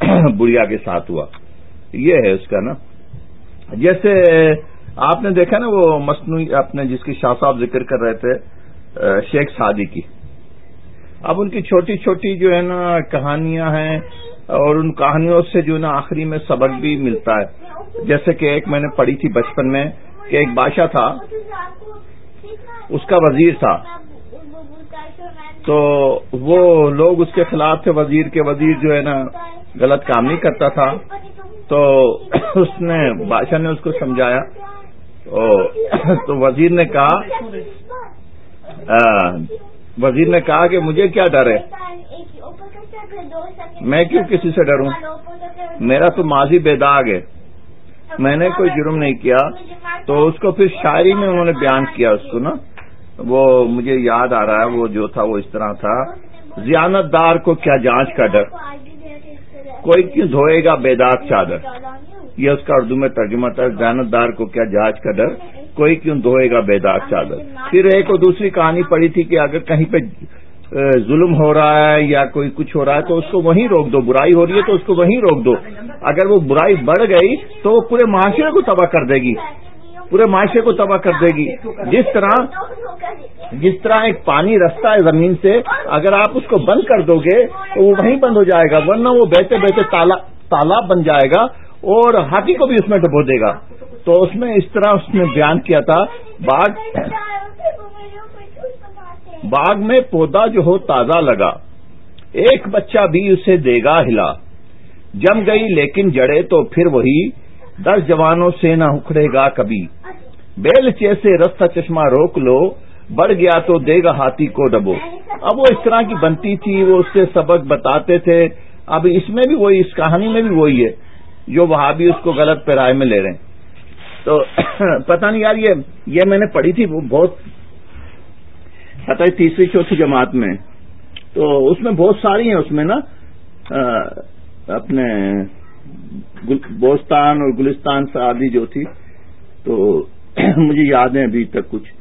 <clears throat> بڑھیا کے ساتھ ہوا۔ یہ ہے اس کا نا۔ جیسے آپ نے دیکھا نا وہ مصنوعی اپنے جس کی شاہ صاحب ذکر کر رہے تھے شیخ سعدی کی۔ اب ان کی چھوٹی چھوٹی جو ہے نا کہانیاں ہیں اور ان کہانیوں سے جو ہے نا آخری میں سبق بھی ملتا ہے۔ جیسے کہ ایک میں نے پڑھی تھی بچپن میں کہ ایک بادشاہ تھا، اس کا وزیر تھا۔ تو وہ لوگ اس کے خلاف تھے، وزیر کے وزیر جو ہے نا، غلط کام نہیں کرتا تھا۔ تو اس نے، بادشاہ نے اس کو سمجھایا۔ تو وزیر نے کہا وزیر نے کہا کہ مجھے کیا ڈر ہے؟ میں کیوں کسی سے ڈروں؟ میرا تو ماضی بے داغ ہے۔ میں نے کوئی جرم نہیں کیا۔ تو اس کو پھر شاعری میں انہوں نے بیان کیا اس کو نا۔ وہ مجھے یاد آ رہا ہے، وہ جو تھا، وہ اس طرح تھا۔ زیانت دار کو کیا جانچ کا ڈر؟ کوئی کیوں دھوئے گا بے چادر؟ یہ اس کا اردو میں ترجمہ تھا زیانت دار کو کیا جانچ کا ڈر؟ کوئی کیوں دھوئے گا بے چادر؟ پھر ایک اور دوسری کہانی پڑی تھی کہ اگر کہیں پہ ظلم ہو رہا ہے یا کوئی کچھ ہو رہا ہے تو اس کو وہیں روک دو، برائی ہو رہی ہے تو اس کو وہیں روک دو۔ اگر وہ برائی بڑھ گئی تو وہ پورے معاشرے کو تباہ کر دے گی۔ پورے معاشرے کو تباہ کر دے گی۔ جس طرح جس طرح ایک پانی رستہ ہے زمین سے، اگر آپ اس کو بند کر دو گے، تو وہ وہیں بند ہو جائے گا، ورنہ وہ بہتے بہتے تالاب بن جائے گا اور ہاتھی کو بھی اس میں ڈبو دے گا۔ تو اس میں اس طرح اس نے بیان کیا تھا، باغ باغ میں پودا جو ہو، تازہ لگا۔ ایک بچہ بھی اسے دے گا ہلا۔ جم گئی لیکن جڑے تو پھر وہی۔ دس جوانوں سے نہ اکھڑے گا کبھی۔ بیل چیسے رستہ چشمہ روک لو، بڑھ گیا تو دے گا ہاتھی کو ڈبو۔ اب وہ اس طرح کی بنتی تھی، وہ اس سے سبق بتاتے تھے۔ اب اس میں بھی وہی، اس کہانی میں بھی وہی ہے۔ جو وہاں بھی اس کو غلط پیرائے میں لے رہے ہیں۔ تو <clears throat> پتہ نہیں یار، یہ یہ میں نے پڑھی تھی، وہ بہت، پتہ تیسری چوتھی جماعت میں۔ تو اس میں بہت ساری ہیں، اس میں نا اپنے بوستان اور گلستان سے آدھی جو تھی۔ تو <coughs> مجھے یاد ہے ابھی تک کچھ۔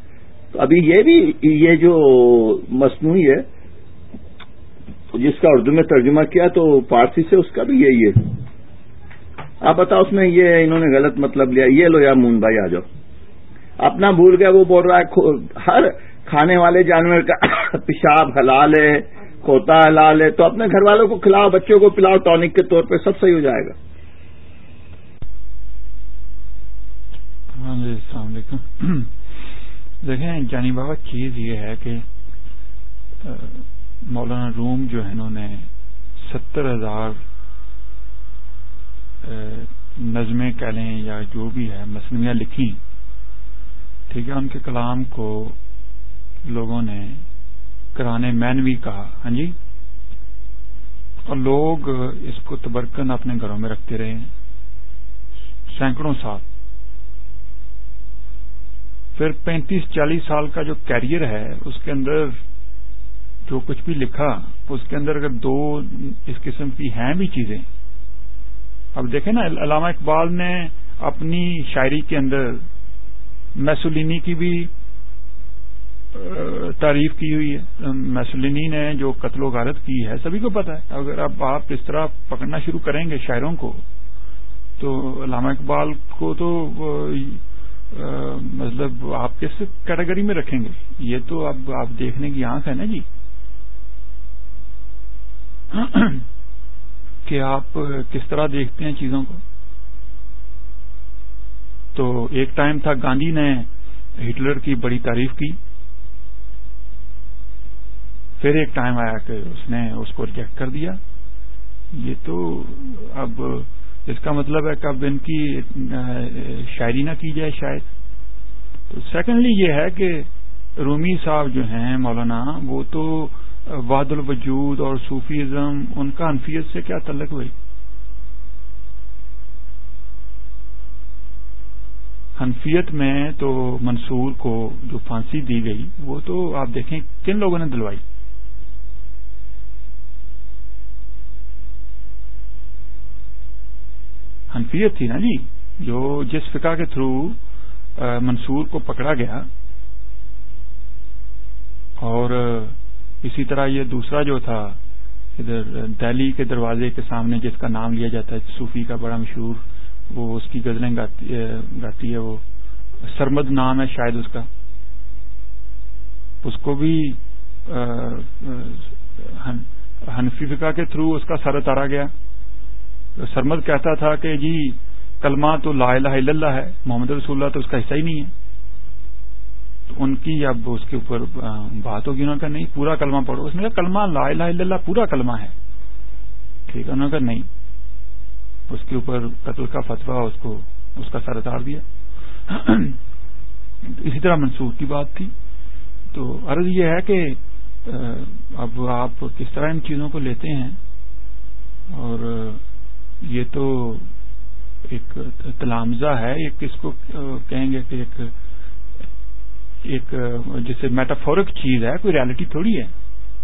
تو ابھی یہ بھی یہ جو مصنوعی ہے، جس کا اردو میں ترجمہ کیا تو پارسی سے اس کا بھی یہی ہے۔ آپ بتاؤ، اس میں یہ انہوں نے غلط مطلب لیا، یہ لو یا مون بھائی، آ جاؤ۔ اپنا بھول گیا وہ بول رہا ہے ہر کھانے والے جانور کا <coughs> پیشاب حلال ہے، کھوتا حلال ہے، تو اپنے گھر والوں کو کھلاؤ، بچوں کو پلاؤ، ٹونک کے طور پہ سب صحیح ہو جائے گا۔ ہاں جی السلام علیکم۔ <clears throat> دیکھیں، جانی بابا، چیز یہ ہے کہ مولانا روم جو ہے انہوں نے ستر ہزار نظمیں کہہ لیں یا جو بھی ہے مصنوعیاں لکھی ٹھیک ہے، ان کے کلام کو لوگوں نے کرانے مینوی کہا۔ ہاں جی؟ اور لوگ اس کو تبرکن اپنے گھروں میں رکھتے رہے۔ سینکڑوں سال۔ پھر پینتیس چالیس سال کا جو کیریئر ہے، اس کے اندر جو کچھ بھی لکھا، اس کے اندر اگر دو اس قسم کی ہیں بھی چیزیں۔ اب دیکھیں نا، علامہ اقبال نے اپنی شاعری کے اندر میسولینی کی بھی تعریف کی ہوئی ہے۔ میسولینی نے جو قتل و غارت کی ہے، سبھی کو پتا ہے۔ اگر اب آپ اس طرح پکڑنا شروع کریں گے شاعروں کو، تو علامہ اقبال کو تو مطلب آپ کس کیٹیگری میں رکھیں گے؟ یہ تو اب آپ دیکھنے کی آنکھ ہے نا جی؟ <clears throat> کہ آپ کس طرح دیکھتے ہیں چیزوں کو؟ تو ایک ٹائم تھا گاندھی نے ہٹلر کی بڑی تعریف کی، پھر ایک ٹائم آیا کہ اس نے اس کو ریجیکٹ کر دیا۔ یہ تو اب اس کا مطلب ہے کہ اب ان کی شاعری نہ کی جائے شاید۔ تو سیکنڈلی یہ ہے کہ رومی صاحب جو ہیں مولانا، وہ تو واد الوجود اور صوفیزم، ان کا انفیت سے کیا تعلق بھائی؟ حنفیت میں تو منصور کو جو پھانسی دی گئی، وہ تو آپ دیکھیں کن لوگوں نے دلوائی؟ حنفیت تھی نا جی جو جس فقہ کے تھرو منصور کو پکڑا گیا۔ اور اسی طرح یہ دوسرا جو تھا، ادھر دہلی کے دروازے کے سامنے جس کا نام لیا جاتا ہے، صوفی کا بڑا مشہور، وہ اس کی غزلیں گاتی ہے، وہ سرمد نام ہے شاید اس کا۔ اس کو بھی حنفی فقہ کے تھرو اس کا سر اتارا گیا۔ سرمد کہتا تھا کہ جی کلمہ تو لا الہ الا اللہ ہے، محمد رسول اللہ، تو اس کا حصہ ہی نہیں ہے۔ تو ان کی اب اس کے اوپر بات ہوگی، انہوں نے کہا نہیں، پورا کلمہ پڑھو۔ اس نے کہا کلمہ لا الہ الا اللہ پورا کلمہ ہے۔ ٹھیک ہے، انہوں نے کہا نہیں۔ اس کے اوپر قتل کا فتوا اس کو، اس کا سر اتار دیا۔ اسی طرح منصور کی بات تھی۔ تو عرض یہ ہے کہ اب آپ کس طرح ان چیزوں کو لیتے ہیں اور یہ تو ایک تلامزہ ہے، ایک کس کو کہیں گے کہ ایک ایک جیسے میٹافورک چیز ہے، کوئی ریالٹی تھوڑی ہے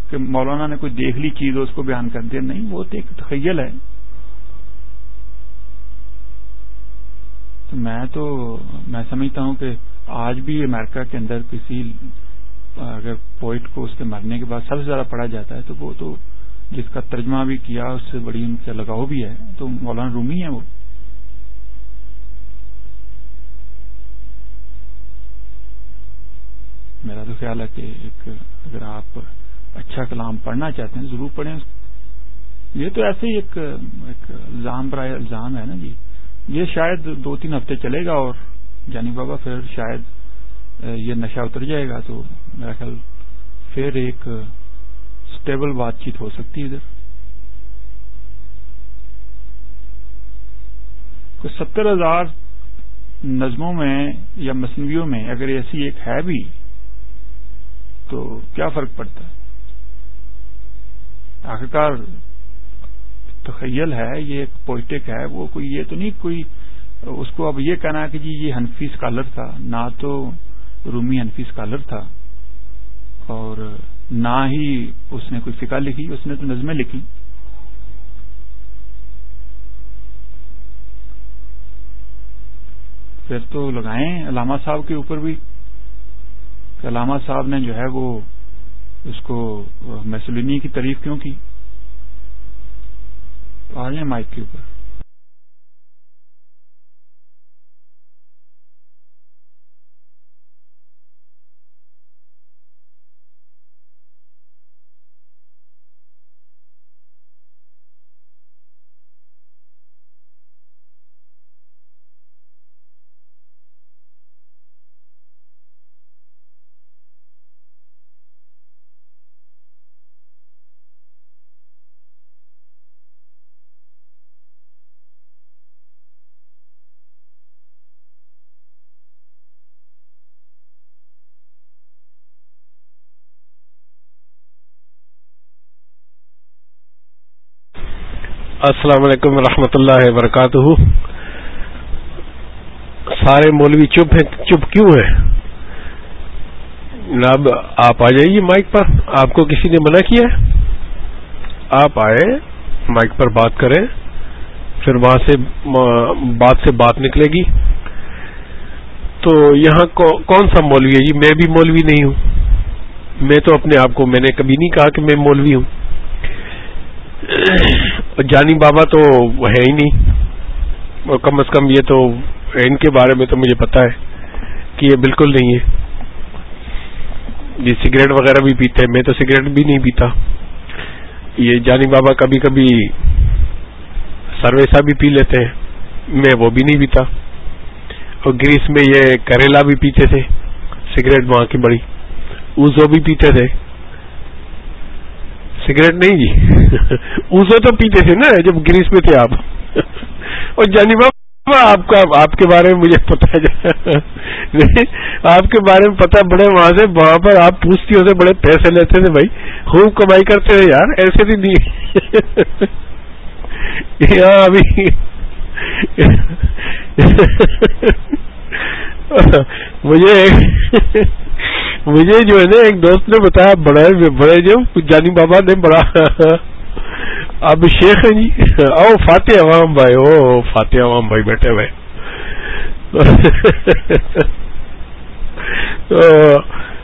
کہ مولانا نے کوئی دیکھ لی چیز، اس کو بیان کر دیا، نہیں، وہ تو ایک تخیل ہے۔ تو میں تو، میں سمجھتا ہوں کہ آج بھی امریکہ کے اندر کسی، اگر پوئٹ کو اس کے مرنے کے بعد سب سے زیادہ پڑھا جاتا ہے، تو وہ تو جس کا ترجمہ بھی کیا، اس سے بڑی ان کا لگاؤ بھی ہے۔ تو مولانا رومی ہے وہ؟ میرا تو خیال ہے کہ ایک اگر آپ اچھا کلام پڑھنا چاہتے ہیں، ضرور پڑھیں۔ یہ تو ایسے ہی ایک الزام برائے الزام ہے نا جی۔ یہ شاید دو تین ہفتے چلے گا اور جانی بابا پھر شاید یہ نشہ اتر جائے گا تو میرا خیال پھر ایک اسٹیبل بات چیت ہو سکتی ہے ادھر۔ ستر ہزار نظموں میں یا مصنوعیوں میں اگر ایسی ایک ہے بھی، تو کیا فرق پڑتا؟ ہے آخرکار تخیل ہے، یہ ایک پوئٹک ہے، وہ کوئی یہ تو نہیں، کوئی اس کو اب یہ کہنا کہ جی یہ حنفی اسکالر تھا، نہ تو رومی حنفی اسکالر تھا۔ اور نہ ہی اس نے کوئی فکا لکھی، اس نے تو نظمیں لکھی۔ پھر تو لگائیں علامہ صاحب کے اوپر بھی۔ کہ علامہ صاحب نے جو ہے وہ اس کو میسولینی کی تعریف کیوں کی؟ آ جائیں مائک کے اوپر۔ السلام علیکم ورحمۃ اللہ وبرکاتہ۔ سارے مولوی چپ ہیں، چپ کیوں ہیں؟ جناب، آپ آ جائیے مائک پر۔ آپ کو کسی نے منع کیا؟ ہے آپ آئے مائک پر بات کریں، پھر وہاں سے بات سے بات نکلے گی۔ تو یہاں کون سا مولوی ہے جی؟ میں بھی مولوی نہیں ہوں۔ میں تو اپنے آپ کو، میں نے کبھی نہیں کہا کہ میں مولوی ہوں۔ جانی بابا تو ہے ہی نہیں۔ اور کم از کم یہ تو ان کے بارے میں تو مجھے پتا ہے کہ یہ بالکل نہیں ہے۔ یہ سگریٹ وغیرہ بھی پیتے ہیں۔ میں تو سگریٹ بھی نہیں پیتا۔ یہ جانی بابا کبھی کبھی سرویسا بھی پی لیتے ہیں۔ میں وہ بھی نہیں پیتا۔ اور گریس میں یہ کریلا بھی پیتے تھے۔ سگریٹ وہاں کی بڑی۔ اوزو بھی پیتے تھے۔ سگریٹ نہیں جی۔ <laughs> اوزو تو پیتے تھے نا، جب گریس میں تھے آپ۔ <laughs> اور جانی بابا، آپ کا، آپ کے بارے میں مجھے پتا <laughs> آپ کے بارے میں پتا بڑے وہاں سے، وہاں پر آپ پوچھتی ہو بڑے پیسے لیتے تھے بھائی۔ خوب کمائی کرتے تھے یار، ایسے بھی نہیں۔ ابھی۔ <laughs> مجھے <laughs> مجھے جو ہے نا ایک دوست نے بتایا بڑا بڑے جو جانی بابا نے بڑا <laughs> اب شیخ ہیں جی۔ او فاتح عوام بھائی، او فاتح عوام بھائی بیٹھے ہوئے۔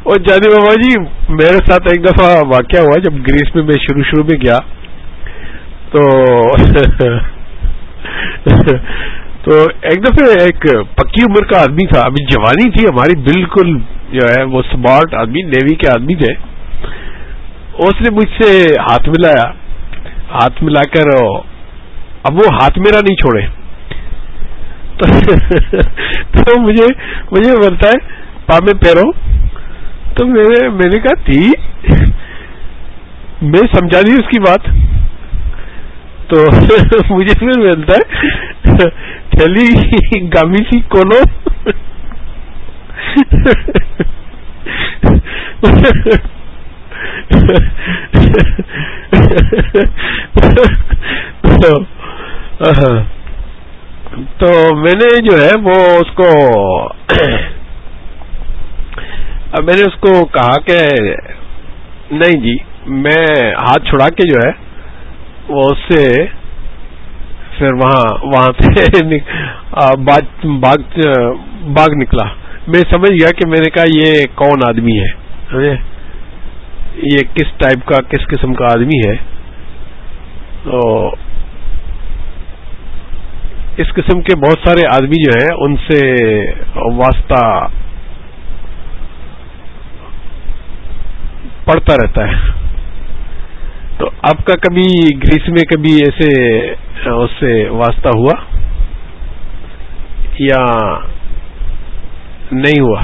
اور جانی بابا جی میرے ساتھ ایک دفعہ واقعہ ہوا، جب گریس میں میں شروع شروع میں گیا۔ تو تو ایک دفعہ ایک پکی عمر کا آدمی تھا، ابھی جوانی تھی، ہماری بالکل جو ہے وہ اسمارٹ آدمی نیوی کے آدمی تھے۔ اس نے مجھ سے ہاتھ ملایا۔ ہاتھ ملا کر اب وہ ہاتھ میرا نہیں چھوڑے۔ تو <laughs> مجھے مجھے بولتا ہے پامے پیرو تو میں نے کہا تھی میں سمجھا دی اس کی بات. تو <laughs> مجھے پھر ملتا ہے چلی گامی تو میں نے جو ہے وہ اس کو میں نے اس کو کہا کہ نہیں جی میں ہاتھ چھڑا کے جو ہے وہ اس سے پھر وہاں وہاں سے <laughs> باغ نکلا۔ میں سمجھ گیا کہ میں نے کہا یہ کون آدمی ہے؟ یہ کس ٹائپ کا کس قسم کا آدمی ہے؟ تو اس قسم کے بہت سارے آدمی جو ہیں، ان سے واسطہ پڑتا رہتا ہے۔ تو آپ کا کبھی گریس میں کبھی ایسے، اس سے واسطہ ہوا؟ یا نہیں ہوا؟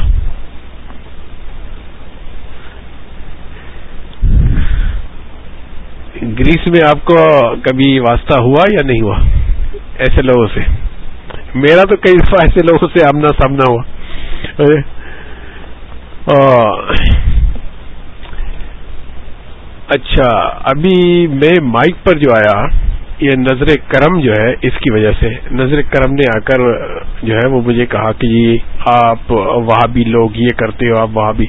گریس میں آپ کو کبھی واسطہ ہوا یا نہیں ہوا؟ ایسے لوگوں سے۔ میرا تو کئی دفعہ ایسے لوگوں سے آمنا سامنا ہوا۔ اچھا ابھی میں مائک پر جو آیا، یہ نظر کرم جو ہے، اس کی وجہ سے۔ نظر کرم نے آ کر جو ہے، وہ مجھے کہا کہ جی آپ وہاں بھی لوگ یہ کرتے ہو، آپ وہاں بھی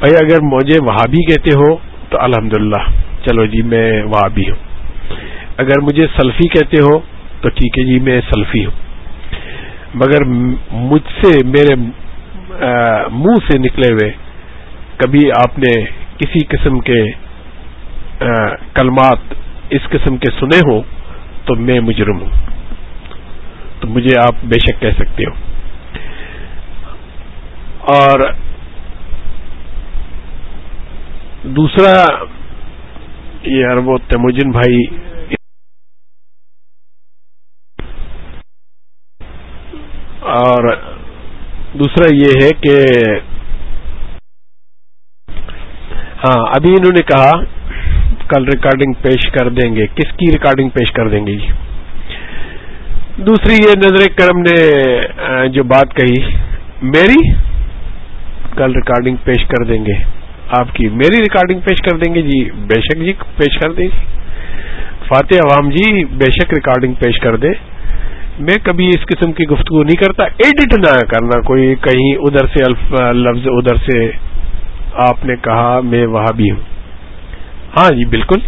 بھائی، اگر مجھے وہاں بھی کہتے ہو، تو الحمد چلو جی میں وہاں بھی ہوں۔ اگر مجھے سلفی کہتے ہو، تو ٹھیک ہے جی میں سلفی ہوں۔ مگر مجھ سے، میرے منہ سے نکلے ہوئے، کبھی آپ نے کسی قسم کے کلمات اس قسم کے سنے ہوں تو میں مجرم ہوں۔ تو مجھے آپ بے شک کہہ سکتے ہو۔ اور دوسرا یار وہ تیموجن بھائی۔ اور دوسرا یہ ہے کہ ہاں ابھی انہوں نے کہا کل ریکارڈنگ پیش کر دیں گے۔ کس کی ریکارڈنگ پیش کر دیں گے جی؟ دوسری یہ نظر کرم نے جو بات کہی، میری کل ریکارڈنگ پیش کر دیں گے۔ آپ کی میری ریکارڈنگ پیش کر دیں گے جی؟ بے شک جی پیش کر دیں۔ گے فاتح عوام جی بے شک ریکارڈنگ پیش کر دے میں کبھی اس قسم کی گفتگو نہیں کرتا، ایڈٹ نہ کرنا۔ کوئی کہیں ادھر سے لفظ ادھر سے آپ نے کہا، میں وہاں بھی ہوں۔ ہاں جی بالکل۔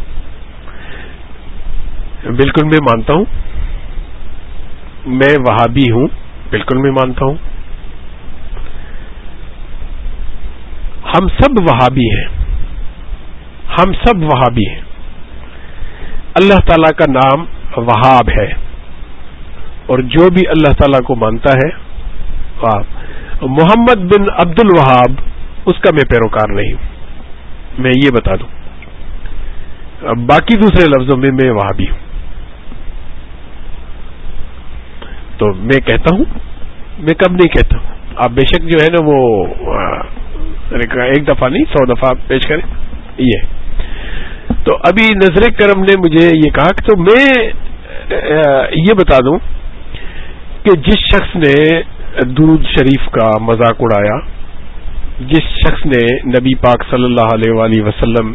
بالکل میں مانتا ہوں۔ میں وہاں بھی ہوں، بالکل میں مانتا ہوں۔ ہم سب وہاں بھی ہیں۔ ہم سب وہاں بھی ہیں۔ اللہ تعالی کا نام وہاب ہے۔ اور جو بھی اللہ تعالی کو مانتا ہے محمد بن عبد الوہاب اس کا میں پیروکار نہیں ہوں۔ میں یہ بتا دوں۔ باقی دوسرے لفظوں میں میں وہاں بھی ہوں۔ تو میں کہتا ہوں، میں کب نہیں کہتا۔ ہوں آپ بے شک جو ہے نا وہ یعنی ایک دفعہ نہیں، سو دفعہ پیش کریں۔ یہ۔ تو ابھی نظر کرم نے مجھے یہ کہا کہ تو میں یہ بتا دوں کہ جس شخص نے درود شریف کا مذاق اڑایا، جس شخص نے نبی پاک صلی اللہ علیہ وآلہ وسلم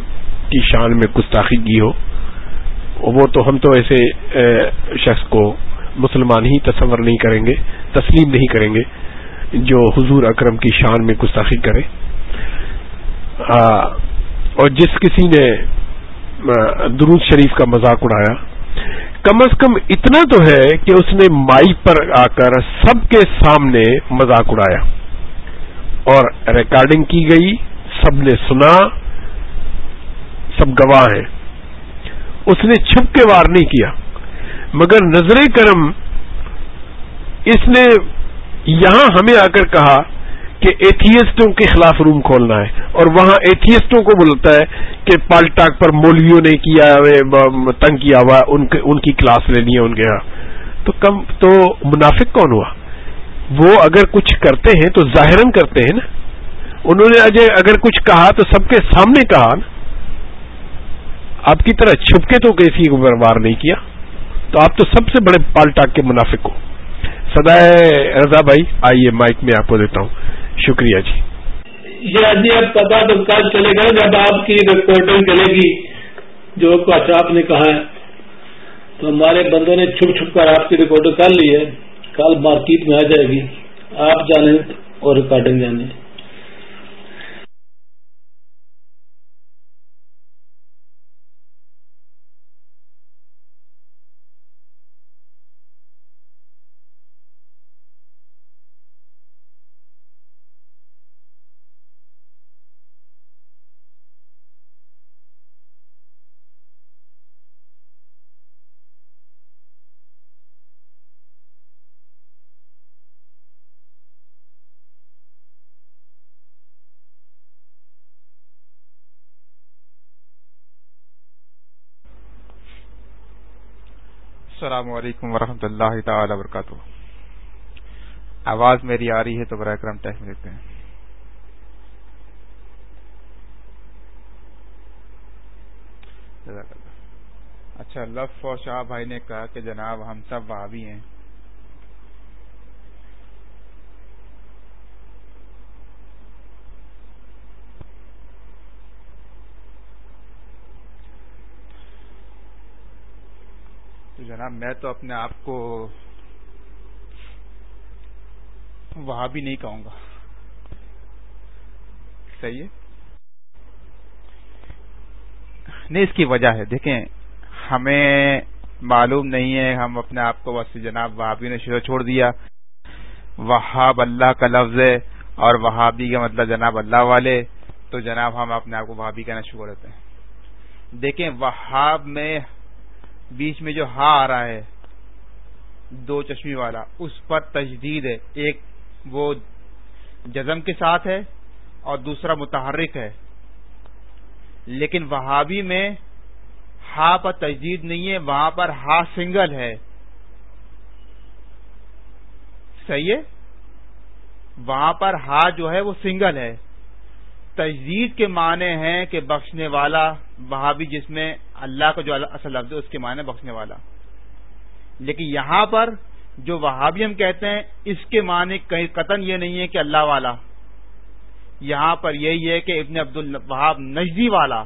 کی شان میں گستاخی کی ہو، وہ تو ہم تو ایسے شخص کو مسلمان ہی تصور نہیں کریں گے، تسلیم نہیں کریں گے، جو حضور اکرم کی شان میں گستاخی کرے۔ اور جس کسی نے درود شریف کا مذاق اڑایا، کم از کم اتنا تو ہے کہ اس نے مائی پر آ کر سب کے سامنے مذاق اڑایا۔ اور ریکارڈنگ کی گئی، سب نے سنا سب گواہ ہیں۔ اس نے چھپ کے وار نہیں کیا۔ مگر نظر کرم، اس نے یہاں ہمیں آ کر کہا کہ ایتھیسٹوں کے خلاف روم کھولنا ہے۔ اور وہاں ایتھیسٹوں کو بولتا ہے کہ پال ٹاک پر مولویوں نے کیا تنگ کیا ہوا، ان کی کلاس لینی ہے ان کے یہاں تو کم، تو منافق کون ہوا؟ وہ اگر کچھ کرتے ہیں تو ظاہراً کرتے ہیں نا۔ انہوں نے اگر کچھ کہا تو سب کے سامنے کہا نا۔ آپ کی طرح چھپ کے تو کسی کو وار نہیں کیا، تو آپ تو سب سے بڑے پال ٹاک کے منافق ہو۔ سدائے رضا بھائی، آئیے مائک میں آپ کو دیتا ہوں۔ شکریہ جی۔ یہ جی, ہاں جی، اب پتا تو کل چلے گا جب آپ کی رپورٹنگ چلے گی، جو آپ نے کہا ہے۔ تو ہمارے بندوں نے چھپ چھپ کر آپ کی رپورٹنگ کر لی ہے۔ کل مارکیٹ میں آ جائے گی۔ آپ جانے اور ریکارڈنگ جانے السلام علیکم ورحمۃ اللہ تعالی وبرکاتہ۔ آواز میری آ رہی ہے تو براہ کرم ٹائم دیتے ہیں۔ اچھا لف اور شاہ بھائی نے کہا کہ جناب ہم سب وہابی ہیں تو جناب، میں تو اپنے آپ کو وہاں بھی نہیں کہوں گا۔ صحیح ہے؟ نہیں، اس کی وجہ ہے۔ دیکھیں، ہمیں معلوم نہیں ہے، ہم اپنے آپ کو بس جناب وہابی نے شروع چھوڑ دیا۔ وہاب اللہ کا لفظ ہے اور وہابی کا مطلب جناب اللہ والے۔ تو جناب، ہم اپنے آپ کو وہابی کہنا شروع کرتے ہیں۔ دیکھیں، وہاب میں بیچ میں جو ہا آ رہا ہے، دو چشمی والا، اس پر تجدید ہے۔ ایک وہ جزم کے ساتھ ہے اور دوسرا متحرک ہے۔ لیکن وہابی میں ہا پر تجدید نہیں ہے، وہاں پر ہا سنگل ہے۔ صحیح ہے؟ وہاں پر ہا جو ہے وہ سنگل ہے۔ تجدید کے معنی ہیں کہ بخشنے والا وہاں بھی جس میں اللہ کا جو اصل لفظ ہے، اس کے معنی بخشنے والا۔ لیکن یہاں پر جو وہابی ہم کہتے ہیں، اس کے معنی کہیں قطن یہ نہیں ہے کہ اللہ والا۔ یہاں پر یہی ہے کہ ابن عبد الوہاب نجدی والا۔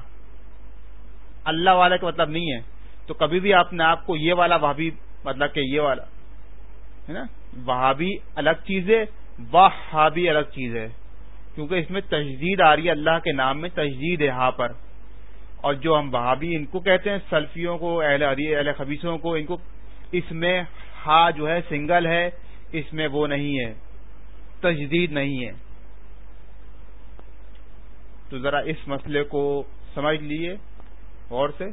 اللہ والا کا مطلب نہیں ہے۔ تو کبھی بھی آپ نے آپ کو یہ والا وہابی مطلب کہ یہ والا، ہے نا؟ وہابی الگ چیز ہے، وہابی الگ چیز ہے۔ کیونکہ اس میں تجدید آ رہی ہے اللہ کے نام میں تجدید ہے یہاں پر۔ اور جو ہم بہابی ان کو کہتے ہیں، سلفیوں کو، اہل اہل خبیصوں کو، ان کو اس میں ہا جو ہے سنگل ہے، اس میں وہ نہیں ہے، تجدید نہیں ہے۔ تو ذرا اس مسئلے کو سمجھ لیے غور سے۔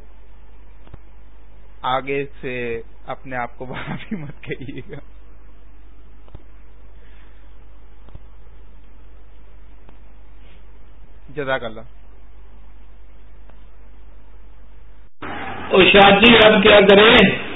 آگے سے اپنے آپ کو بہابی مت کہیے۔ گا جزاک اللہ۔ اور شادی اب کیا کریں؟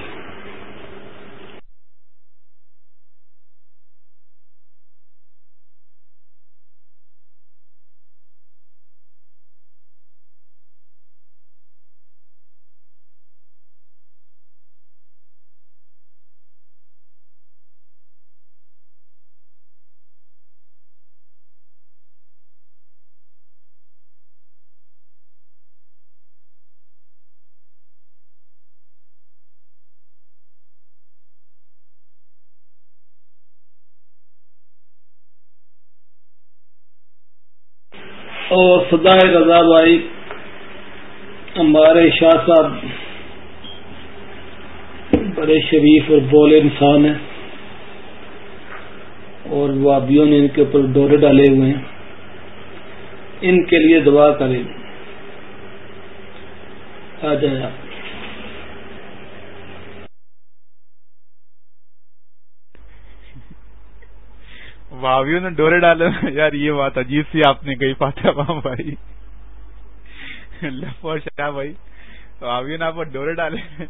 خدا سدائے رضا بھائی ہمارے شاہ صاحب بڑے شریف اور بولے انسان ہیں اور وابیوں نے ان کے اوپر دورے ڈالے ہوئے ہیں۔ ان کے لیے دعا کریں۔ آ جائیں آپ۔ واویوں نے ڈورے ڈالے یار یہ بات عجیب سی آپ نے کہی پاتا وہاں بھائی۔ لفور شاہ بھائی واویوں نے آپ ڈورے ڈالے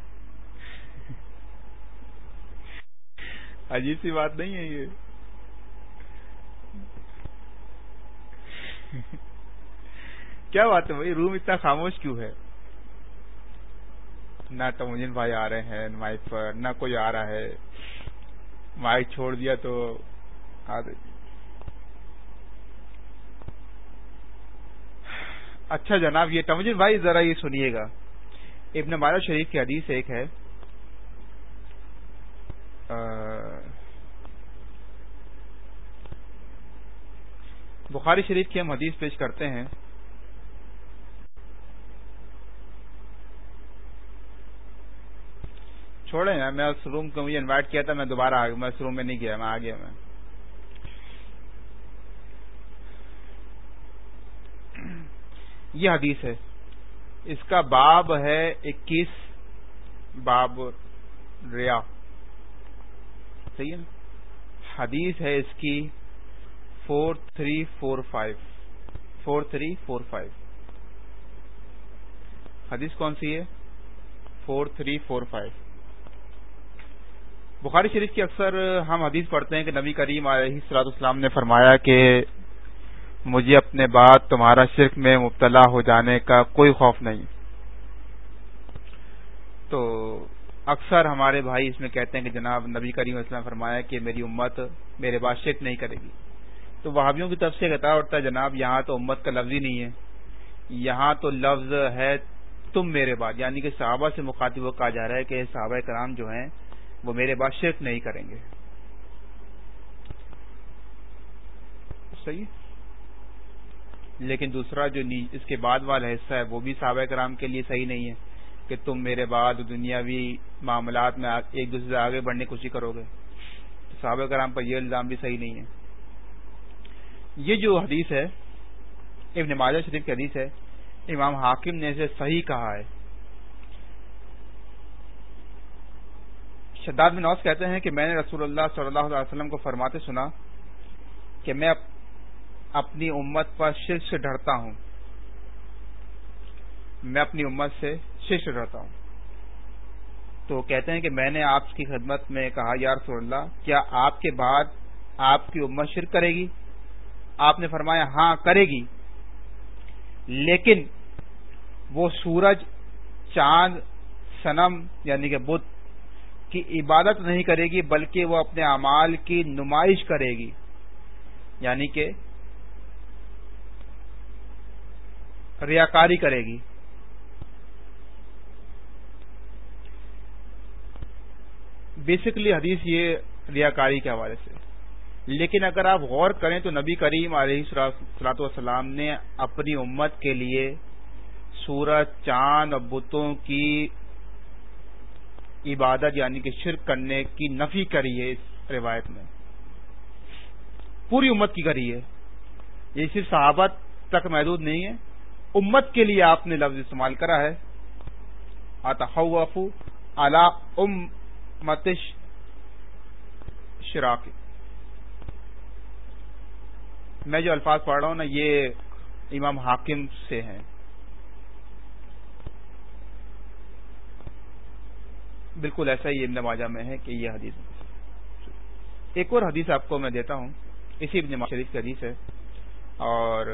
عجیب سی بات نہیں ہے یہ۔ کیا بات ہے بھائی؟ روم اتنا خاموش کیوں ہے؟ نہ تمجن بھائی آ رہے ہیں مائک پر، نہ کوئی آ رہا ہے۔ مائک چھوڑ دیا تو اچھا جناب یہ تمجن بھائی ذرا یہ سنیے گا ابن مارا شریف کی حدیث ایک ہے بخاری شریف کی ہم حدیث پیش کرتے ہیں چھوڑے نا میں اس روم کو مجھے انوائٹ کیا تھا میں دوبارہ آ گیا میں اس روم میں نہیں گیا میں آ گیا میں یہ حدیث ہے۔ اس کا باب ہے اکیس باب ریا۔ صحیح ہے حدیث ہے اس کی four three four five four three four five حدیث کون سی ہے؟ فور تھری فور فائیو بخاری شریف کی اکثر ہم حدیث پڑھتے ہیں کہ نبی کریم علیہ سلاط اسلام نے فرمایا کہ مجھے اپنے بعد تمہارا شرک میں مبتلا ہو جانے کا کوئی خوف نہیں۔ تو اکثر ہمارے بھائی اس میں کہتے ہیں کہ جناب نبی کریم اسلام فرمایا کہ میری امت میرے بعد شرک نہیں کرے گی۔ تو وہابیوں کی طرف سے کہتا اٹھتا ہے، جناب یہاں تو امت کا لفظ ہی نہیں ہے۔ یہاں تو لفظ ہے تم میرے بعد یعنی کہ صحابہ سے مخاطب کہا جا رہا ہے کہ صحابہ کرام جو ہیں، وہ میرے بعد شرک نہیں کریں گے۔ صحیح؟ لیکن دوسرا جو اس کے بعد والا حصہ ہے، وہ بھی صحابہ کرام کے لیے صحیح نہیں ہے کہ تم میرے بعد دنیاوی معاملات میں ایک دوسرے سے آگے بڑھنے کی کوشش کرو گے۔ صحابہ کرام پر یہ الزام بھی صحیح نہیں ہے۔ یہ جو حدیث ہے، ابن ماجہ شریف کی حدیث ہے، امام حاکم نے اسے صحیح کہا ہے۔ شداد بن نوز کہتے ہیں کہ میں نے رسول اللہ صلی اللہ علیہ وسلم کو فرماتے سنا کہ میں اپنی امت پر شرک سے ڈرتا ہوں۔ میں اپنی امت سے شرک سے ڈرتا ہوں۔ تو کہتے ہیں کہ میں نے آپ کی خدمت میں کہا، یا رسول اللہ، کیا آپ کے بعد آپ کی امت شرک کرے گی؟ آپ نے فرمایا ہاں کرے گی۔ لیکن وہ سورج، چاند سنم یعنی کہ بدھ، کی عبادت نہیں کرے گی، بلکہ وہ اپنے اعمال کی نمائش کرے گی۔ یعنی کہ ریاکاری کرے گی۔ بیسکلی حدیث یہ ریاکاری کے حوالے سے۔ لیکن اگر آپ غور کریں تو نبی کریم علیہ صلاحت والسلام نے اپنی امت کے لیے سورج چاند اور بتوں کی عبادت یعنی کہ شرک کرنے کی نفی کری ہے اس روایت میں۔ پوری امت کی کری ہے۔ یہ صرف صحابت تک محدود نہیں ہے۔ امت کے لیے آپ نے لفظ استعمال کرا ہے۔ آتا ام متش شراک میں جو الفاظ پڑھ رہا ہوں نا، یہ امام حاکم سے ہیں۔ بالکل ایسا ہی ابن ماجہ میں ہے کہ یہ حدیث۔ ایک اور حدیث آپ کو میں دیتا ہوں۔ اسی ابن شریف کی حدیث ہے۔ اور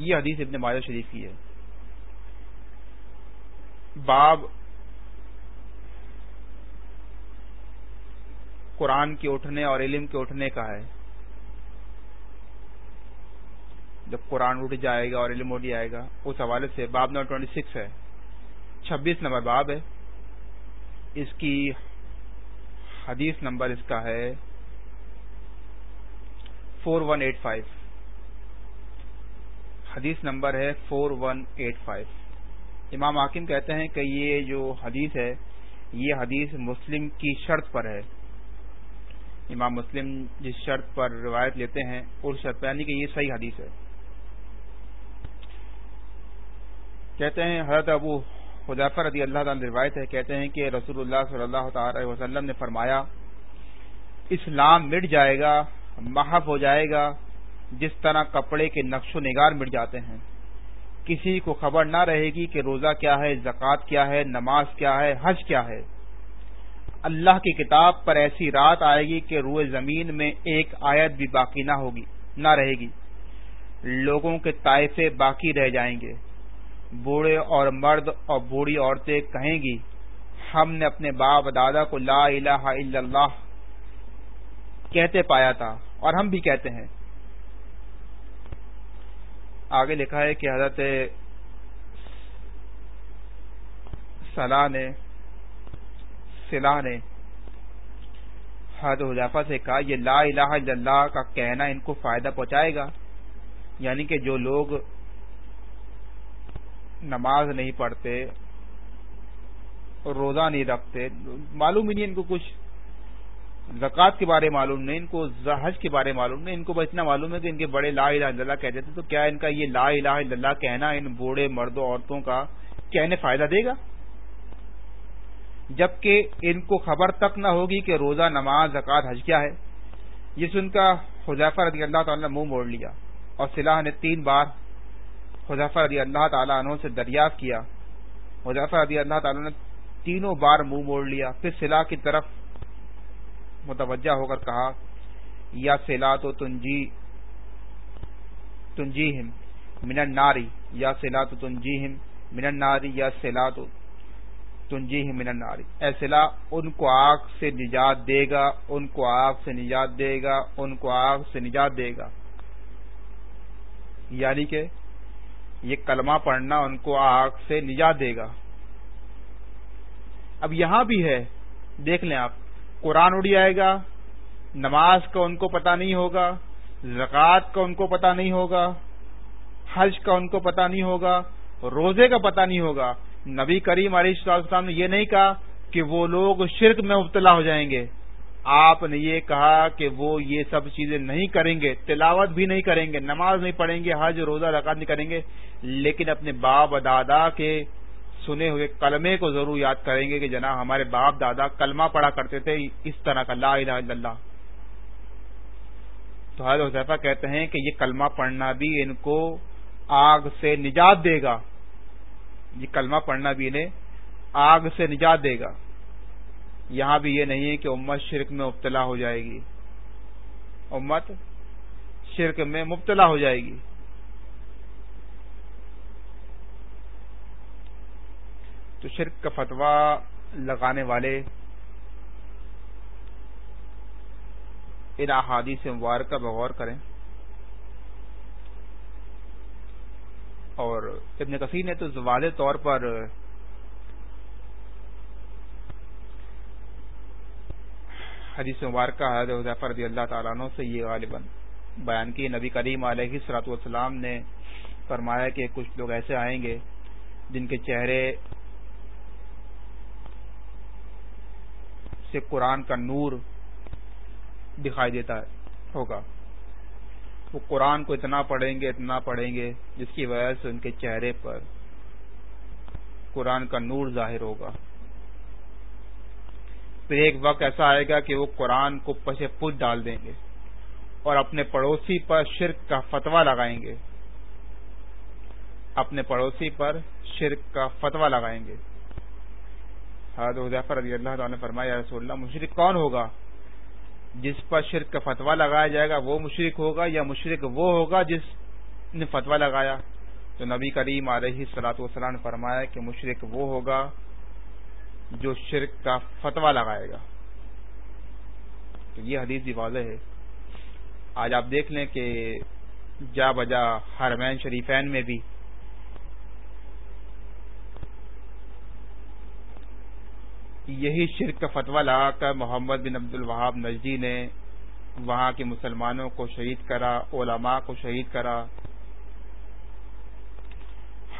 یہ حدیث ابن ماجہ شریف کی ہے۔ باب قرآن کے اٹھنے اور علم کے اٹھنے کا ہے۔ جب قرآن اٹھ جائے گا اور علم اٹھ جائے گا، اس حوالے سے باب نمبر ٹوینٹی سکس ہے۔ چھبیس نمبر باب ہے۔ اس کی حدیث نمبر اس کا ہے۔ Four one eight five. حدیث نمبر ہے فور ون ایٹ فائیو امام حاکم کہتے ہیں کہ یہ جو حدیث ہے، یہ حدیث مسلم کی شرط پر ہے۔ امام مسلم جس شرط پر روایت لیتے ہیں، اس شرط یعنی کہ یہ صحیح حدیث ہے۔ کہتے ہیں، حضرت ابو حضیفر رضی اللہ تعالی روایت ہے، کہتے ہیں کہ رسول اللہ صلی اللہ تعالی وسلم نے فرمایا، اسلام مٹ جائے گا محف ہو جائے گا جس طرح کپڑے کے نقش و نگار مٹ جاتے ہیں۔ کسی کو خبر نہ رہے گی کہ روزہ کیا ہے، زکوٰۃ کیا ہے، نماز کیا ہے، حج کیا ہے۔ اللہ کی کتاب پر ایسی رات آئے گی کہ روئے زمین میں ایک آیت بھی باقی نہ ہوگی، نہ رہے گی۔ لوگوں کے طائفے باقی رہ جائیں گے۔ بوڑھے اور مرد اور بوڑھی عورتیں کہیں گی، ہم نے اپنے باپ دادا کو لا الہ الا اللہ کہتے پایا تھا اور ہم بھی کہتے ہیں۔ آگے لکھا ہے کہ حضرت صلاح نے صلاح نے حضرت حضافہ سے کہا، یہ لا الہ الا اللہ کا کہنا ان کو فائدہ پہنچائے گا۔ یعنی کہ جو لوگ نماز نہیں پڑھتے، روزہ نہیں رکھتے، معلوم ہی نہیں ان کو کچھ۔ زکوٰۃ کے بارے معلوم نہیں، ان کو حج کے بارے معلوم نہیں، ان کو بس اتنا معلوم ہے کہ ان کے بڑے لا الہ الا اللہ کہتے تھے تو کیا ان کا یہ لا الہ الا اللہ کہنا ان بوڑھے مردوں عورتوں کا کیا انہیں فائدہ دے گا؟ جبکہ ان کو خبر تک نہ ہوگی کہ روزہ، نماز، زکوٰۃ، حج کیا ہے۔ یہ سن کا حضیفہ رضی اللہ تعالیٰ نے منہ موڑ لیا اور صلاح نے تین بار حضیفہ رضی اللہ تعالیٰ عنہ سے دریافت کیا۔ حضیفہ رضی اللہ تعالیٰ نے تینوں بار منہ موڑ لیا۔ پھر صلاح کی طرف متوجہ ہو کر کہا، یا سیلا تو تنجی تنجی ہم من ناری یا سیلا تو تنجی ہم من ناری یا سیلا تو تنجی ہم من ناری اے سلا ان کو آگ سے نجات دے گا، ان کو آگ سے نجات دے گا، ان کو آگ سے نجات دے گا۔ یعنی کہ یہ کلمہ پڑھنا ان کو آگ سے نجات دے گا۔ اب یہاں بھی ہے، دیکھ لیں آپ۔ قرآن اڑی آئے گا، نماز کا ان کو پتا نہیں ہوگا، زکوٰۃ کا ان کو پتا نہیں ہوگا، حج کا ان کو پتا نہیں ہوگا، روزے کا پتا نہیں ہوگا۔ نبی کریم علیہ السلام نے یہ نہیں کہا کہ وہ لوگ شرک میں مبتلا ہو جائیں گے۔ آپ نے یہ کہا کہ وہ یہ سب چیزیں نہیں کریں گے، تلاوت بھی نہیں کریں گے، نماز نہیں پڑھیں گے، حج، روزہ رکعت نہیں کریں گے۔ لیکن اپنے باپ دادا کے سنے ہوئے کلمے کو ضرور یاد کریں گے کہ جناب ہمارے باپ دادا کلمہ پڑھا کرتے تھے اس طرح کا لا الہ الا اللہ۔ تو حضرت حضیفہ کہتے ہیں کہ یہ کلمہ پڑھنا بھی ان کو آگ سے نجات دے گا۔ یہ کلمہ پڑھنا بھی انہیں آگ سے نجات دے گا۔ یہاں بھی یہ نہیں ہے کہ امت شرک میں مبتلا ہو جائے گی۔ امت شرک میں مبتلا ہو جائے گی۔ تو شرک کا فتویٰ لگانے والے ان احادی سے مبارکہ بغور کریں۔ اور ابن کثیر نے تو واضح طور پر حدیث مبارکہ حضرت حضیفہ رضی اللہ تعالیٰ عنہ سے یہ غالباً بیان کی۔ نبی کریم علیہ سلاۃ والسلام نے فرمایا کہ کچھ لوگ ایسے آئیں گے جن کے چہرے سے قرآن کا نور دکھائی دیتا ہوگا۔ وہ قرآن کو اتنا پڑھیں گے، اتنا پڑھیں گے، جس کی وجہ سے ان کے چہرے پر قرآن کا نور ظاہر ہوگا۔ پھر ایک وقت ایسا آئے گا کہ وہ قرآن کو پسے پوچھ ڈال دیں گے اور اپنے پڑوسی پر شرک کا فتوا لگائیں گے۔ اپنے پڑوسی پر شرک کا فتوا لگائیں گے۔ حضرت رضی اللہ تعالیٰ نے فرمایا رسول اللہ مشرق کون ہوگا؟ جس پر شرک کا فتوا لگایا جائے گا، وہ مشرق ہوگا یا مشرق وہ ہوگا جس نے فتوا لگایا؟ تو نبی کریم علیہ سلاۃ وسلام نے فرمایا کہ مشرق وہ ہوگا جو شرک کا فتوا لگائے گا۔ تو یہ حدیث بھی واضح ہے۔ آج آپ دیکھ لیں کہ جا بجا ہرمین شریفین میں بھی یہی شرک کا فتویٰ لگا کر محمد بن عبد الوہاب نجدی نے وہاں کے مسلمانوں کو شہید کرا، علماء کو شہید کرا۔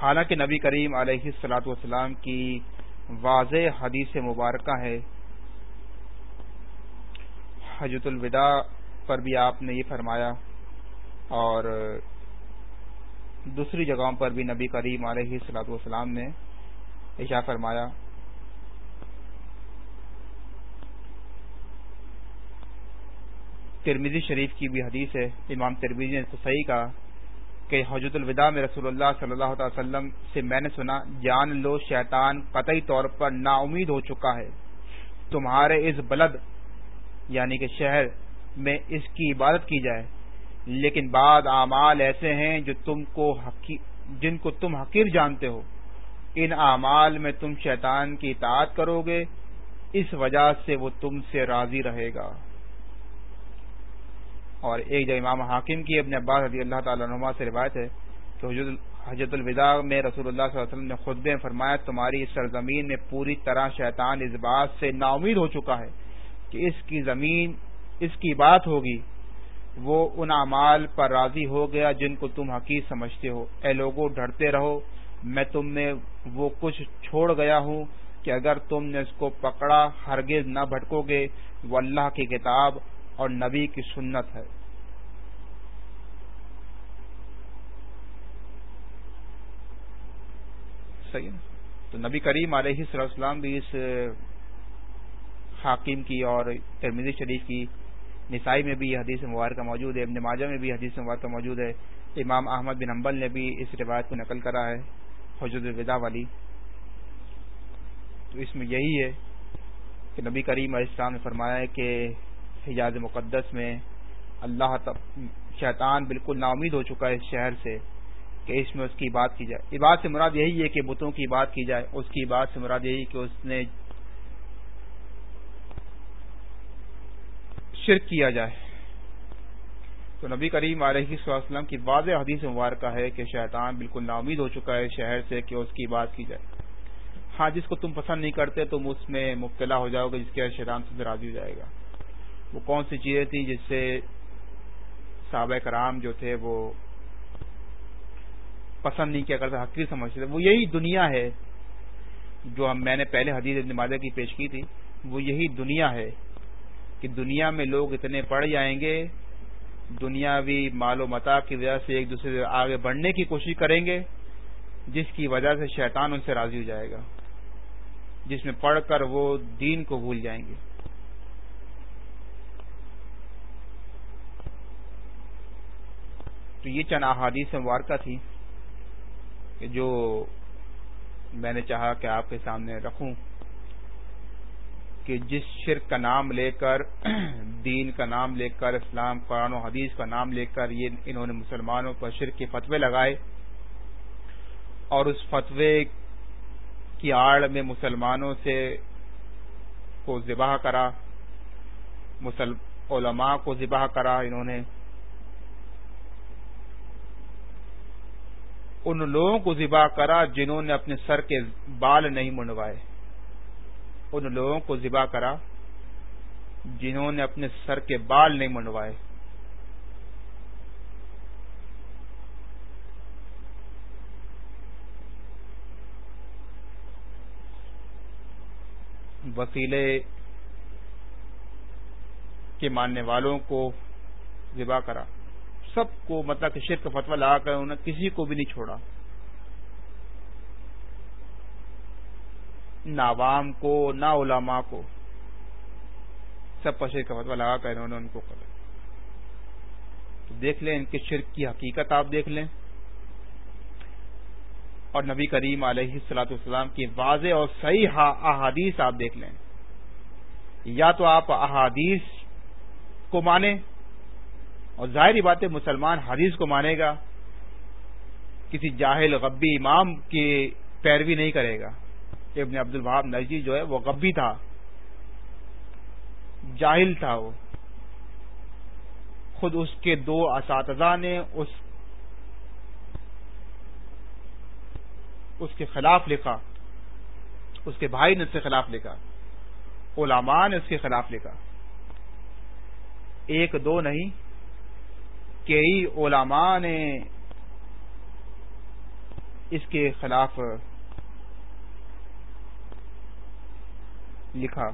حالانکہ نبی کریم علیہ السلاۃ والسلام کی واضح حدیث مبارکہ ہے۔ حجت الوداع پر بھی آپ نے یہ فرمایا اور دوسری جگہوں پر بھی نبی کریم علیہ السلاۃ والسلام نے عشا فرمایا۔ ترمیزی شریف کی بھی حدیث ہے، امام ترمیزی نے تو صحیح کہا کہ حجت الوداع میں رسول اللہ صلی اللہ تعالی وسلم سے میں نے سنا، جان لو شیطان قطعی طور پر نا امید ہو چکا ہے۔ تمہارے اس بلد یعنی کہ شہر میں اس کی عبادت کی جائے۔ لیکن بعد اعمال ایسے ہیں جو تم کو جن کو تم حقیر جانتے ہو۔ ان اعمال میں تم شیطان کی اطاعت کرو گے، اس وجہ سے وہ تم سے راضی رہے گا۔ اور ایک جگہ امام حاکم کی اپنے عباس رضی اللہ تعالیٰ نما سے روایت ہے کہ حجت الوداع میں رسول اللہ صلی اللہ علیہ وسلم نے خود میں فرمایا، تمہاری سرزمین میں پوری طرح شیطان اس بات سے نا امید ہو چکا ہے کہ اس کی زمین، اس کی بات ہوگی، وہ ان اعمال پر راضی ہو گیا جن کو تم حقیق سمجھتے ہو۔ اے لوگوں ڈرتے رہو، میں تم میں وہ کچھ چھوڑ گیا ہوں کہ اگر تم نے اس کو پکڑا، ہرگز نہ بھٹکو گے۔ وہ اللہ کی کتاب اور نبی کی سنت ہے۔ صحیح تو نبی کریم علیہ السلام بھی اس، حاکم کی اور ترمیزی شریف کی، نسائی میں بھی یہ حدیث مبارکہ موجود ہے، ابن ماجہ میں بھی حدیث مبارکہ موجود ہے۔ امام احمد بن امبل نے بھی اس روایت کو نقل کرا ہے حجود الوداع والی۔ تو اس میں یہی ہے کہ نبی کریم علیہ السلام نے فرمایا ہے کہ حجاز مقدس میں اللہ شیطان بالکل نا امید ہو چکا ہے اس شہر سے کہ اس میں اس کی بات کی جائے۔ یہ بات سے مراد یہی ہے کہ بتوں کی بات کی جائے۔ اس کی بات سے مراد یہی کہ اس نے شرک کیا جائے۔ تو نبی کریم علیہ وسلم کی واضح حدیث مبارکہ ہے کہ شیطان بالکل نا امید ہو چکا ہے شہر سے کہ اس کی بات کی جائے۔ ہاں جس کو تم پسند نہیں کرتے تم اس میں مبتلا ہو جاؤ گے، جس کے شیطان سے راضی ہو جائے گا۔ وہ کون سی چیزیں تھیں جس سے صحابہ کرام جو تھے وہ پسند نہیں کیا کرتے حقیق سمجھتے تھے۔ وہ یہی دنیا ہے جو ہم میں نے پہلے حدیث مادہ کی پیش کی تھی۔ وہ یہی دنیا ہے کہ دنیا میں لوگ اتنے پڑ جائیں گے، دنیاوی مال و متا کی وجہ سے ایک دوسرے سے آگے بڑھنے کی کوشش کریں گے، جس کی وجہ سے شیطان ان سے راضی ہو جائے گا۔ جس میں پڑھ کر وہ دین کو بھول جائیں گے۔ تو یہ چند احادیث مبارکہ تھی کہ جو میں نے چاہا کہ آپ کے سامنے رکھوں کہ جس شرک کا نام لے کر، <clears throat> دین کا نام لے کر، اسلام، قرآن و حدیث کا نام لے کر یہ انہوں نے مسلمانوں پر شرک کے فتوے لگائے اور اس فتوے کی آڑ میں مسلمانوں سے کو ذبح کرا علماء کو ذبح کرا، انہوں نے ان لوگوں کو ذبح کرا جنہوں نے اپنے سر کے بال نہیں منڈوائے۔ ان لوگوں کو ذبح کرا جنہوں نے اپنے سر کے بال نہیں منڈوائے۔ وسیلے کے ماننے والوں کو ذبح کرا۔ سب کو مطلب کہ شرک فتوا لگا کر انہوں نے کسی کو بھی نہیں چھوڑا۔ نہ عوام کو، نہ علماء کو سب پر شرک فتوا لگا کر انہوں نے ان کو کرا تو دیکھ لیں ان کے شرک کی حقیقت آپ دیکھ لیں۔ اور نبی کریم علیہ السلاۃ والسلام کی واضح اور صحیح احادیث آپ دیکھ لیں۔ یا تو آپ احادیث کو مانیں اور ظاہری بات ہے مسلمان حدیث کو مانے گا، کسی جاہل غبی امام کی پیروی نہیں کرے گا۔ ابن عبد الباب نجی جو ہے وہ غبی تھا، جاہل تھا وہ۔ خود اس کے دو اساتذہ نے اس اس کے خلاف لکھا، اس کے بھائی نے اس کے خلاف لکھا، علماء نے اس کے خلاف لکھا۔ ایک دو نہیں کئی علماء نے اس کے خلاف لکھا۔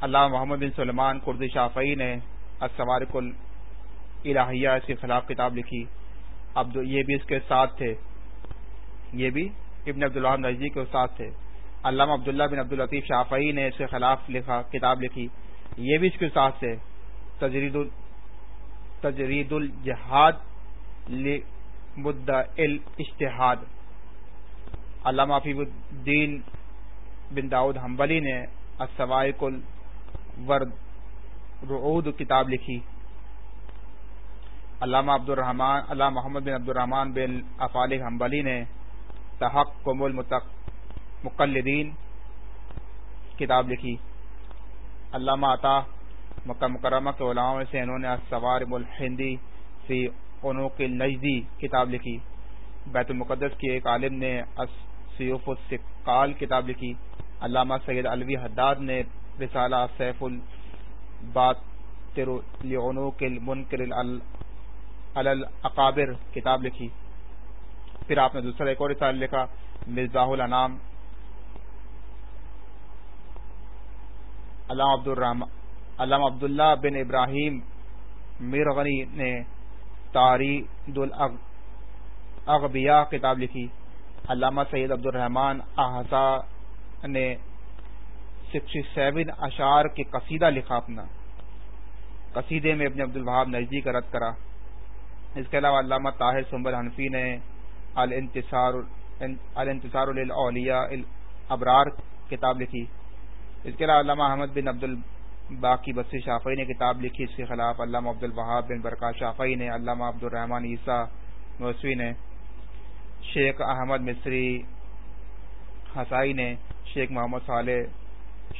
اللہ محمد بن سلمان قرد شافعی نے اسوارک الہیہ اس کے خلاف کتاب لکھی۔ اب یہ بھی اس کے ساتھ تھے۔ یہ بھی ابن عبد الحم نزدی کے استاد تھے۔ علامہ عبداللہ بن عبد الطیف شافعی نے اس کے خلاف لکھا کتاب لکھی۔ یہ بھی اس کے ساتھ تھے۔ تجرید تجرید الجہاد اشتہاد علامہ فیب الدین بن داود حنبلی نے اسوائق الورد رعود کتاب لکھی۔ علامہ عبد الرحمان علامہ محمد بن عبد الرحمان بن افال حنبلی نے تحق قم مقلدین کتاب لکھی۔ علامہ عطا مکہ مکرمہ کے علماء سے انہوں نے سوار الہندی فی عنوق النجدی کتاب لکھی۔ بیت المقدس کی ایک عالم نے سیوف السقال کتاب لکھی۔ علامہ سید الوی حداد نے رسالہ سیف البات لعنوق المنکر الاقابر کتاب لکھی۔ پھر آپ نے دوسرا ایک اور رسالہ لکھا مرزا الانام علامہ عبد الرحمان علامہ عبداللہ بن ابراہیم میرغنی نے تاریخ کتاب لکھی۔ علامہ سید عبد الرحمان احسا نے سکسٹی سیون اشار کے قصیدہ لکھا اپنا۔ قصیدے میں ابن عبد الوہاب نزدیک رد کرا۔ اس کے علاوہ علامہ طاہر سمبر حنفی نے الانتصار الاولیاء الابرار کتاب لکھی۔ اس کے علاوہ علامہ احمد بن عبد الباقی بسی شافعی نے کتاب لکھی، اس کے خلاف علامہ عبد الوہاب بن برکا شافعی نے، علامہ عبد الرحمان عیسیٰ موسوی نے، شیخ احمد مصری حسائی نے، شیخ محمد صالح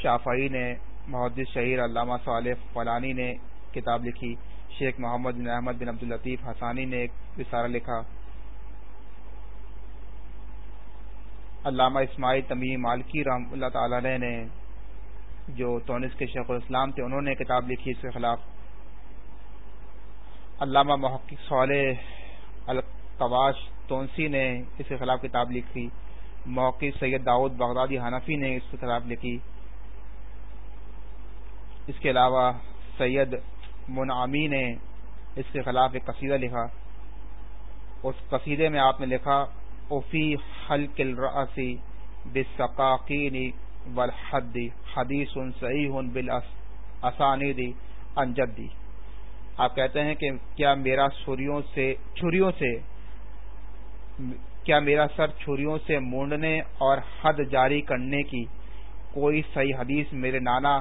شافعی نے، محدث شہیر علامہ صالح فلانی نے کتاب لکھی، شیخ محمد بن احمد بن عبد الطیف حسانی نے ایک رسالہ لکھا۔ علامہ اسماعیل تمیم مالکی رحم اللہ تعالی نے جو تونس کے شیخ الاسلام تھے، انہوں نے کتاب لکھی اس کے خلاف۔ علامہ محقق صالح القواش تونسی نے اس کے خلاف کتاب لکھی۔ موقع سید داؤد بغدادی حنفی نے اس کے خلاف لکھی۔ اس کے علاوہ سید منعمی نے اس کے خلاف ایک قصیدہ لکھا۔ اس قصیدے میں آپ نے لکھا اوفی حلق الراسی بسقاقین والحد حدیث صحیح بالاسانید انجدی آپ کہتے ہیں کہ کیا میرا چھریوں سے چھریوں سے کیا میرا سر چھریوں سے مونڈنے اور حد جاری کرنے کی کوئی صحیح حدیث میرے نانا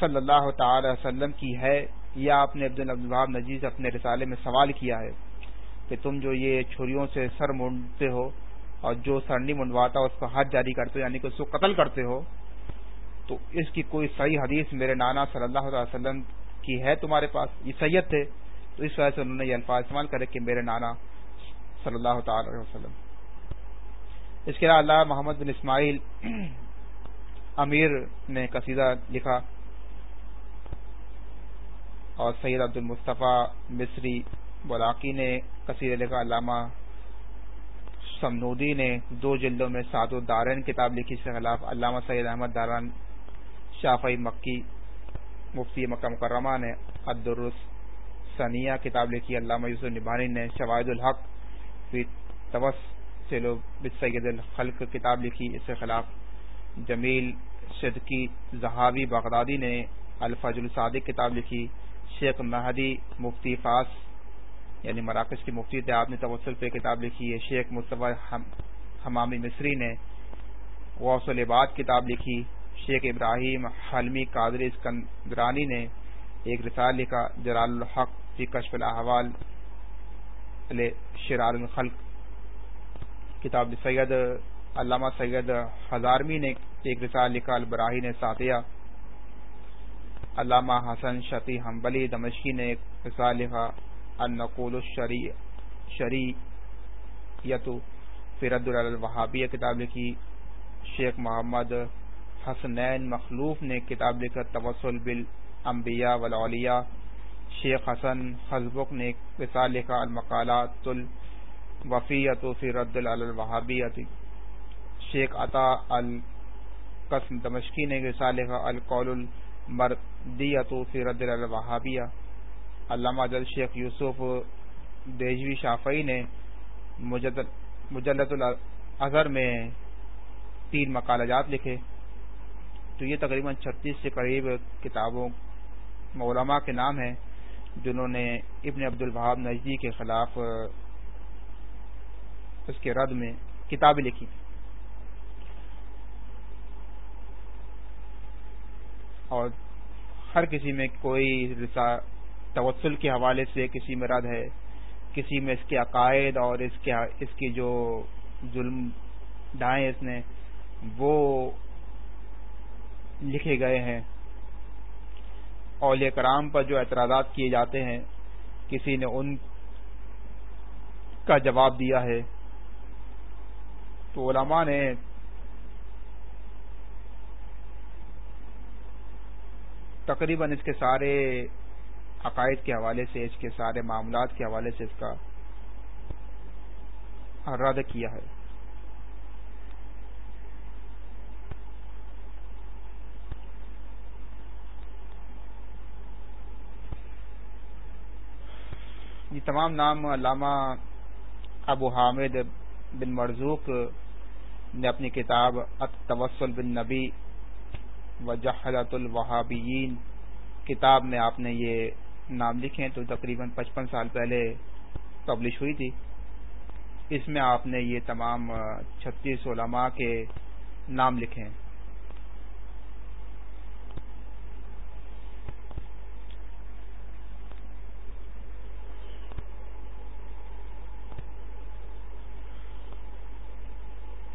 صلی اللہ تعالی وسلم کی ہے یا آپ نے عبد الباب نجیز اپنے رسالے میں سوال کیا ہے کہ تم جو یہ چھریوں سے سر مونڈتے ہو اور جو سر نہیں منڈواتا اس کو حد جاری کرتے ہو یعنی کہ اس کو قتل کرتے ہو، تو اس کی کوئی صحیح حدیث میرے نانا صلی اللہ علیہ وسلم کی ہے تمہارے پاس؟ یہ سید تھے تو اس وجہ سے انہوں نے یہ الفاظ استعمال کرے کہ میرے نانا صلی اللہ تعالی علیہ وسلم۔ اس کے علاوہ اللہ محمد بن اسماعیل <clears throat> امیر نے قصیدہ لکھا، اور سید عبد المصطفیٰ مصری بلاقی نے قصیدہ لکھا، علامہ سمنودی نے دو جلدوں میں سعد الدارین کتاب لکھی اس کے خلاف علامہ سید احمد داران شافعی مکی مفتی مکہ مکرمہ نے عبدالرس ثنیہ کتاب لکھی، علامہ یوسف نبانی نے شواہد الحق فی توسل سید الخلق کتاب لکھی اس کے خلاف جمیل صدقی زہاوی بغدادی نے الفاظ الصادق کتاب لکھی، شیخ مہدی مفتی فاس یعنی مراکز کی مفتی تھے، آپ نے توسل پہ کتاب لکھی ہے، شیخ مصطفی حمامی مصری نے غوث العباد کتاب لکھی، شیخ ابراہیم حلمی قادری اسکندرانی نے ایک رسال لکھا، جلال الحق فی کشف الاحوال شرار الخلق کتاب سید علامہ سید ہزارمی نے ایک رسال لکھا، البراہی نے ساتیہ، علامہ حسن شفیع حنبلی دمشقی نے ایک رسال لکھا۔ النقول الشری یتو فرد الوہابی کتاب لکھی شیخ محمد حسنین مخلوف نے کتاب لکھا توسل بل امبیا شیخ حسن حزبک نے رسال لکھا المقالات الوفیت فی رد الوہابیت شیخ عطا القسم دمشقی نے رسال لکھا القول المردیت فی رد الوہابیہ۔ علامہ جل شیخ یوسف دیجوی شافعی نے مجلت الاظہر میں تین مقالجات لکھے۔ تو یہ تقریباً چھتیس سے قریب کتابوں علماء کے نام ہیں، جنہوں نے ابن عبد البہاب نجدی کے خلاف اس کے رد میں کتابیں لکھی۔ اور ہر کسی میں کوئی توسل کے حوالے سے کسی میں رد ہے، کسی میں اس کے عقائد اور اس کے اس کی جو ظلم ڈائیں اس نے، وہ لکھے گئے ہیں۔ اولیاء کرام پر جو اعتراضات کیے جاتے ہیں، کسی نے ان کا جواب دیا ہے۔ تو علماء نے تقریباً اس کے سارے عقائد کے حوالے سے، اس کے سارے معاملات کے حوالے سے اس کا رد کیا ہے۔ یہ تمام نام علامہ ابو حامد بن مرزوق نے اپنی کتاب التوسل بن نبی و الوہابین کتاب میں آپ نے یہ نام لکھے تو تقریباً پچپن سال پہلے پبلش ہوئی تھی۔ اس میں آپ نے یہ تمام چھتیس علماء کے نام لکھے ہیں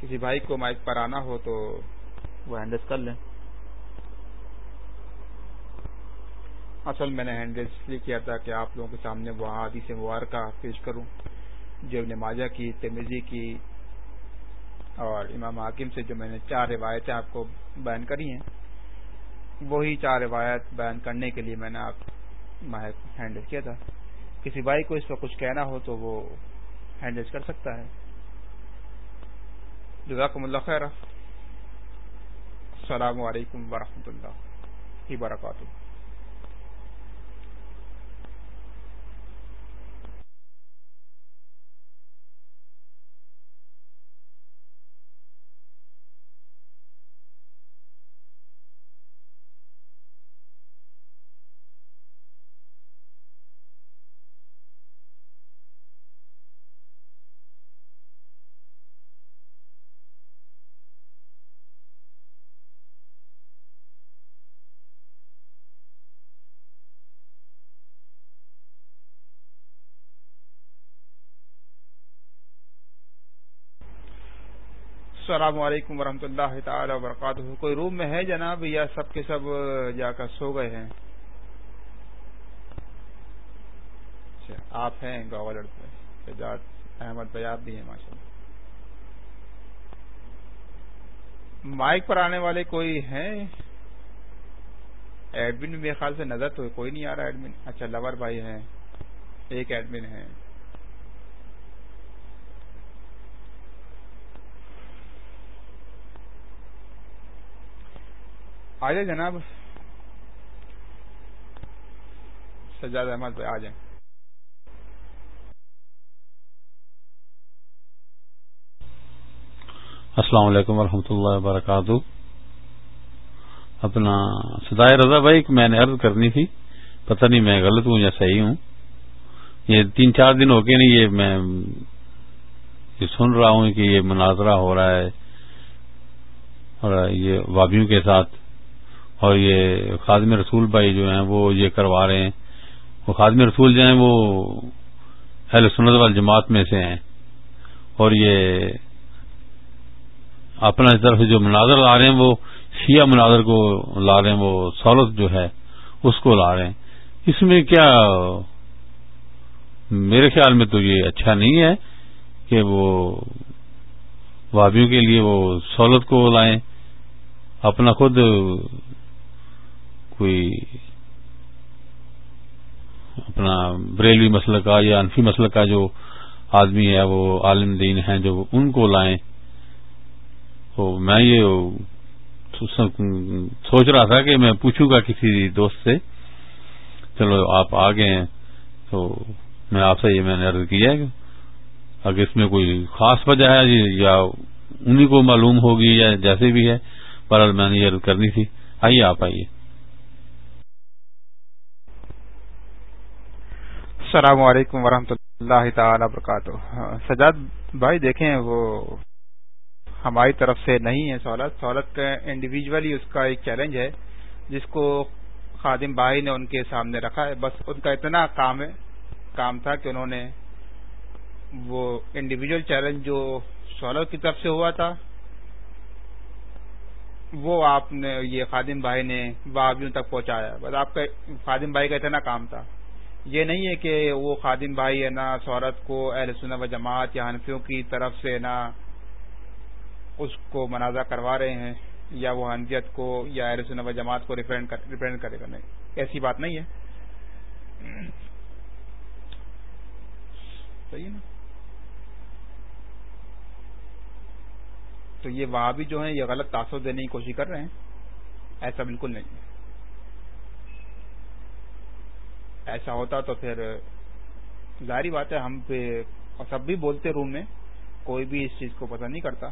کسی بھائی کو مائک پر آنا ہو تو وہ ہینڈس کر لیں۔ اصل میں نے ہینڈل اس لیے کیا تھا کہ آپ لوگوں کے سامنے وہ عادی سے مبارکہ پیش کروں۔ جو ابن ماجہ کی تمیزی کی اور امام حاکم سے جو میں نے چار روایتیں آپ کو بیان کری ہیں، وہی چار روایت بیان کرنے کے لیے میں نے آپ ہینڈل کیا تھا۔ کسی بھائی کو اس پر کچھ کہنا ہو تو وہ ہینڈل کر سکتا ہے۔ جزاکم اللہ خیر السلام علیکم ورحمۃ اللہ وبرکاتہ۔ السلام علیکم ورحمۃ اللہ تعالی وبرکاتہ۔ کوئی روم میں ہے جناب یا سب کے سب جا کر سو گئے ہیں؟ اچھا، آپ ہیں گوالر اعجاز احمد بیاب بھی ہیں، ماشاء اللہ۔ مائک پر آنے والے کوئی ہیں؟ ایڈمن میرے خیال سے نظر تو کوئی نہیں آ رہا، ایڈمن۔ اچھا لور بھائی ہیں، ایک ایڈمن ہے آ جائے جناب۔ سجاد احمد بھائی آ جائیں۔ السلام علیکم ورحمۃ اللہ وبرکاتہ۔ اپنا سدائے رضا بھائی میں نے عرض کرنی تھی، پتہ نہیں میں غلط ہوں یا صحیح ہوں۔ یہ تین چار دن ہو کے نہیں، یہ میں یہ سن رہا ہوں کہ یہ مناظرہ ہو رہا ہے اور یہ وابیوں کے ساتھ اور یہ خادم رسول بھائی جو ہیں وہ یہ کروا رہے ہیں۔ وہ خادم رسول جو ہیں وہ اہل سنت وال جماعت میں سے ہیں۔ اور یہ اپنا اس طرف جو مناظر لا رہے ہیں، وہ شیعہ مناظر کو لا رہے ہیں، وہ سہولت جو ہے اس کو لا رہے ہیں۔ اس میں کیا میرے خیال میں تو یہ اچھا نہیں ہے کہ وہ وابیوں کے لیے وہ سہولت کو لائیں۔ اپنا خود کوئی اپنا بریلوی مسئلہ کا یا انفی مسئلہ کا جو آدمی ہے وہ عالم دین ہیں جو ان کو لائیں۔ تو میں یہ سوچ رہا تھا کہ میں پوچھوں گا کسی دوست سے چلو آپ آ گئے ہیں۔ تو میں آپ سے یہ میں نے عرض کیا کہ اگر اس میں کوئی خاص وجہ ہے جی، یا انہیں کو معلوم ہوگی یا جیسے بھی ہے پر میں نے یہ عرض کرنی تھی۔ آئیے آپ آئیے۔ السلام علیکم ورحمۃ اللہ تعالی وبرکاتہ۔ سجاد بھائی دیکھیں، وہ ہماری طرف سے نہیں ہے سہولت۔ سہولت کا اس کا ایک چیلنج ہے، جس کو خادم بھائی نے ان کے سامنے رکھا ہے۔ بس ان کا اتنا کام ہے، کام تھا کہ انہوں نے وہ انڈیویجل چیلنج جو سہولت کی طرف سے ہوا تھا، وہ آپ نے، یہ خادم بھائی نے بابیوں تک پہنچایا۔ بس آپ کا، خادم بھائی کا اتنا کام تھا۔ یہ نہیں ہے کہ وہ خادم بھائی ہے نا سورت کو اہل سنت و جماعت یا حنفیوں کی طرف سے نا اس کو منازع کروا رہے ہیں یا وہ حنفیت کو یا اہل سنت و جماعت کو ریپرزینٹ کرے گا، نہیں، ایسی بات نہیں ہے۔ صحیح نا؟ تو یہ وہاں بھی جو ہیں یہ غلط تاثر دینے کی کوشش کر رہے ہیں، ایسا بالکل نہیں ہے۔ ایسا ہوتا تو پھر ظاہری بات ہے، ہم پہ سب بھی بولتے روم میں، کوئی بھی اس چیز کو پسند نہیں کرتا۔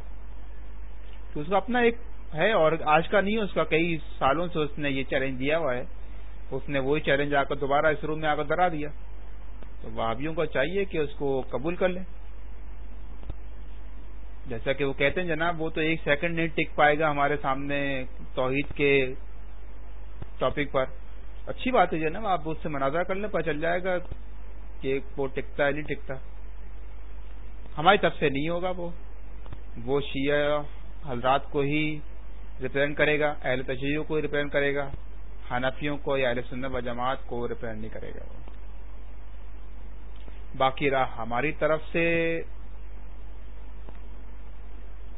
تو اس کا اپنا ایک ہے اور آج کا نہیں، اس کا کئی سالوں سے اس نے یہ چیلنج دیا ہوا ہے۔ اس نے وہی چیلنج آ کر دوبارہ اس روم میں آ کر درا دیا۔ تو وہابیوں کو چاہیے کہ اس کو قبول کر لیں۔ جیسا کہ وہ کہتے ہیں، جناب، وہ تو ایک سیکنڈ نہیں ٹک پائے گا ہمارے سامنے توحید کے ٹاپک پر۔ اچھی بات ہے جناب آپ اس سے مناظرہ کر لیں، پتہ چل جائے گا کہ وہ ٹکتا ہے، نہیں ٹکتا۔ ہماری طرف سے نہیں ہوگا وہ۔ وہ شیعہ حضرات کو ہی ریپرزینٹ کرے گا، اہل تشریحوں کو ریپرزینٹ کرے گا، حنفیوں کو یا اہل سنت و جماعت کو ریپرزینٹ نہیں کرے گا وہ۔ باقی راہ ہماری طرف سے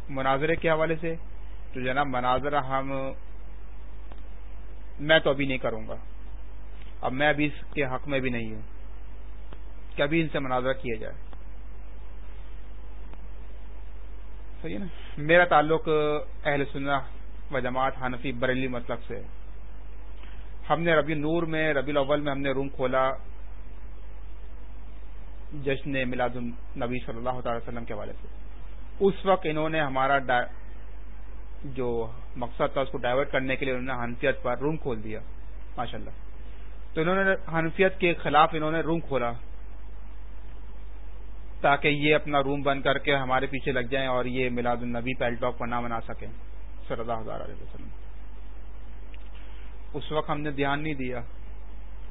مناظرے کے حوالے سے تو جناب مناظرہ ہم، میں تو ابھی نہیں کروں گا۔ اب میں ابھی اس کے حق میں بھی نہیں ہوں۔ کہ ابھی ان سے مناظرہ کیا جائے؟ صحیح نا؟ میرا تعلق اہل سننا و جماعت حنفی بریلی مطلب سے ہم نے ربی نور میں ربی الاول میں ہم نے روم کھولا جشن میلاد النبی صلی اللہ تعالی وسلم کے حوالے سے۔ اس وقت انہوں نے ہمارا جو مقصد تھا اس کو ڈائیورٹ کرنے کے لیے انہوں نے حنفیت پر روم کھول دیا۔ ماشاء اللہ تو انہوں نے حنفیت کے خلاف انہوں نے روم کھولا تاکہ یہ اپنا روم بند کر کے ہمارے پیچھے لگ جائیں اور یہ میلاد النبی پیل ٹاک پر نہ بنا سکیں۔ صلی اللہ علیہ وسلم۔ اس وقت ہم نے دھیان نہیں دیا۔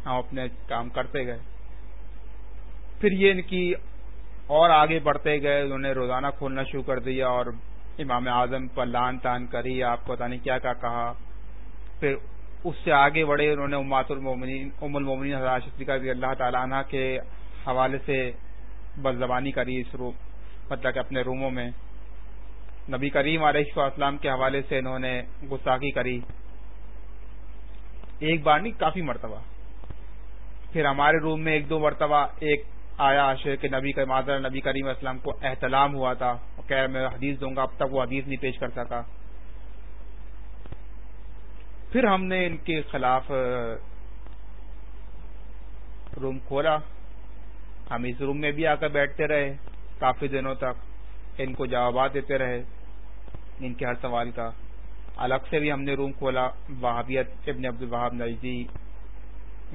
ہم اپنے کام کرتے گئے۔ پھر یہ ان کی اور آگے بڑھتے گئے۔ انہوں نے روزانہ کھولنا شروع کر دیا اور امام اعظم پر لان تان کری، آپ کو پتا نہیں کیا کیا کہا۔ پھر اس سے آگے بڑھے انہوں نے امات المومنین، ام المومنین حضرت شفیقہ رضی اللہ تعالیٰ عنہ کے حوالے سے بد زبانی کری، اس روم مطلب کہ اپنے روموں میں۔ نبی کریم علیہ السلام کے حوالے سے انہوں نے گستاخی کری۔ ایک بار نہیں، کافی مرتبہ۔ پھر ہمارے روم میں ایک دو مرتبہ ایک آیا آشر کے نبی کا مادر، نبی کریم اسلام کو احتلام ہوا تھا۔ کہ میں حدیث دوں گا، اب تک وہ حدیث نہیں پیش کر سکا۔ پھر ہم نے ان کے خلاف روم کھولا۔ ہم اس روم میں بھی آ کر بیٹھتے رہے، کافی دنوں تک۔ ان کو جوابات دیتے رہے، ان کے ہر سوال کا۔ الگ سے بھی ہم نے روم کھولا۔ وہابیت، ابن عبد الوہاب نجدی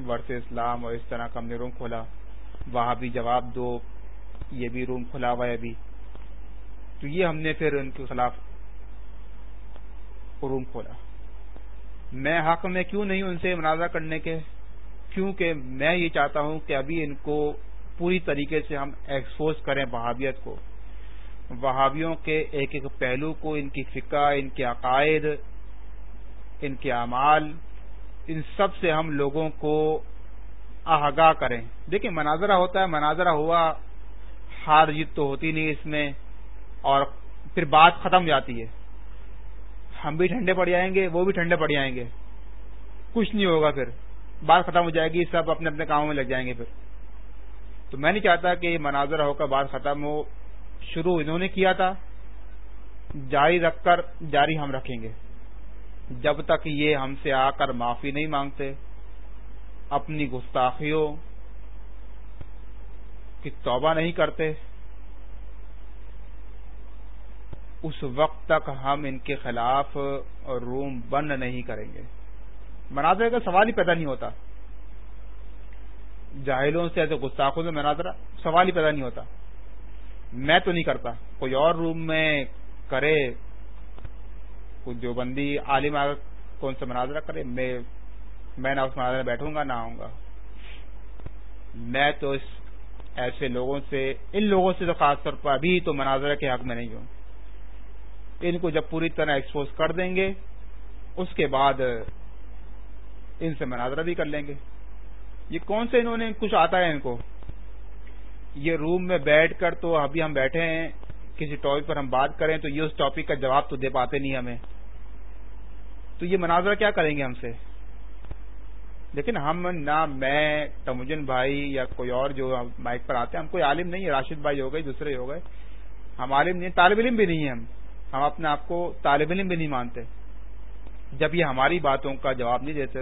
ورث اسلام اور اس طرح کا ہم نے روم کھولا۔ وہاں بھی جواب دو، یہ بھی روم کھلا ہوا ہے ابھی۔ تو یہ ہم نے پھر ان کے خلاف روم کھولا۔ میں حق میں کیوں نہیں ان سے منازع کرنے کے؟ کیونکہ میں یہ چاہتا ہوں کہ ابھی ان کو پوری طریقے سے ہم ایکسپوز کریں وہابیت کو۔ وہابیوں کے ایک ایک پہلو کو، ان کی فقہ، ان کے عقائد، ان کے اعمال، ان سب سے ہم لوگوں کو آگاہ کریں۔ دیکھیں، مناظرہ ہوتا ہے، مناظرہ ہوا، ہار جیت تو ہوتی نہیں اس میں، اور پھر بات ختم جاتی ہے۔ ہم بھی ٹھنڈے پڑ جائیں گے، وہ بھی ٹھنڈے پڑ جائیں گے۔ کچھ نہیں ہوگا پھر۔ بات ختم ہو جائے گی، سب اپنے اپنے کاموں میں لگ جائیں گے پھر۔ تو میں نہیں چاہتا کہ یہ مناظر ہو کر بات ختم ہو۔ شروع انہوں نے کیا تھا۔ جاری رکھ کر جاری ہم رکھیں گے۔ جب تک یہ ہم سے آ کر معافی نہیں مانگتے، اپنی گستاخیوں کی توبہ نہیں کرتے۔ اس وقت تک ہم ان کے خلاف روم بند نہیں کریں گے۔ مناظرے کا سوال ہی پیدا نہیں ہوتا۔ جاہلوں سے ایسے گستاخوں سے مناظرہ سوال ہی پیدا نہیں ہوتا۔ میں تو نہیں کرتا۔ کوئی اور روم میں کرے، کوئی جو بندی عالم کون سا مناظرہ کرے، میں میں نہ اس مناظرے میں بیٹھوں گا، نہ آؤں گا۔ میں تو اس ایسے لوگوں سے، ان لوگوں سے تو خاص طور پر ابھی تو مناظرہ کے حق میں نہیں ہوں۔ ان کو جب پوری طرح ایکسپوز کر دیں گے، اس کے بعد ان سے مناظرہ بھی کر لیں گے۔ یہ کون سے انہوں نے کچھ آتا ہے ان کو؟ یہ روم میں بیٹھ کر تو ابھی ہم بیٹھے ہیں، کسی ٹاپک پر ہم بات کریں تو یہ اس ٹاپک کا جواب تو دے پاتے نہیں ہمیں۔ تو یہ مناظرہ کیا کریں گے ہم سے؟ لیکن ہم نہ میں تمجن بھائی یا کوئی اور جو مائک پر آتے ہیں، ہم کوئی عالم نہیں ہے راشد بھائی ہو گئے، دوسرے ہو گئے۔ ہم عالم نہیں، طالب علم بھی نہیں ہیں ہم۔ ہم اپنے آپ کو طالب علم بھی نہیں مانتے۔ جب یہ ہماری باتوں کا جواب نہیں دیتے،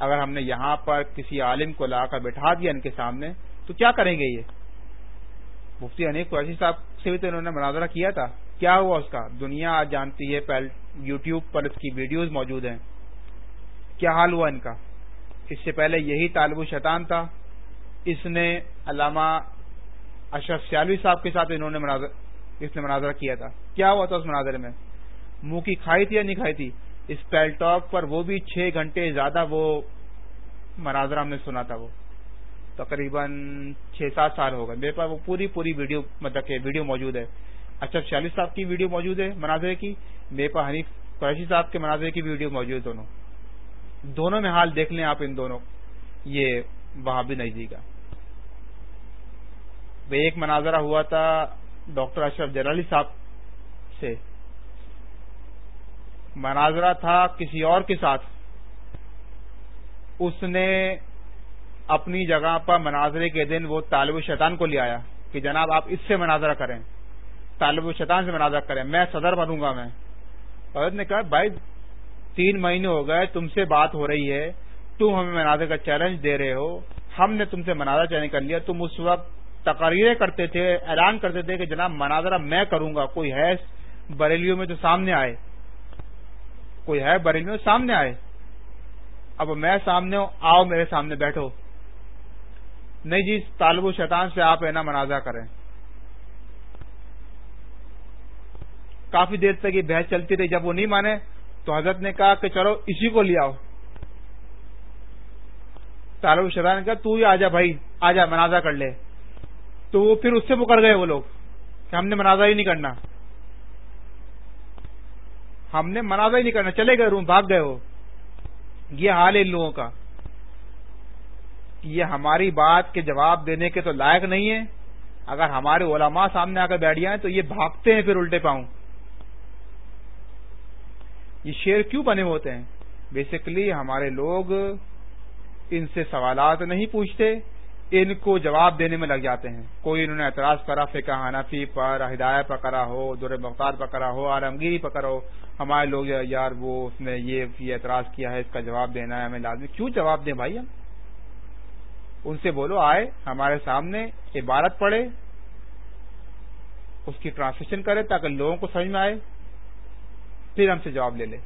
اگر ہم نے یہاں پر کسی عالم کو لا کر بٹھا دیا ان کے سامنے، تو کیا کریں گے یہ؟ مفتی انیک قریشی صاحب سے بھی تو انہوں نے مناظرہ کیا تھا۔ کیا ہوا اس کا؟ دنیا آج جانتی ہے یوٹیوب پر اس کی ویڈیوز موجود ہیں۔ کیا حال ہوا ان کا؟ اس سے پہلے یہی طالب الشیطان تھا۔ اس نے علامہ اشرف سیالوی صاحب کے ساتھ انہوں نے اس نے مناظرہ کیا تھا۔ کیا ہوا تھا اس مناظرے میں؟ منہ کی کھائی تھی یا نہیں کھائی تھی؟ اس پیل ٹاک پر وہ بھی چھ گھنٹے زیادہ وہ مناظرہ ہم نے سنا تھا وہ۔ تقریباً چھ سات سال ہو گئے۔ میرے پاس وہ پوری پوری ویڈیو مطلب کہ ویڈیو موجود ہے۔ اچھا چالیس صاحب کی ویڈیو موجود ہے مناظرے کی۔ میرے پاس حنیف قریشی صاحب کے مناظرے کی ویڈیو موجود دونوں۔ دونوں میں حال دیکھ لیں آپ ان دونوں۔ یہ وہاں بھی نہیں گا ایک مناظرہ ہوا تھا ڈاکٹر اشرف جلالی صاحب سے مناظرہ تھا کسی اور کے ساتھ۔ اس نے اپنی جگہ پر مناظرے کے دن وہ طالب شیطان کو لے آیا کہ جناب آپ اس سے مناظرہ کریں، طالب شیطان سے مناظرہ کریں، میں صدر بنوں گا میں۔ عورت نے کہا، بھائی تین مہینے ہو گئے، تم سے بات ہو رہی ہے، تم ہمیں مناظر کا چیلنج دے رہے ہو، ہم نے تم سے مناظر چیلنج کر لیا، تم اس وقت تقریریں کرتے تھے، اعلان کرتے تھے کہ جناب مناظرہ میں کروں گا، کوئی ہے بریلیوں میں جو سامنے آئے؟ کوئی ہے بریلیوں میں سامنے آئے؟ اب میں سامنے ہوں، آؤ میرے سامنے بیٹھو۔ نہیں جی طالب و شیطان سے آپ اینا مناظرہ کریں۔ کافی دیر تک یہ بحث چلتی رہی، جب وہ نہیں مانے تو حضرت نے کہا کہ چلو اسی کو لے آؤ۔ طالب شیطان نے کہا، تو ہی آ جا بھائی، آ جا، مناظرہ کر لے۔ تو وہ پھر اس سے مکر گئے وہ لوگ کہ ہم نے مناظر ہی نہیں کرنا۔ ہم نے مناظر ہی نہیں کرنا، چلے گئے روم، بھاگ گئے وہ۔ یہ حال ہے ان لوگوں کا۔ یہ ہماری بات کے جواب دینے کے تو لائق نہیں ہے۔ اگر ہمارے علماء سامنے آ کر بیٹھ جائیں تو یہ بھاگتے ہیں پھر الٹے پاؤں۔ یہ شیر کیوں بنے ہوتے ہیں؟ بیسکلی ہمارے لوگ ان سے سوالات نہیں پوچھتے۔ ان کو جواب دینے میں لگ جاتے ہیں۔ کوئی انہوں نے اعتراض کرا، فقہ حنفی پر ہدایت پر کرا ہو دور مختار پر کرا ہو، عالمگیری پر کرا ہو، ہمارے لوگ یار وہ اس نے یہ اعتراض کیا ہے، اس کا جواب دینا ہے، ہمیں لازمی۔ کیوں جواب دیں بھائی ہم؟ ان سے بولو، آئے ہمارے سامنے عبارت پڑھے، اس کی ٹرانسلیشن کرے تاکہ لوگوں کو سمجھ میں آئے، پھر ہم سے جواب لے لے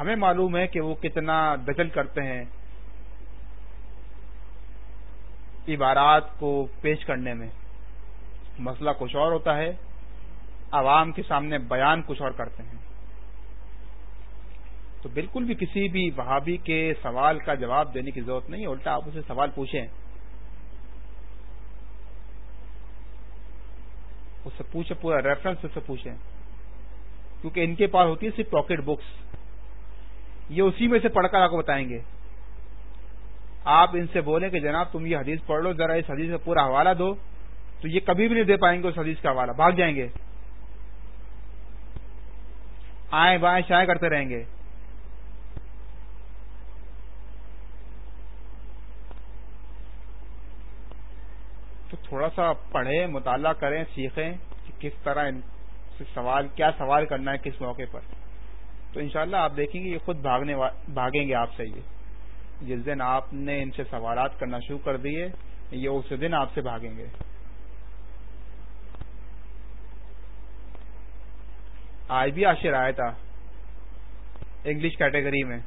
ہمیں معلوم ہے کہ وہ کتنا دخل کرتے ہیں۔ عبارات کو پیش کرنے میں مسئلہ کچھ اور ہوتا ہے، عوام کے سامنے بیان کچھ اور کرتے ہیں۔ تو بالکل بھی کسی بھی وہابی کے سوال کا جواب دینے کی ضرورت نہیں، الٹا آپ اسے سوال پوچھیں۔ اس سے پوچھیں، پورا ریفرنس اس سے پوچھیں۔ کیونکہ ان کے پاس ہوتی ہے صرف پاکٹ بکس یہ اسی میں سے پڑھ کر آپ کو بتائیں گے۔ آپ ان سے بولیں کہ جناب تم یہ حدیث پڑھ لو، ذرا اس حدیث کا پورا حوالہ دو، تو یہ کبھی بھی نہیں دے پائیں گے اس حدیث کا حوالہ، بھاگ جائیں گے۔ آئیں، بائیں، شائیں کرتے رہیں گے۔ تو تھوڑا سا پڑھیں، مطالعہ کریں، سیکھیں کہ کس طرح سے سوال، کیا سوال کرنا ہے، کس موقع پر۔ تو انشاءاللہ آپ دیکھیں گے، یہ خود بھاگنے بھاگیں گے آپ سے یہ۔ جس دن آپ نے ان سے سوالات کرنا شروع کر دیے، یہ اس دن آپ سے بھاگیں گے۔ آج بھی آشر آیا تھا۔ انگلش کیٹیگری میں۔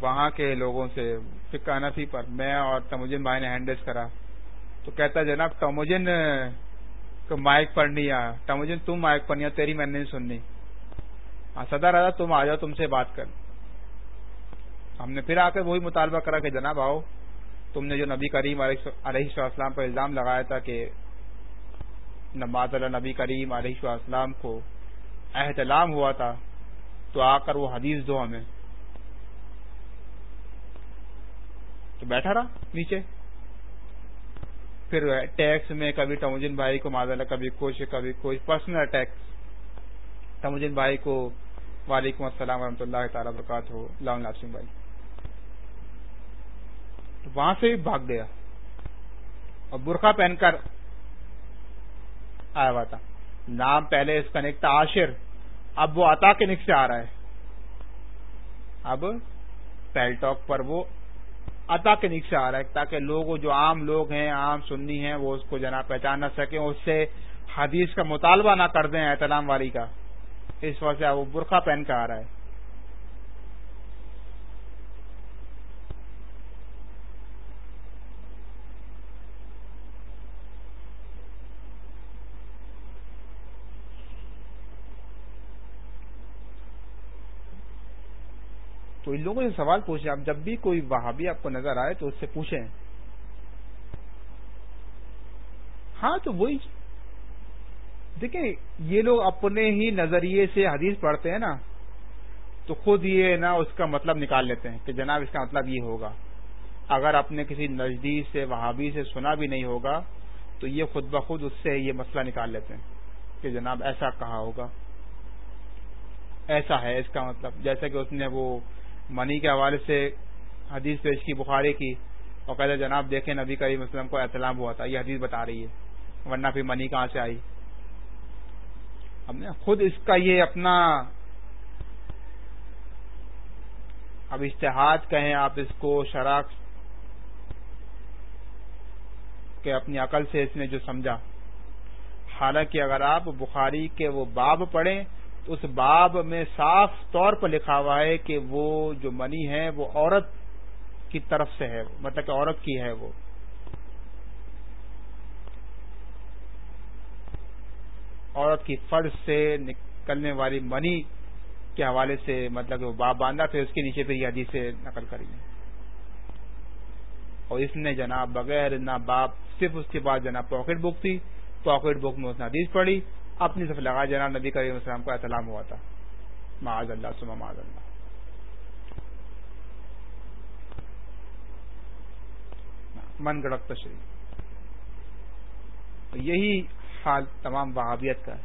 وہاں کے لوگوں سے فکا نفی پر میں اور تموجن بھائی نے ہینڈ کرا۔ تو کہتا جناب، تموجن مائک پر نہیں آیا۔ تموجن، تم مائک پر نہیں تیری میں نے نہیں سننی۔ ہاں سدا راجا تم آ جاؤ، تم سے بات کر۔ ہم نے پھر آ کر وہی مطالبہ کرا کہ جناب آؤ، تم نے جو نبی کریم علیہ السلام پر الزام لگایا تھا کہ نماز اللہ نبی کریم علیہ السلام کو احتلام ہوا تھا، تو آ کر وہ حدیث دو ہمیں۔ تو بیٹھا رہا نیچے۔ پھر ٹیکس میں کبھی تموجن بھائی کو ماض کبھی کچھ کبھی کوئی پرسنل ٹیکس تموجن بھائی کو وعلیکم السلام ورحمۃ اللہ تعالی وبرکاتہ۔ ہو لال ناسم وہاں سے بھی بھاگ گیا۔ اور برقع پہن کر آیا ہوا تھا۔ نام پہلے اس کا نک تھا آشر اب وہ عطا کے نک سے آ رہا ہے۔ اب پیل ٹاک پر وہ عطا کے نک سے آ رہا ہے تاکہ لوگ جو عام لوگ ہیں، عام سننی ہیں، وہ اس کو جناب پہچان نہ سکیں، اس سے حدیث کا مطالبہ نہ کر دیں احتلام والی کا۔ اس وجہ سے وہ برقع پہن کر آ رہا ہے تو ان لوگوں سے سوال پوچھیں، آپ جب بھی کوئی وہابی آپ کو نظر آئے تو اس سے پوچھیں۔ ہاں تو وہی دیکھیں، یہ لوگ اپنے ہی نظریے سے حدیث پڑھتے ہیں نا، تو خود یہ نا اس کا مطلب نکال لیتے ہیں کہ جناب اس کا مطلب یہ ہوگا۔ اگر اپنے کسی نزدیک سے، وہابی سے سنا بھی نہیں ہوگا، تو یہ خود بخود اس سے یہ مسئلہ نکال لیتے ہیں کہ جناب ایسا کہا ہوگا۔ ایسا ہے اس کا مطلب جیسے کہ اس نے وہ منی کے حوالے سے حدیث پیش کی، بخاری کی۔ اور کہتے جناب دیکھیں، نبی کریم وسلم کو احتلام ہوا تھا۔ یہ حدیث بتا رہی ہے، ورنہ پھر منی کہاں سے آئی؟ ہم نے خود اس کا یہ اپنا اب اشتہاد کہیں، آپ اس کو شراک کہ اپنی عقل سے اس نے جو سمجھا۔ حالانکہ اگر آپ بخاری کے وہ باب پڑھیں اس باب میں صاف طور پر لکھا ہوا ہے کہ وہ جو منی ہے وہ عورت کی طرف سے ہے مطلب کہ عورت کی ہے وہ۔ عورت کی فرض سے نکلنے والی منی کے حوالے سے مطلب کہ وہ باپ باندھا، پھر اس کے نیچے پھر یہ حدیث سے نقل کری اور اس نے جناب بغیر نہ باپ، صرف اس کے بعد جناب پاکٹ بک تھی۔ پاکٹ بک میں اس نے حدیث پڑھی۔ اپنی صف لگا جناب نبی کریم السلام کو احتلام ہوا تھا۔ معاذ اللہ سما معاذ اللہ۔ من گڑک تشریح۔ یہی حال تمام وہابیت کا ہے۔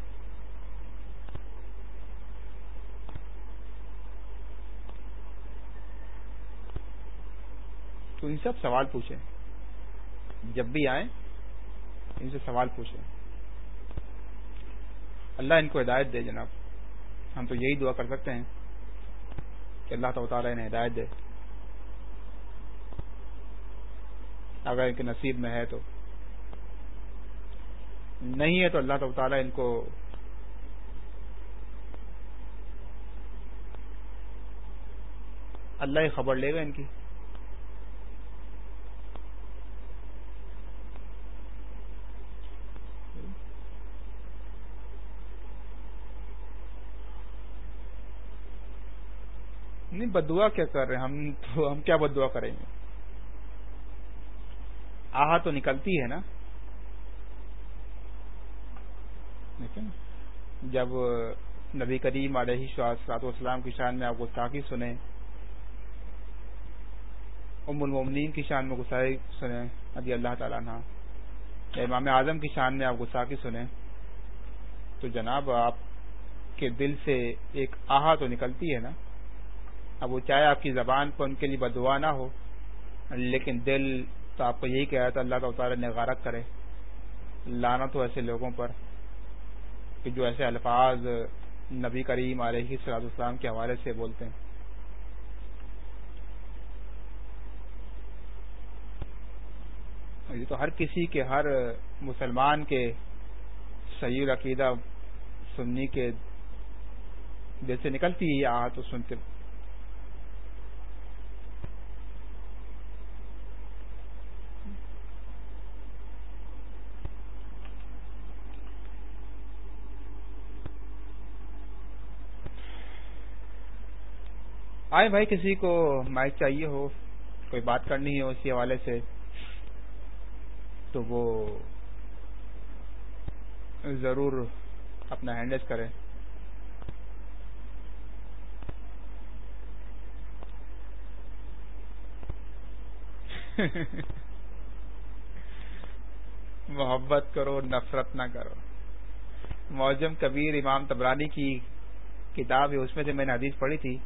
تو ان سے اب سوال پوچھیں۔ جب بھی آئیں، ان سے سوال پوچھیں۔ اللہ ان کو ہدایت دے جناب۔ ہم تو یہی دعا کر سکتے ہیں کہ اللہ تعالیٰ انہیں ہدایت دے۔ اگر ان کے نصیب میں ہے تو۔ نہیں ہے تو اللہ تعالیٰ ان کو اللہ ہی خبر لے گا ان کی۔ نہیں، بدعا کیا کر رہے ہیں؟ ہم تو، ہم کیا بدعا کریں گے؟ آہا تو نکلتی ہے نا؟ جب نبی کریم علیہ شاط والسلام کی شان میں آپ گستاخی سنیں، ام المومنین کی شان میں گسائی سنیں ابھی اللہ تعالیٰ نا امام اعظم کی شان میں آپ گستاخی سنیں، تو جناب آپ کے دل سے ایک آہا تو نکلتی ہے نا؟ اب وہ چاہے آپ کی زبان پر ان کے لیے بدعا نہ ہو، لیکن دل تو آپ کو یہی کہہ رہا تھا، اللہ تعالیٰ نے غارت کرے۔ لانا تو ایسے لوگوں پر کہ جو ایسے الفاظ نبی کریم علیہ صلاح اسلام کے حوالے سے بولتے ہیں۔ یہ تو ہر کسی کے، ہر مسلمان کے صحیح عقیدہ سننی کے دل سے نکلتی ہے آ تو سنتے۔ آئے بھائی، کسی کو مائک چاہیے ہو، کوئی بات کرنی ہو اسی حوالے سے، تو وہ ضرور اپنا ہینڈل کریں۔ <laughs> محبت کرو، نفرت نہ کرو۔ موجم کبیر امام تبرانی کی کتاب ہے، اس میں سے میں نے حدیث پڑھی تھی۔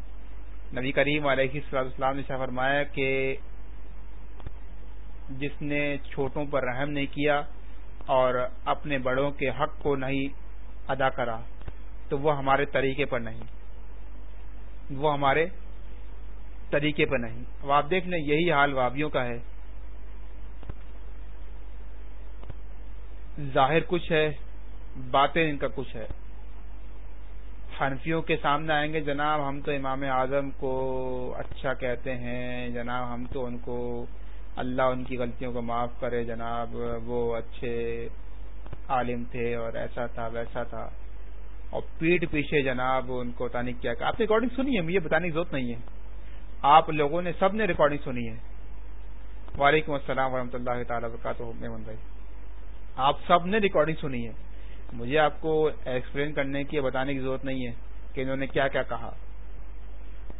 نبی کریم علیہ السلام نے فرمایا کہ جس نے چھوٹوں پر رحم نہیں کیا اور اپنے بڑوں کے حق کو نہیں ادا کرا، تو وہ ہمارے طریقے پر نہیں۔ وہ ہمارے طریقے پر نہیں۔ اب آپ دیکھ لیں، یہی حال وابیوں کا ہے۔ ظاہر کچھ ہے باتیں ان کا کچھ ہے۔ حنفیوں کے سامنے آئیں گے، جناب ہم تو امام اعظم کو اچھا کہتے ہیں، جناب ہم تو ان کو اللہ ان کی غلطیوں کو معاف کرے، جناب وہ اچھے عالم تھے اور ایسا تھا، ویسا تھا۔ اور پیٹ پیچھے جناب ان کو تانی کیا آپ نے ریکارڈنگ سنی ہے مجھے بتانے کی ضرورت نہیں ہے۔ آپ لوگوں نے، سب نے ریکارڈنگ سنی ہے۔ وعلیکم السلام ورحمۃ اللہ تعالی وبرکاتہ بھائی آپ سب نے ریکارڈنگ سنی ہے۔ مجھے آپ کو ایکسپلین کرنے کی بتانے کی ضرورت نہیں ہے کہ انہوں نے کیا کیا کہا۔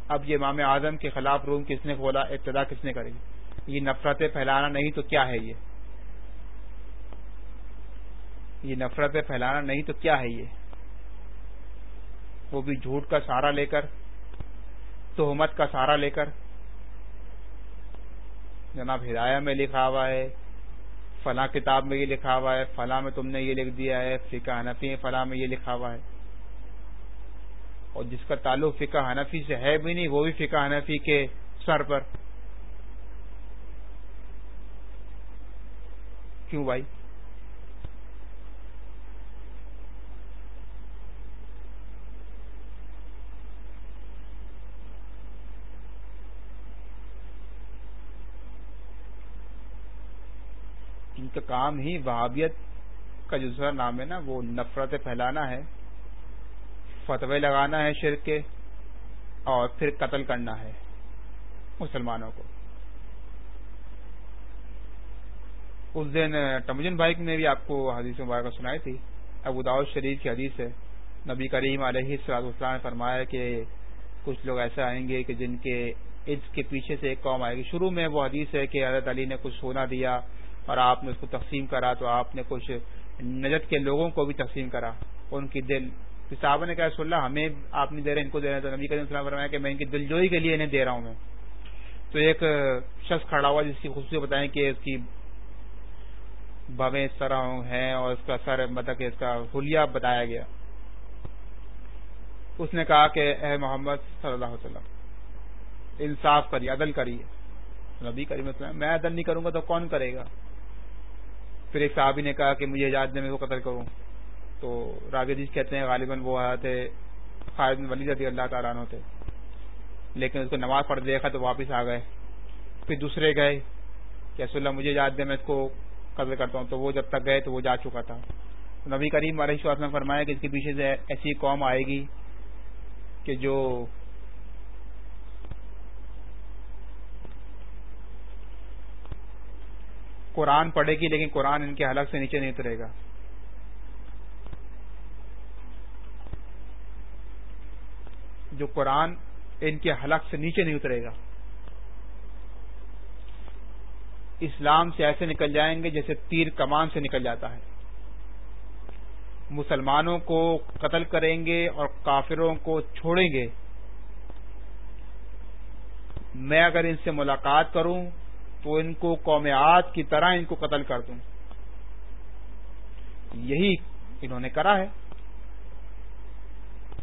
اب یہ امام اعظم کے خلاف روم کس نے کھولا، ابتدا کس نے کری؟ یہ نفرتیں پھیلانا نہیں تو کیا ہے یہ؟ یہ نفرتیں پھیلانا نہیں تو کیا ہے یہ؟ وہ بھی جھوٹ کا سہارا لے کر، تہمت کا سہارا لے کر۔ جناب ہدایہ میں لکھا ہوا ہے فلاں کتاب میں یہ لکھا ہوا ہے، فلاں میں تم نے یہ لکھ دیا ہے، فقہ حنفی فلاں میں یہ لکھا ہوا ہے۔ اور جس کا تعلق فقہ حنفی سے ہے بھی نہیں، وہ بھی فقہ حنفی کے سر پر۔ کیوں بھائی؟ ان کام ہی وہابیت کا جو نام ہے نا، وہ نفرت پھیلانا ہے، فتوے لگانا ہے شرک کے، اور پھر قتل کرنا ہے مسلمانوں کو۔ اس دن ٹمجن بھائی نے بھی آپ کو حدیث مبارکہ سنائی تھی۔ ابو داؤد شریف کی حدیث ہے۔ نبی کریم علیہ السلام نے فرمایا کہ کچھ لوگ ایسے آئیں گے کہ جن کے عز کے پیچھے سے ایک قوم آئے گی۔ شروع میں وہ حدیث ہے کہ حضرت علی نے کچھ سونا دیا۔ اور آپ نے اس کو تقسیم کرا تو آپ نے کچھ نجت کے لوگوں کو بھی تقسیم کرا۔ ان کی دل صاحب نے کہا اللہ، ہمیں آپ نہیں دے رہے، ان کو دے رہے تو نبی کریم السلام فرمایا کہ میں ان کی دل جوئی کے لیے انہیں دے رہا ہوں میں۔ تو ایک شخص کھڑا ہوا جس کی خصوصیت بتائیں کہ اس کی بھویں اس طرح ہیں اور اس کا سر مطلب کہ اس کا حلیہ بتایا گیا۔ اس نے کہا کہ اے محمد صلی اللہ علیہ وسلم، انصاف کریے، عدل کریے۔ نبی کریم السلام میں عدل نہیں کروں گا تو کون کرے گا؟ پھر ایک صحابی نے کہا کہ مجھے اجازت دے میں وہ قتل کروں تو راگیدیش کہتے ہیں غالباً وہ تھے خالد ولی رضی اللہ تعالیٰ عنہ تھے۔ لیکن اس کو نماز پڑھ دیکھا تو واپس آ گئے۔ پھر دوسرے گئے کہ اللہ مجھے اجازت دے، میں اس کو قتل کرتا ہوں۔ تو وہ جب تک گئے تو وہ جا چکا تھا۔ نبی کریم علیہ نے فرمایا کہ اس کے پیچھے سے ایسی قوم آئے گی کہ جو قرآن پڑھے گی لیکن قرآن ان کے حلق سے نیچے نہیں اترے گا۔ جو قرآن ان کے حلق سے نیچے نہیں اترے گا۔ اسلام سے ایسے نکل جائیں گے جیسے تیر کمان سے نکل جاتا ہے۔ مسلمانوں کو قتل کریں گے اور کافروں کو چھوڑیں گے۔ میں اگر ان سے ملاقات کروں تو ان کو قوم آج کی طرح ان کو قتل کر دوں۔ یہی انہوں نے کرا ہے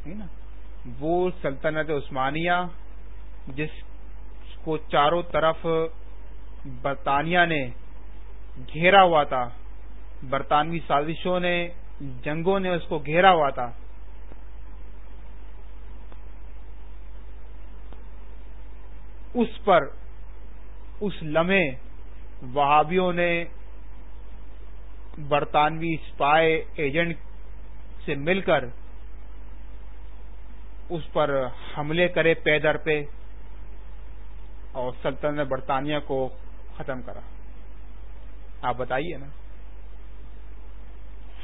نا؟ وہ سلطنت عثمانیہ، جس کو چاروں طرف برطانیہ نے گھیرا ہوا تھا، برطانوی سازشوں نے، جنگوں نے اس کو گھیرا ہوا تھا۔ اس پر اس لمحے وہابیوں نے برطانوی اسپائے ایجنٹ سے مل کر اس پر حملے کرے پیدر پہ اور سلطنت برطانیہ کو ختم کرا۔ آپ بتائیے نا۔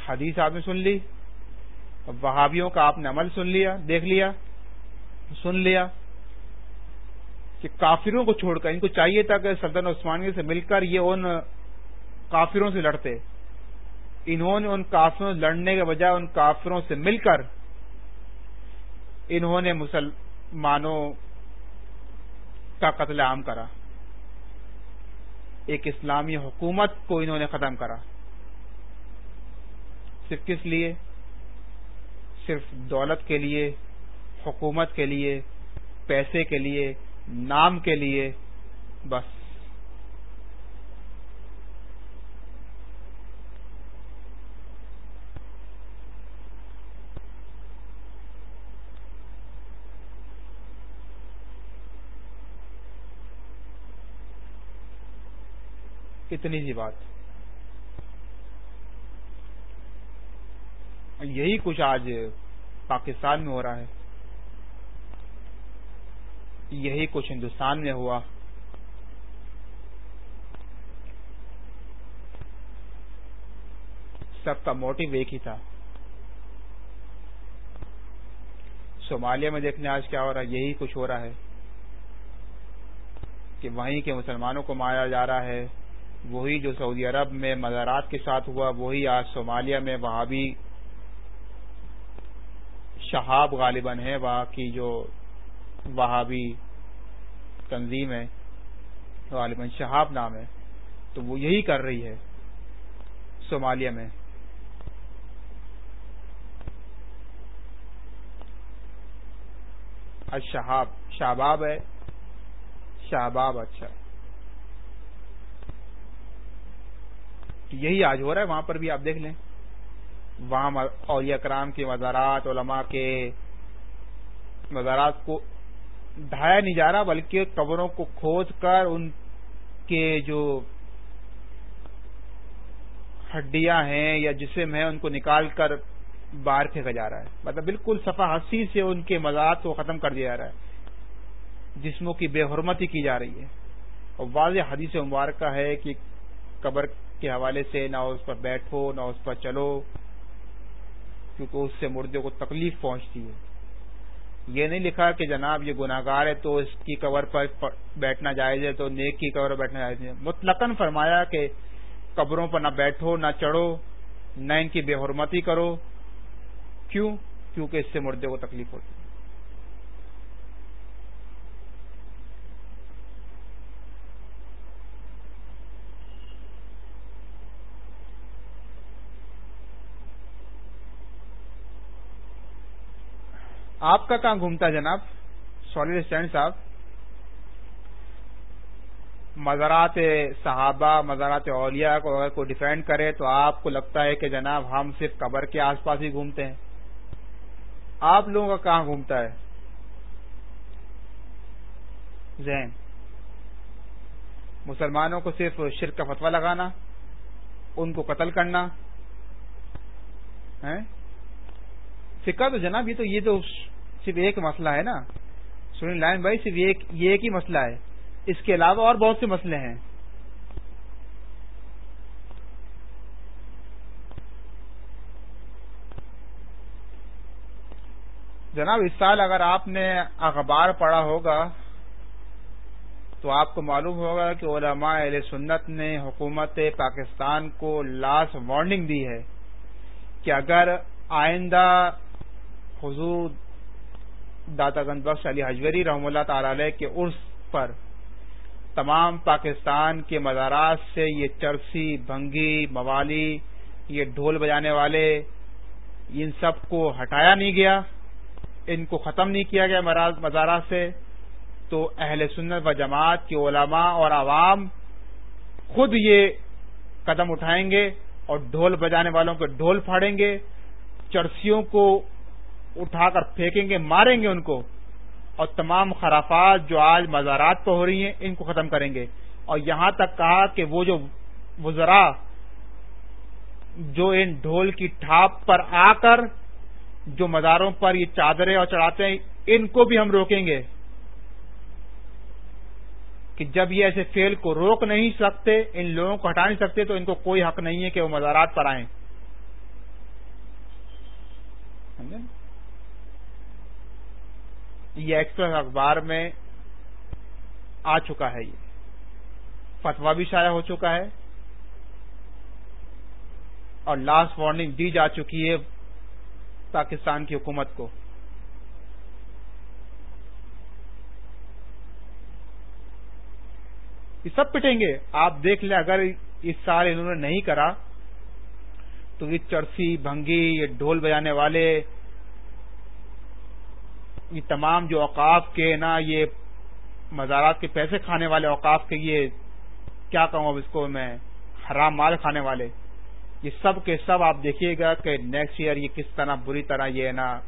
حدیث آپ نے سن لی؟ وہابیوں کا آپ نے عمل سن لیا، دیکھ لیا، سن لیا۔ کہ کافروں کو چھوڑ کر، ان کو چاہیے تھا کہ سلطنت عثمانیہ سے مل کر یہ ان کافروں سے لڑتے۔ انہوں نے ان کافروں سے لڑنے کے بجائے ان کافروں سے مل کر انہوں نے مسلمانوں کا قتل عام کرا۔ ایک اسلامی حکومت کو انہوں نے ختم کرا۔ صرف کس لیے؟ صرف دولت کے لیے، حکومت کے لیے، پیسے کے لیے نام کے لیے، بس۔ اتنی سی بات۔ یہی کچھ آج پاکستان میں ہو رہا ہے۔ یہی کچھ ہندوستان میں ہوا۔ سب کا موٹو ایک ہی تھا۔ صومالیہ میں دیکھنے آج کیا ہو رہا ہے، یہی کچھ ہو رہا ہے۔ کہ وہیں کے مسلمانوں کو مارا جا رہا ہے، وہی جو سعودی عرب میں مزارات کے ساتھ ہوا، وہی آج صومالیہ میں وہاں بھی شہاب غالباً ہے وہاں کی جو وہابی تنظیم ہے غالباً شہاب نام ہے، تو وہ یہی کر رہی ہے صومالیہ میں۔ شہاب، شہباب ہے۔ شہباب اچھا۔ یہی آج ہو رہا ہے، وہاں پر بھی آپ دیکھ لیں۔ وہاں اولیاء کرام کے مزارات علماء کے مزارات کو ڈھایا نہیں جا رہا، بلکہ قبروں کو کھود کر ان کے جو ہڈیاں ہیں یا جسم ہیں، ان کو نکال کر باہر پھینکا جا رہا ہے۔ مطلب بالکل صفا ہنسی سے ان کے مزارات کو ختم کر دیا جا رہا ہے۔ جسموں کی بے حرمتی کی جا رہی ہے۔ اور واضح حدیث مبارکہ ہے کہ قبر کے حوالے سے نہ اس پر بیٹھو، نہ اس پر چلو، کیونکہ اس سے مردے کو تکلیف پہنچتی ہے۔ یہ نہیں لکھا کہ جناب یہ گناگار ہے تو اس کی کور پر بیٹھنا جائز ہے تو نیک کی کور پر بیٹھنا جائز ہے۔ مطلقاً فرمایا کہ قبروں پر نہ بیٹھو، نہ چڑھو، نہ ان کی بے حرمتی کرو۔ کیوں؟ کیونکہ اس سے مردے کو تکلیف ہوتی ہے آپ کا کہاں گھومتا ہے جناب؟ سالڈ اسٹینڈ صاحب، مزارات صحابہ، مزارات اولیاء کو اگر کوئی ڈیفینڈ کرے تو آپ کو لگتا ہے کہ جناب ہم صرف قبر کے آس پاس ہی گھومتے ہیں۔ آپ لوگوں کا کہاں گھومتا ہے؟ ذہن۔ مسلمانوں کو صرف شرک کا فتوا لگانا، ان کو قتل کرنا فکر تو جناب یہ تو یہ تو صرف ایک مسئلہ ہے نا۔ سنی لائن بھائی صرف یہ ایک ہی مسئلہ ہے۔ اس کے علاوہ اور بہت سے مسئلے ہیں۔ جناب، اس سال اگر آپ نے اخبار پڑھا ہوگا تو آپ کو معلوم ہوگا کہ علماء اہل سنت نے حکومت پاکستان کو لاسٹ وارننگ دی ہے کہ اگر آئندہ حضور داتا گنج بخش علی حجوری رحم اللہ تعالی علیہ کے عرس پر تمام پاکستان کے مزارات سے یہ چرسی، بھنگی، موالی، یہ ڈھول بجانے والے، ان سب کو ہٹایا نہیں گیا، ان کو ختم نہیں کیا گیا مزارات سے، تو اہل سنت و جماعت کے علماء اور عوام خود یہ قدم اٹھائیں گے اور ڈھول بجانے والوں کو ڈھول پھاڑیں گے، چرسیوں کو اٹھا کر پھینکیں گے، ماریں گے ان کو۔ اور تمام خرافات جو آج مزارات پہ ہو رہی ہیں، ان کو ختم کریں گے۔ اور یہاں تک کہا کہ وہ جو وزرا، جو ان ڈھول کی ٹھاپ پر آ کر جو مزاروں پر یہ چادریں اور چڑھاتے ہیں، ان کو بھی ہم روکیں گے۔ کہ جب یہ ایسے فیل کو روک نہیں سکتے، ان لوگوں کو ہٹا نہیں سکتے، تو ان کو کوئی حق نہیں ہے کہ وہ مزارات پر آئیں۔ یہ ایکسپریس اخبار میں آ چکا ہے یہ۔ فتوا بھی شائع ہو چکا ہے۔ اور لاسٹ وارننگ دی جا چکی ہے پاکستان کی حکومت کو۔ یہ سب پٹیں گے۔ آپ دیکھ لیں، اگر اس سال انہوں نے نہیں کرا، تو یہ چرسی، بھنگی، یہ ڈھول بجانے والے یہ تمام جو اوقاف کے نا، یہ مزارات کے پیسے کھانے والے اوقاف کے، یہ کیا کہوں اب اس کو میں، حرام مال کھانے والے؟ یہ سب کے سب آپ دیکھیے گا کہ نیکسٹ ایئر یہ کس طرح بری طرح یہ نا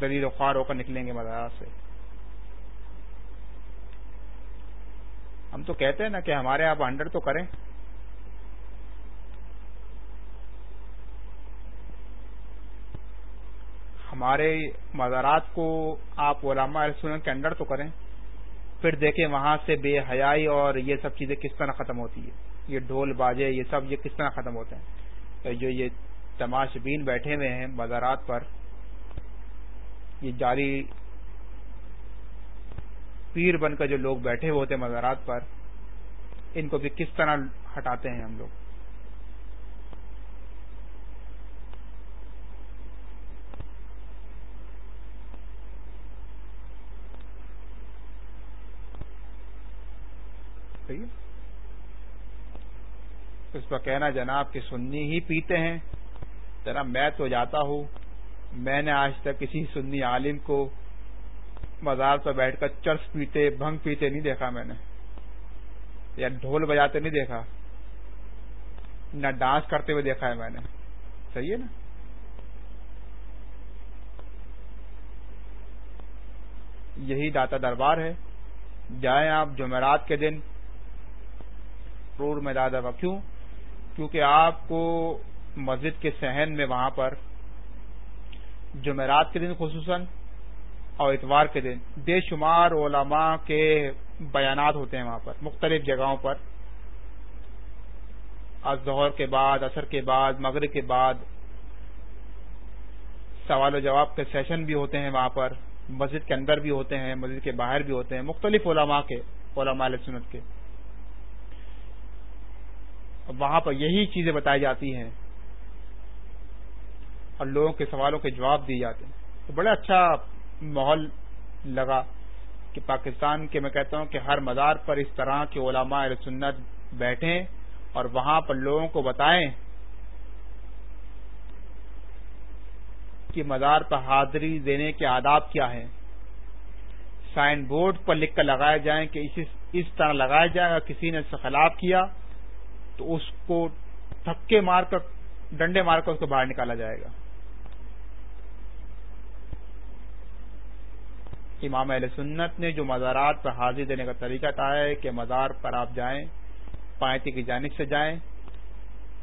دلیل خوار ہو کر نکلیں گے مزارات سے۔ ہم تو کہتے ہیں نا کہ ہمارے آپ انڈر تو کریں۔ ہمارے مزارات کو آپ علامہ سنت کے انڈر تو کریں، پھر دیکھیں وہاں سے بے حیائی اور یہ سب چیزیں کس طرح ختم ہوتی ہے یہ ڈھول باجے، یہ سب یہ کس طرح ختم ہوتے ہیں؟ جو یہ تماش بین بیٹھے ہوئے ہیں مزارات پر، یہ جاری پیر بن کر جو لوگ بیٹھے ہوئے ہوتے ہیں مزارات پر، ان کو بھی کس طرح ہٹاتے ہیں ہم لوگ؟ اس پر کہنا جناب کہ سنی ہی پیتے ہیں۔ جناب میں تو جاتا ہوں۔ میں نے آج تک کسی سنی عالم کو مزار پر بیٹھ کر چرس پیتے، بھنگ پیتے نہیں دیکھا میں نے۔ یا ڈھول بجاتے نہیں دیکھا۔ نہ ڈانس کرتے ہوئے دیکھا ہے میں نے۔ صحیح ہے نا؟ یہی داتا دربار ہے۔ جائیں آپ جمعرات کے دن۔ رور میں دادا کیوں؟ کیونکہ آپ کو مسجد کے سہن میں وہاں پر جمعرات کے دن خصوصاً اور اتوار کے دن بے شمار علماء کے بیانات ہوتے ہیں وہاں پر، مختلف جگہوں پر۔ ظہر کے بعد اثر کے بعد، مغرب کے بعد سوال و جواب کے سیشن بھی ہوتے ہیں وہاں پر، مسجد کے اندر بھی ہوتے ہیں، مسجد کے باہر بھی ہوتے ہیں، مختلف علماء کے، علماء علیہ سنت کے۔ وہاں پر یہی چیزیں بتائی جاتی ہیں اور لوگوں کے سوالوں کے جواب دیے جاتے ہیں۔ تو بڑا اچھا ماحول لگا کہ پاکستان کے میں کہتا ہوں کہ ہر مزار پر اس طرح کے علماء سنت بیٹھیں اور وہاں پر لوگوں کو بتائیں کہ مزار پر حاضری دینے کے آداب کیا ہیں۔ سائن بورڈ پر لکھ کر لگائے جائیں کہ اس طرح لگایا جائے اگر کسی نے اس سے خلاف کیا۔ تو اس کو تھکے مار کر، ڈنڈے مار کر اس کو باہر نکالا جائے گا۔ امام علیہ سنت نے جو مزارات پر حاضر دینے کا طریقہ تھا ہے کہ مزار پر آپ جائیں پائتی کی جانب سے جائیں،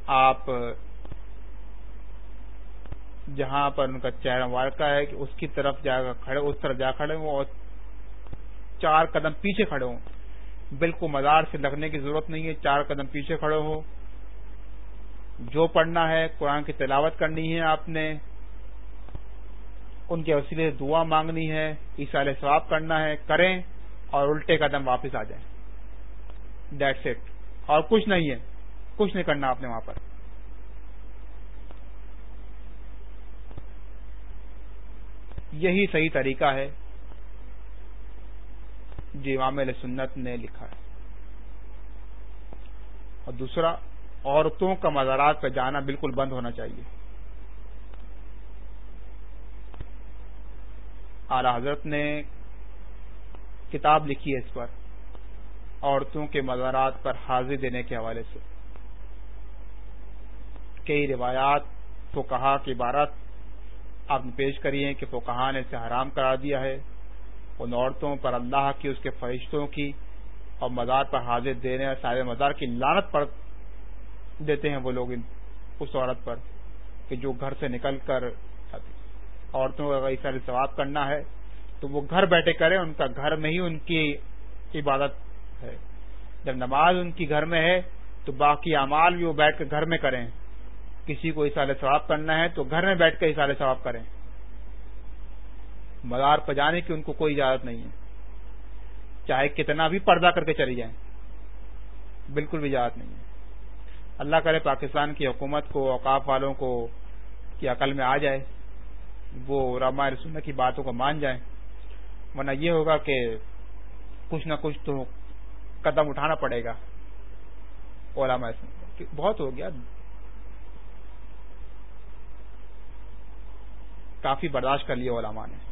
آپ جہاں پر ان کا چہرہ مبارکہ ہے کہ اس کی طرف جا کر کھڑے اس طرف جا کھڑے ہوں اور چار قدم پیچھے کھڑے ہوں۔ بالکل مزار سے لگنے کی ضرورت نہیں ہے، چار قدم پیچھے کھڑے ہو۔ جو پڑھنا ہے، قرآن کی تلاوت کرنی ہے آپ نے۔ ان کے وسیلے دعا مانگنی ہے عیسال ثواب کرنا ہے، کریں اور الٹے قدم واپس آ جائیں۔ ڈیٹ اٹ اور کچھ نہیں ہے۔ کچھ نہیں کرنا آپ نے وہاں پر۔ یہی صحیح طریقہ ہے۔ جو امام علیہ سنت نے لکھا ہے۔ اور دوسرا، عورتوں کا مزارات پہ جانا بالکل بند ہونا چاہیے۔ اعلی حضرت نے کتاب لکھی ہے اس پر، عورتوں کے مزارات پر حاضر دینے کے حوالے سے۔ کئی روایات کو کہا کہ عبارت آپ نے پیش کری ہے کہ فوکہ نے اسے حرام کرا دیا ہے۔ ان عورتوں پر اللہ کی، اس کے فرشتوں کی اور مزار پر حاضر دینے اور سارے مزار کی لانت پر دیتے ہیں وہ لوگ اس عورت پر کہ جو گھر سے نکل کر عورتوں کو اگر سارے ثواب کرنا ہے تو وہ گھر بیٹھے کریں، ان کا گھر میں ہی ان کی عبادت ہے۔ جب نماز ان کی گھر میں ہے تو باقی اعمال بھی وہ بیٹھ کے گھر میں کریں۔ کسی کو اشار ثواب کرنا ہے تو گھر میں بیٹھ کے اشار ثواب کریں۔ مزار پجانے کی ان کو کوئی اجازت نہیں ہے۔ چاہے کتنا بھی پردہ کر کے چلی جائیں، بالکل بھی اجازت نہیں ہے۔ اللہ کرے پاکستان کی حکومت کو، اوقاف والوں کو کی عقل میں آ جائے، وہ راما رسول کی باتوں کو مان جائیں۔ ورنہ یہ ہوگا کہ کچھ نہ کچھ تو قدم اٹھانا پڑے گا۔ علماء بہت ہو گیا۔ کافی برداشت کر لیا علماء نے۔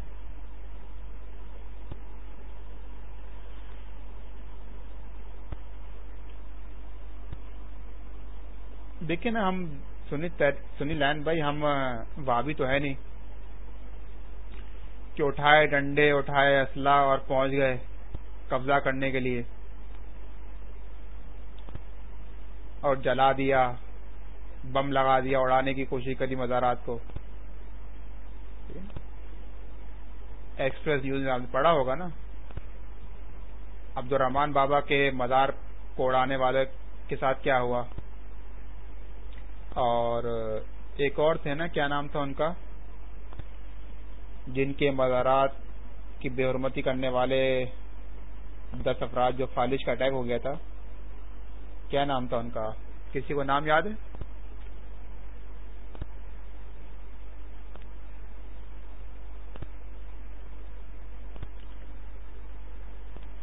دیکھیں نا، ہم سنی لین بھائی، ہم وابی تو ہے نہیں کہ اٹھائے ڈنڈے، اٹھائے اسلحہ اور پہنچ گئے قبضہ کرنے کے لیے اور جلا دیا، بم لگا دیا، اڑانے کی کوشش کری مزارات کو۔ ایکسپریس نیوز میں پڑھا ہوگا نا۔ عبد الرحمان بابا کے مزار کو اڑانے والے کے ساتھ کیا ہوا؟ اور ایک اور تھے نا، کیا نام تھا ان کا؟ جن کے مزارات کی بے حرمتی کرنے والے دس افراد جو فالش کا اٹیک ہو گیا تھا۔ کیا نام تھا ان کا؟ کسی کو نام یاد ہے؟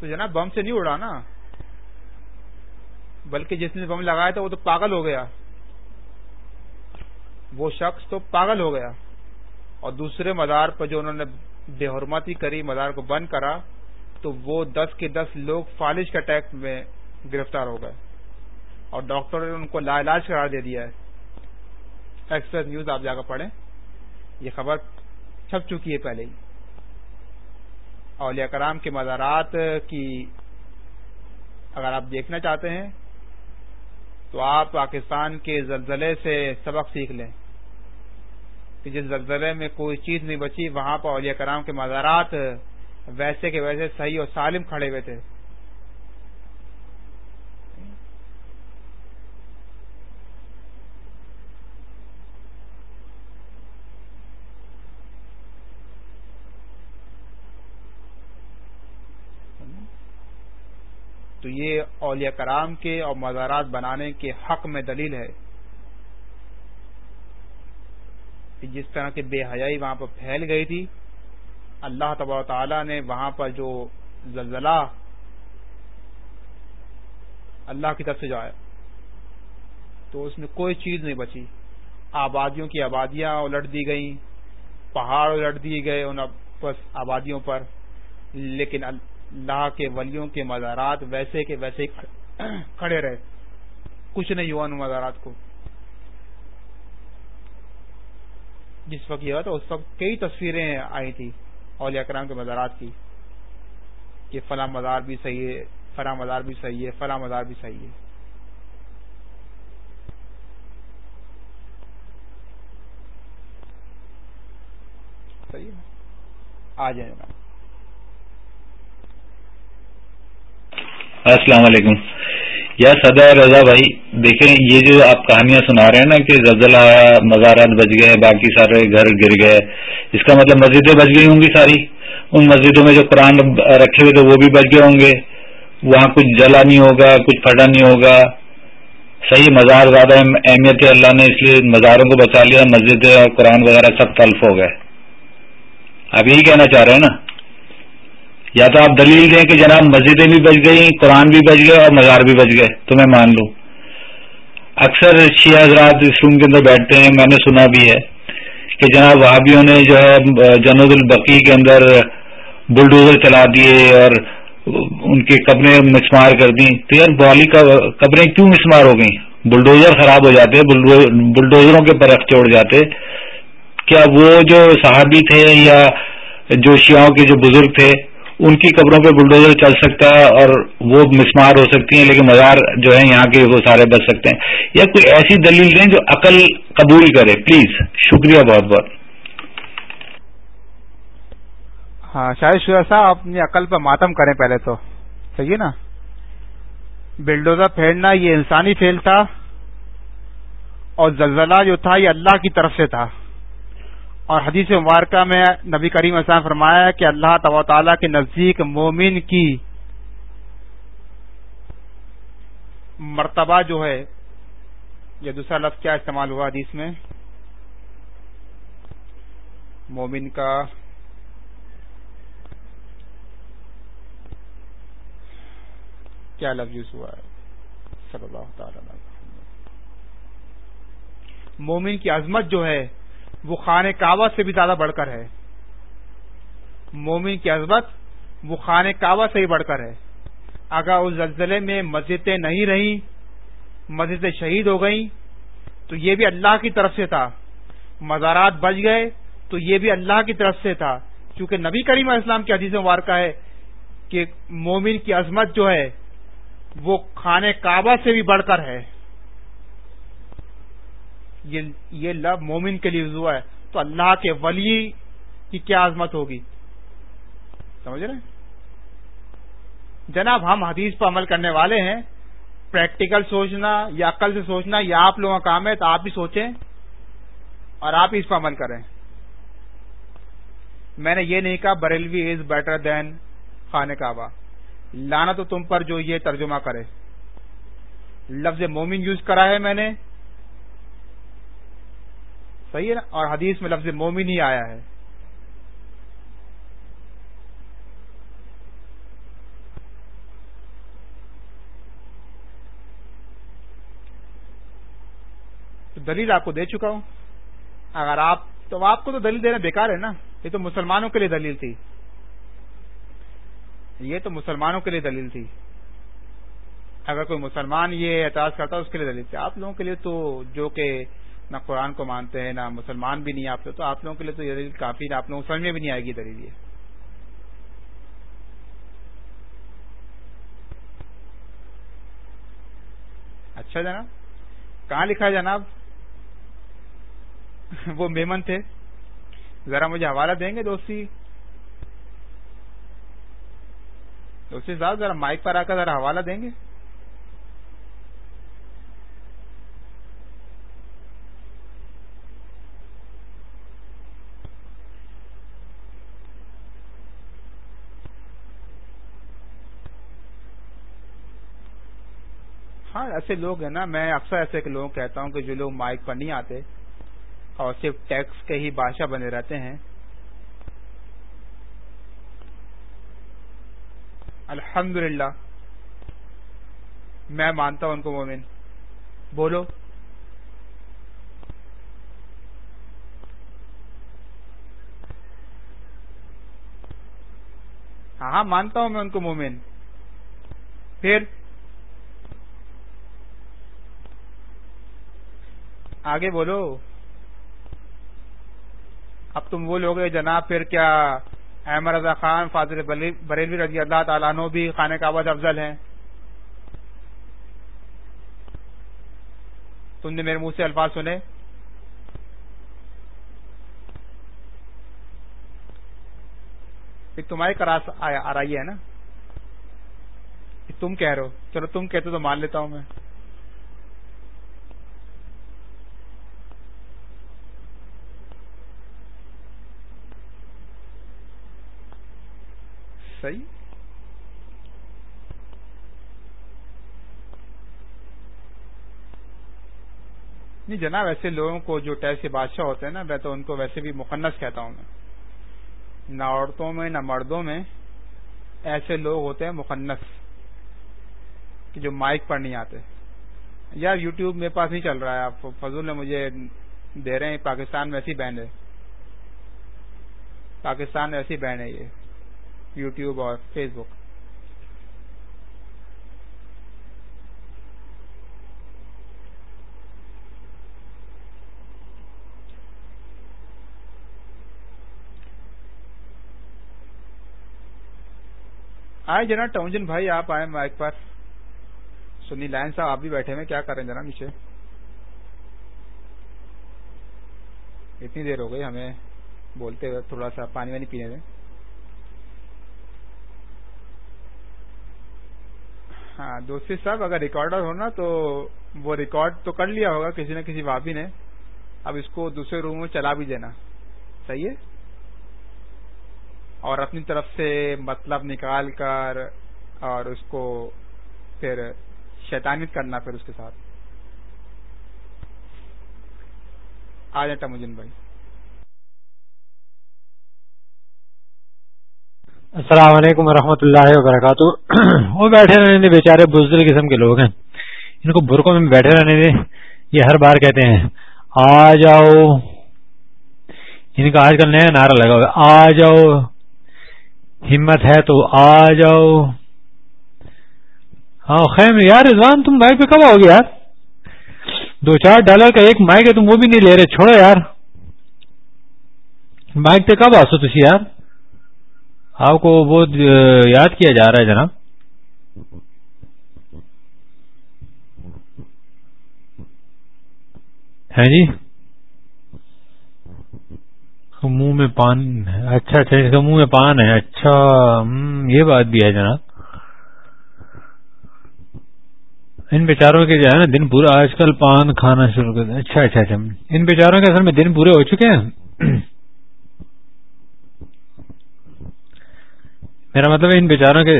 تو جناب بم سے نہیں اڑا نا؟ بلکہ جس نے بم لگایا تھا وہ تو پاگل ہو گیا۔ وہ شخص تو پاگل ہو گیا اور دوسرے مدار پر جو انہوں نے بے حرمتی کری، مدار کو بند کرا، تو وہ دس کے دس لوگ فالش کے اٹیک میں گرفتار ہو گئے اور ڈاکٹر نے ان کو لا علاج قرار دے دیا ہے۔ ایکسپریس نیوز آپ جا کر پڑھیں۔ یہ خبر چھپ چکی ہے پہلے ہی۔ اولیاء کرام کے مزارات کی اگر آپ دیکھنا چاہتے ہیں، تو آپ پاکستان کے زلزلے سے سبق سیکھ لیں۔ کہ جس زلزلے میں کوئی چیز نہیں بچی، وہاں پر اولیاء کرام کے مزارات ویسے کے ویسے صحیح اور سالم کھڑے ہوئے تھے۔ تو یہ اولیاء کرام کے اور مزارات بنانے کے حق میں دلیل ہے۔ کہ جس طرح کی بے حیائی وہاں پر پھیل گئی تھی، اللہ تبا تعالی نے وہاں پر جو زلزلہ اللہ کی طرف سے جو آیا، تو اس میں کوئی چیز نہیں بچی۔ آبادیوں کی آبادیاں الٹ دی گئیں، پہاڑ الٹ دیے گئے ان آبادیوں پر۔ لیکن اللہ کے ولیوں کے مزارات ویسے کے ویسے کھڑے رہے۔ کچھ نہیں ہوا ان مزارات کو۔ جس وقت یہ ہوا تو اس وقت کئی تصویریں آئی تھی اولیاء کرام کے مزارات کی کہ فلاں مزار بھی صحیح ہے، فلاں مزار بھی صحیح ہے، فلاں مزار بھی صحیح ہے۔ صحیح ہے۔ آ جائیں جناب۔ السلام علیکم۔ یا سدا رضا بھائی، دیکھیں، یہ جو آپ کہانیاں سنا رہے ہیں نا کہ زلزلہ آیا مزارات بچ گئے، باقی سارے گھر گر گئے، اس کا مطلب مسجدیں بچ گئی ہوں گی ساری۔ ان مسجدوں میں جو قرآن رکھے ہوئے تھے، وہ بھی بچ گئے ہوں گے۔ وہاں کچھ جلا نہیں ہوگا، کچھ پھٹا نہیں ہوگا۔ صحیح مزار زیادہ اہمیت ہے، اللہ نے اس لیے مزاروں کو بچا لیا، مسجدیں اور قرآن وغیرہ سب تلف ہو گئے۔ آپ یہی کہنا چاہ رہے ہیں نا؟ یا تو آپ دلیل دیں کہ جناب مسجدیں بھی بچ گئی قرآن بھی بچ گئے اور مزار بھی بچ گئے، تو میں مان لوں۔ اکثر شیعہ حضرات اس روم کے اندر بیٹھتے ہیں، میں نے سنا بھی ہے کہ جناب وہابیوں نے جو ہے جنوب البقی کے اندر بلڈوزر چلا دیے اور ان کی قبریں مسمار کر دی تو یار بوالی قبریں کیوں مسمار ہو گئی بلڈوزر خراب ہو جاتے بلڈوزروں کے پرخ چوڑ جاتے۔ کیا وہ جو صحابی تھے یا جو شیعوں کے جو بزرگ تھے ان کی قبروں پہ بلڈوزر چل سکتا ہے اور وہ مسمار ہو سکتی ہیں، لیکن مزار جو ہے یہاں کے وہ سارے بچ سکتے ہیں۔ یا کوئی ایسی دلیل دیں جو عقل قبول کرے۔ پلیز شکریہ بہت بہت۔ ہاں شاید شور صاحب اپنی عقل پہ ماتم کریں پہلے تو۔ صحیح ہے نا؟ بلڈوزر پھیرنا یہ انسانی فیل تھا اور زلزلہ جو تھا یہ اللہ کی طرف سے تھا۔ اور حدیث مبارکہ میں نبی کریم اسلام فرمایا کہ اللہ تب تعالیٰ کے نزدیک مومن کی مرتبہ جو ہے، یہ دوسرا لفظ کیا استعمال ہوا حدیث میں؟ مومن کا کیا لفظ یوز ہوا ہے؟ صلی اللہ تعالی مومن کی عظمت جو ہے وہ خانہ کعبہ سے بھی زیادہ بڑھ کر ہے۔ مومن کی عظمت وہ خانہ کعبہ سے ہی بڑھ کر ہے۔ اگر اس زلزلے میں مسجدیں نہیں رہیں، مسجدیں شہید ہو گئیں، تو یہ بھی اللہ کی طرف سے تھا۔ مزارات بچ گئے، تو یہ بھی اللہ کی طرف سے تھا۔ کیونکہ نبی کریم اسلام کی حدیث مبارکہ ہے کہ مومن کی عظمت جو ہے، وہ خانہ کعبہ سے بھی بڑھ کر ہے۔ یہ لب مومن کے لیے ہوا ہے، تو اللہ کے ولی کی کیا عظمت ہوگی؟ سمجھ رہے جناب، ہم حدیث پر عمل کرنے والے ہیں پریکٹیکل سوچنا یا عقل سے سوچنا یا آپ لوگوں کا کام ہے، تو آپ بھی سوچیں اور آپ اس پر عمل کریں۔ میں نے یہ نہیں کہا بریلوی از بیٹر دین خانہ کعبہ۔ لانا تو تم پر جو یہ ترجمہ کرے۔ لفظ مومن یوز کرا ہے میں نے۔ صحیح ہے نا؟ اور حدیث میں لفظ مومن ہی آیا ہے۔ تو دلیل آپ کو دے چکا ہوں۔ اگر آپ تو آپ کو تو دلیل دینا بیکار ہے نا؟ یہ تو مسلمانوں کے لیے دلیل تھی۔ یہ تو مسلمانوں کے لیے دلیل تھی۔ اگر کوئی مسلمان یہ اعتراض کرتا اس کے لیے دلیل تھی۔ آپ لوگوں کے لیے تو جو کہ نہ قرآن کو مانتے ہیں، نہ مسلمان بھی نہیں آپ تو آپ لوگوں کے لیے تو یہ دلیل کافی آپ لوگوں سمجھ میں بھی نہیں آئے گی دلیل یہ۔ اچھا جناب، کہاں لکھا جناب؟ <laughs> وہ میمن تھے۔ ذرا مجھے حوالہ دیں گے دوستی؟ دوستی صاحب، ذرا مائک پر آ کر ذرا حوالہ دیں گے۔ ہاں ایسے لوگ ہیں نا، میں اکثر ایسے لوگ کہتا ہوں کہ جو لوگ مائک پر نہیں آتے اور صرف ٹیکس کے ہی بادشاہ بنے رہتے ہیں۔ الحمد میں مانتا ہوں ان کو مومن۔ بولو۔ ہاں ہاں مانتا ہوں میں ان کو مومن۔ پھر آگے بولو۔ اب تم وہ لوگ جناب پھر کیا احمد رضا خان، فاضل بریلوی رضی اللہ تعالیٰ عنہ بھی خانہ کعبہ افضل ہیں۔ تم نے میرے منہ سے الفاظ سنے۔ تمہاری کراس آ رہی ہے نا؟ تم کہہ رہے ہو۔ چلو تم کہتے تو مان لیتا ہوں میں۔ صحیح؟ نہیں جناب، ایسے لوگوں کو جو ٹیسٹ کے بادشاہ ہوتے ہیں نا، میں تو ان کو ویسے بھی مقنس کہتا ہوں میں۔ نہ عورتوں میں، نہ مردوں میں ایسے لوگ ہوتے ہیں مقنس، کہ جو مائک پر نہیں آتے۔ یار، یوٹیوب میرے پاس نہیں چل رہا ہے، آپ فضول نے مجھے دے رہے ہیں، پاکستان میں ایسی بینڈ ہے۔ پاکستان میں ایسی بینڈ ہے یہ۔ یوٹیوب اور فیس بک آئے جناب ٹونجن بھائی، آپ آئے مائک پر۔ سنی لائن صاحب، آپ بھی بیٹھے ہوئے کیا کر رہے ہیں جناب نیچے؟ اتنی دیر ہو گئی ہمیں بولتے ہوئے، تھوڑا سا پانی وانی پینے دیں۔ ہاں دوستی صاحب اگر ریکارڈر ہونا تو وہ ریکارڈ تو کر لیا ہوگا، کسی نہ کسی بابی نے۔ اب اس کو دوسرے روم میں چلا بھی دینا۔ صحیح ہے؟ اور اپنی طرف سے مطلب نکال کر اور اس کو پھر شیطانیت کرنا پھر اس کے ساتھ۔ آ جاتا مجن بھائی۔ السلام علیکم ورحمۃ اللہ وبرکاتہ۔ <clears throat> وہ بیٹھے رہنے دے بیچارے بزدل قسم کے لوگ ہیں۔ ان کو برقوں میں بیٹھے رہنے دے یہ ہر بار کہتے ہیں، آ جاؤ۔ ان کا آج کل نیا نعرہ لگا ہوا آ جاؤ۔ ہمت ہے تو آ جاؤ۔ ہاں خیر، یار، رضوان، تم بائک پہ کب آؤ گے یار؟ دو چار ڈالر کا ایک مائک ہے، تم وہ بھی نہیں لے رہے، چھوڑو یار۔ بائک پہ کب آسو تھی یار؟ آپ کو بہت یاد کیا جا رہا ہے جناب؟ ہے جی؟ منہ میں پان اچھا اچھا اس کا منہ میں پان ہے۔ اچھا, اچھا،, اچھا، یہ بات بھی ہے جناب۔ ان بیچاروں کے جو ہے نا دن پورا آج کل پان کھانا شروع کر اچھا اچھا اچھا۔ ان بیچاروں کے اصل میں دن پورے ہو چکے ہیں۔ میرا مطلب ہے ان بیچاروں کے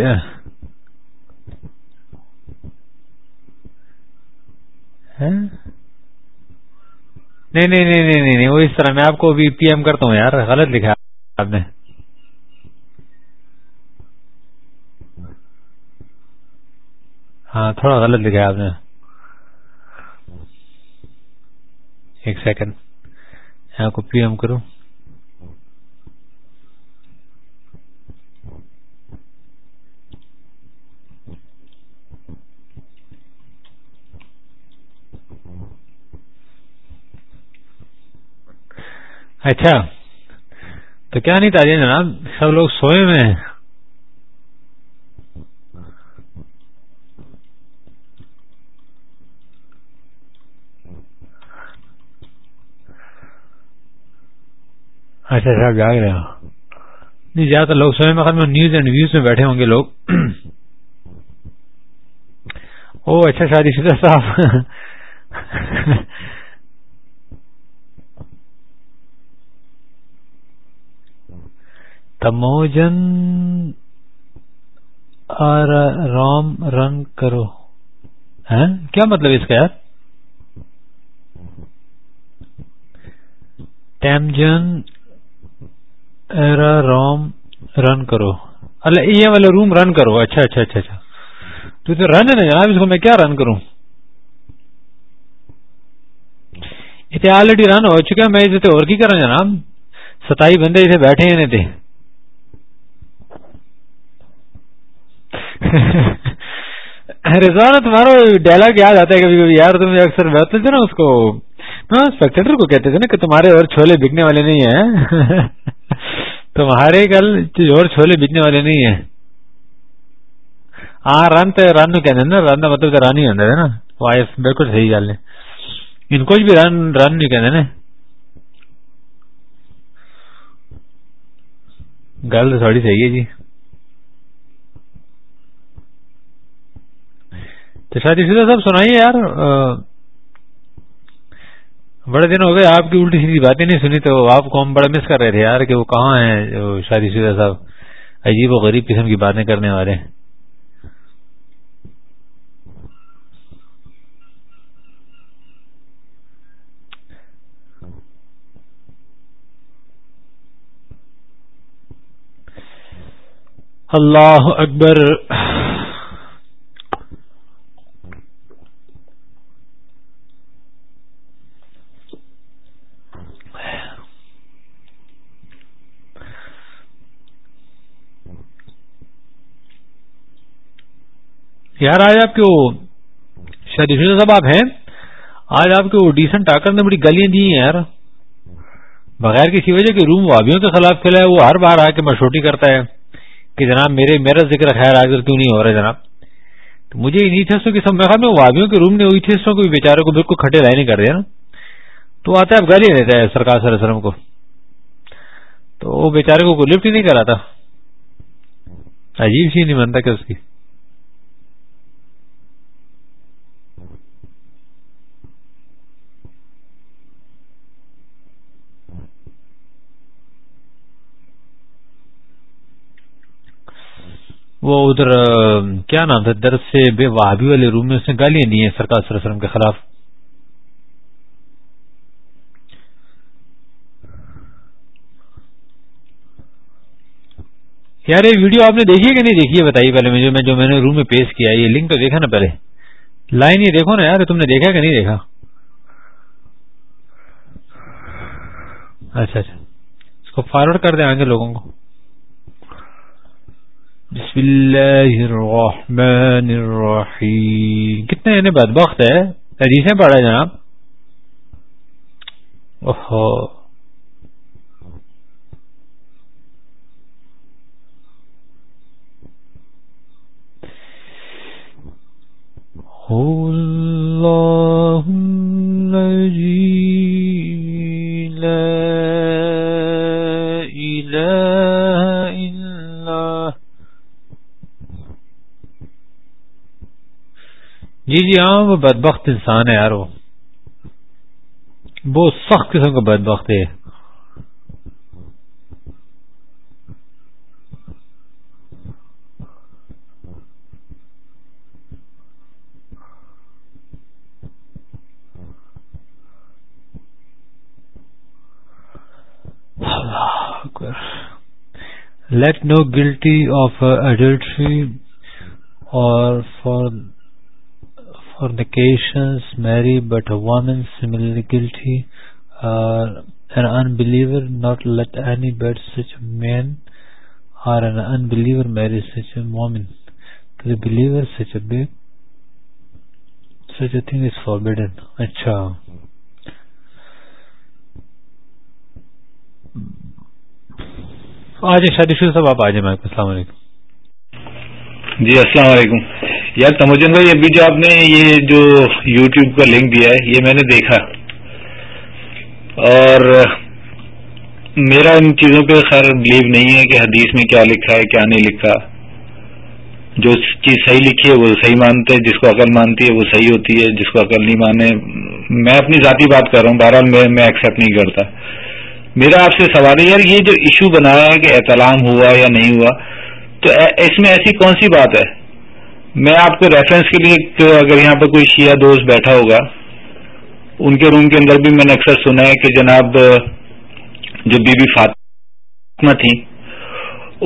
نہیں نہیں نہیں نہیں نہیں وہ اس طرح میں آپ کو بھی پی ایم کرتا ہوں یار، غلط لکھا آپ نے۔ ہاں تھوڑا غلط لکھا آپ نے۔ ایک سیکنڈ آپ کو پی ایم کروں۔ اچھا۔ تو کیا نہیں تاجی جناب؟ سب لوگ سوئے میں اچھا اچھا جاگ رہے ہو۔ نہیں، زیادہ تر لوگ سوئے میں نیوز اینڈ ویوز میں بیٹھے ہوں گے لوگ۔ او اچھا شادی شدہ صاحب۔ تموجن رام رن کرو کیا مطلب اس کا یار ٹیمجن ایرا رن کرو اللہ یہ والا روم رن کرو اچھا اچھا اچھا اچھا تو تو رن ہے نا جناب اس کو میں کیا رن کروں آلریڈی رن ہو چکا میں اسے اور کی کروں جناب ستائی بندے اسے بیٹھے ہیں تھے <laughs> رضوان تمہارا ڈائلاگ یاد آتا ہے کبھی کبھی. یار، تم اکثر بہت تھے نا اس کو. ہاں اسپیکٹر کو کہتے تھے نا کہ تمہارے اور چھولے بکنے والے نہیں ہیں. <laughs> تمہارے کل اور چھولے بکنے والے نہیں ہیں. ہاں رن تو رن کہتے ہیں نا. رن کا مطلب تو رن ہی ہوتا ہے نا. وائف، بالکل صحیح گل ہے. ان کو بھی رن رن نہیں کہتے نا. گل تو تھوڑی صحیح ہے جی. تو شادی صاحب، سنائیے یار بڑے دن ہو گئے، آپ کی الٹی سیدھی باتیں نہیں سنی تو آپ کو ہم بڑا مس کر رہے تھے یار کہ وہ کہاں ہیں شادی شدہ صاحب۔ عجیب و غریب قسم کی باتیں کرنے والے اللہ اکبر۔ یار، آج آپ کے وہ شادی صاحب آپ ہیں۔ آج آپ کے وہ ڈیسنٹ آکر نے بڑی گلیاں دی ہیں یار۔ بغیر کسی وجہ کے روم وابیوں کے خلاف کھلا ہے، وہ ہر بار آ کے مشوٹی کرتا ہے کہ جناب، میرے، میرا ذکر خیر آگر کیوں نہیں ہو رہا جناب؟ تو مجھے انہیں تھے کی سب میں وابیوں کے روم نے ہوئی تھے کو بیچاروں کو بالکل کھٹے رائے کر دیا نا۔ تو آتا ہے اب گالیاں دیتا ہے سرکار صلی اللہ علیہ وسلم کو۔ تو وہ بیچارے کو لفٹ ہی نہیں کراتا۔ عجیب سی نہیں بنتا کہ اس کی۔ وہ ادھر کیا نام تھا درد سے بے وہابی والے روم میں اس نے گالیاں دی ہیں سرکار صلی اللہ علیہ وسلم کے خلاف۔ یار، یہ ویڈیو آپ نے دیکھی ہے کہ نہیں دیکھی ہے؟ بتائیے پہلے مجھے، میں جو میں نے روم میں پیش کیا یہ لنک تو دیکھا نا پہلے۔ لائن یہ دیکھو نا یار، تم نے دیکھا کہ نہیں دیکھا؟ اچھا اچھا۔ اس کو فارورڈ کر دیں آگے لوگوں کو۔ بسم اللہ الرحمن الرحیم۔ کتنے یعنی بدبخت ہے؟ حدیثیں پڑھا جناب۔ اوہو۔ اللہ لا جی جی ہاں وہ بدبخت انسان ہے یار وہ۔ بہت سخت قسم کا بدبخت ہے۔ Let no guilty of adultery اور فار شادش صاحب آپ کو السلام علیکم جی السلام علیکم۔ یار تموجن بھائی، ابھی جو آپ نے یہ جو یوٹیوب کا لنک دیا ہے، یہ میں نے دیکھا۔ اور میرا ان چیزوں پہ خیر بلیو نہیں ہے کہ حدیث میں کیا لکھا ہے، کیا نہیں لکھا۔ جو چیز صحیح لکھی ہے، وہ صحیح مانتے ہیں۔ جس کو عقل مانتی ہے، وہ صحیح ہوتی ہے۔ جس کو عقل نہیں مانے، میں اپنی ذاتی بات کر رہا ہوں۔ بہرحال میں میں ایکسپٹ نہیں کرتا۔ میرا آپ سے سوال ہے، یار یہ جو ایشو بنایا ہے کہ احتلام ہوا یا نہیں ہوا تو اس میں ایسی کون سی بات ہے؟ میں آپ کو ریفرنس کے لیے اگر یہاں پہ کوئی شیعہ دوست بیٹھا ہوگا، ان کے روم کے اندر بھی میں نے اکثر سنا ہے کہ جناب، جو بی بی فاطمہ تھی،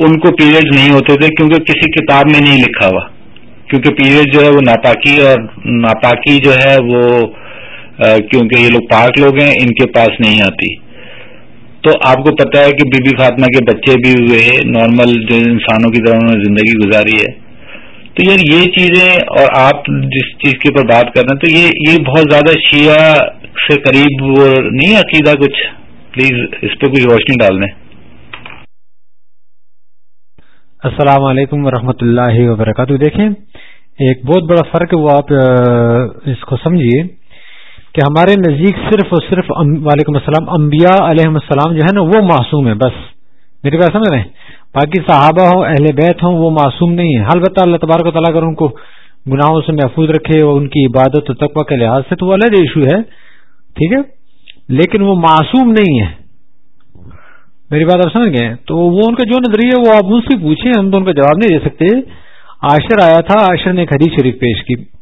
ان کو پیریڈ نہیں ہوتے تھے کیونکہ کسی کتاب میں نہیں لکھا ہوا۔ کیونکہ پیریڈ جو ہے وہ ناپاکی اور ناپاکی جو ہے وہ کیونکہ یہ لوگ پاک لوگ ہیں، ان کے پاس نہیں آتی۔ تو آپ کو پتا ہے کہ بی بی فاطمہ کے بچے بھی ہوئے ہیں، نارمل جو انسانوں کی طرح انہوں نے زندگی گزاری ہے۔ تو یار یہ چیزیں اور آپ جس چیز کے اوپر بات کر رہے ہیں، تو یہ یہ بہت زیادہ شیعہ سے قریب وہ نہیں عقیدہ کچھ؟ پلیز اس پہ کچھ روشنی ڈال دیں۔ السلام علیکم ورحمۃ اللہ وبرکاتہ۔ دیکھیں، ایک بہت بڑا فرق وہ آپ اس کو سمجھیے۔ کہ ہمارے نزدیک صرف اور صرف وعلیکم السلام، انبیاء علیہ السلام جو ہے نا، وہ معصوم ہے بس۔ میری بات سمجھ رہے ہیں؟ باقی صحابہ ہوں، اہل بیت ہوں، وہ معصوم نہیں ہے البتہ اللہ تبارک و تعالیٰ اگر ان کو گناہوں سے محفوظ رکھے اور ان کی عبادت و تقوی کے لحاظ سے، تو وہ الگ ایشو ہے۔ ٹھیک ہے؟ لیکن وہ معصوم نہیں ہے میری بات آپ سمجھ گئے تو وہ ان کا جو نظریہ وہ آپ مجھ سے پوچھیں، ہم تو ان کا جواب نہیں دے سکتے۔ آشر آیا تھا آشر نے ایک حدیث شریف پیش کی۔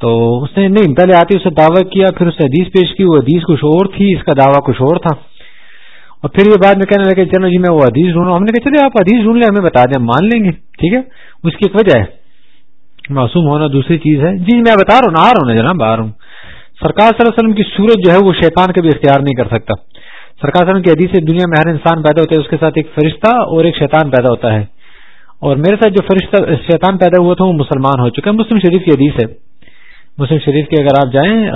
تو اس نے نہیں، پہلے آتی، اسے دعوی کیا، پھر اسے حدیث پیش کی، وہ حدیث کچھ اور تھی، اس کا دعویٰ کچھ اور تھا۔ اور پھر یہ بعد میں کہنے لگے، چلو جی میں وہ حدیث ڈھونڈوں۔ ہم نے کہا، چلے آپ حدیث ڈھونڈ لیں، ہمیں بتا دیں مان لیں گے، ٹھیک ہے؟ اس کی ایک وجہ ہے۔ معصوم ہونا دوسری چیز ہے۔ جی میں بتا رہا ہوں آ رہا ہوں جناب، آ رہا ہوں۔ سرکار صلی اللہ علیہ وسلم کی صورت جو ہے، وہ شیطان کا بھی اختیار نہیں کر سکتا۔ سرکار صلی اللہ علیہ وسلم کی حدیث دنیا میں ہر انسان پیدا ہوتا ہے، اس کے ساتھ ایک فرشتہ اور ایک شیطان پیدا ہوتا ہے۔ اور میرے ساتھ جو فرشتہ، شیطان پیدا ہوا تھا، وہ مسلمان ہو چکا ہے۔ مسلم شریف کی حدیث ہے۔ مسلم شریف کے اگر آپ جائیں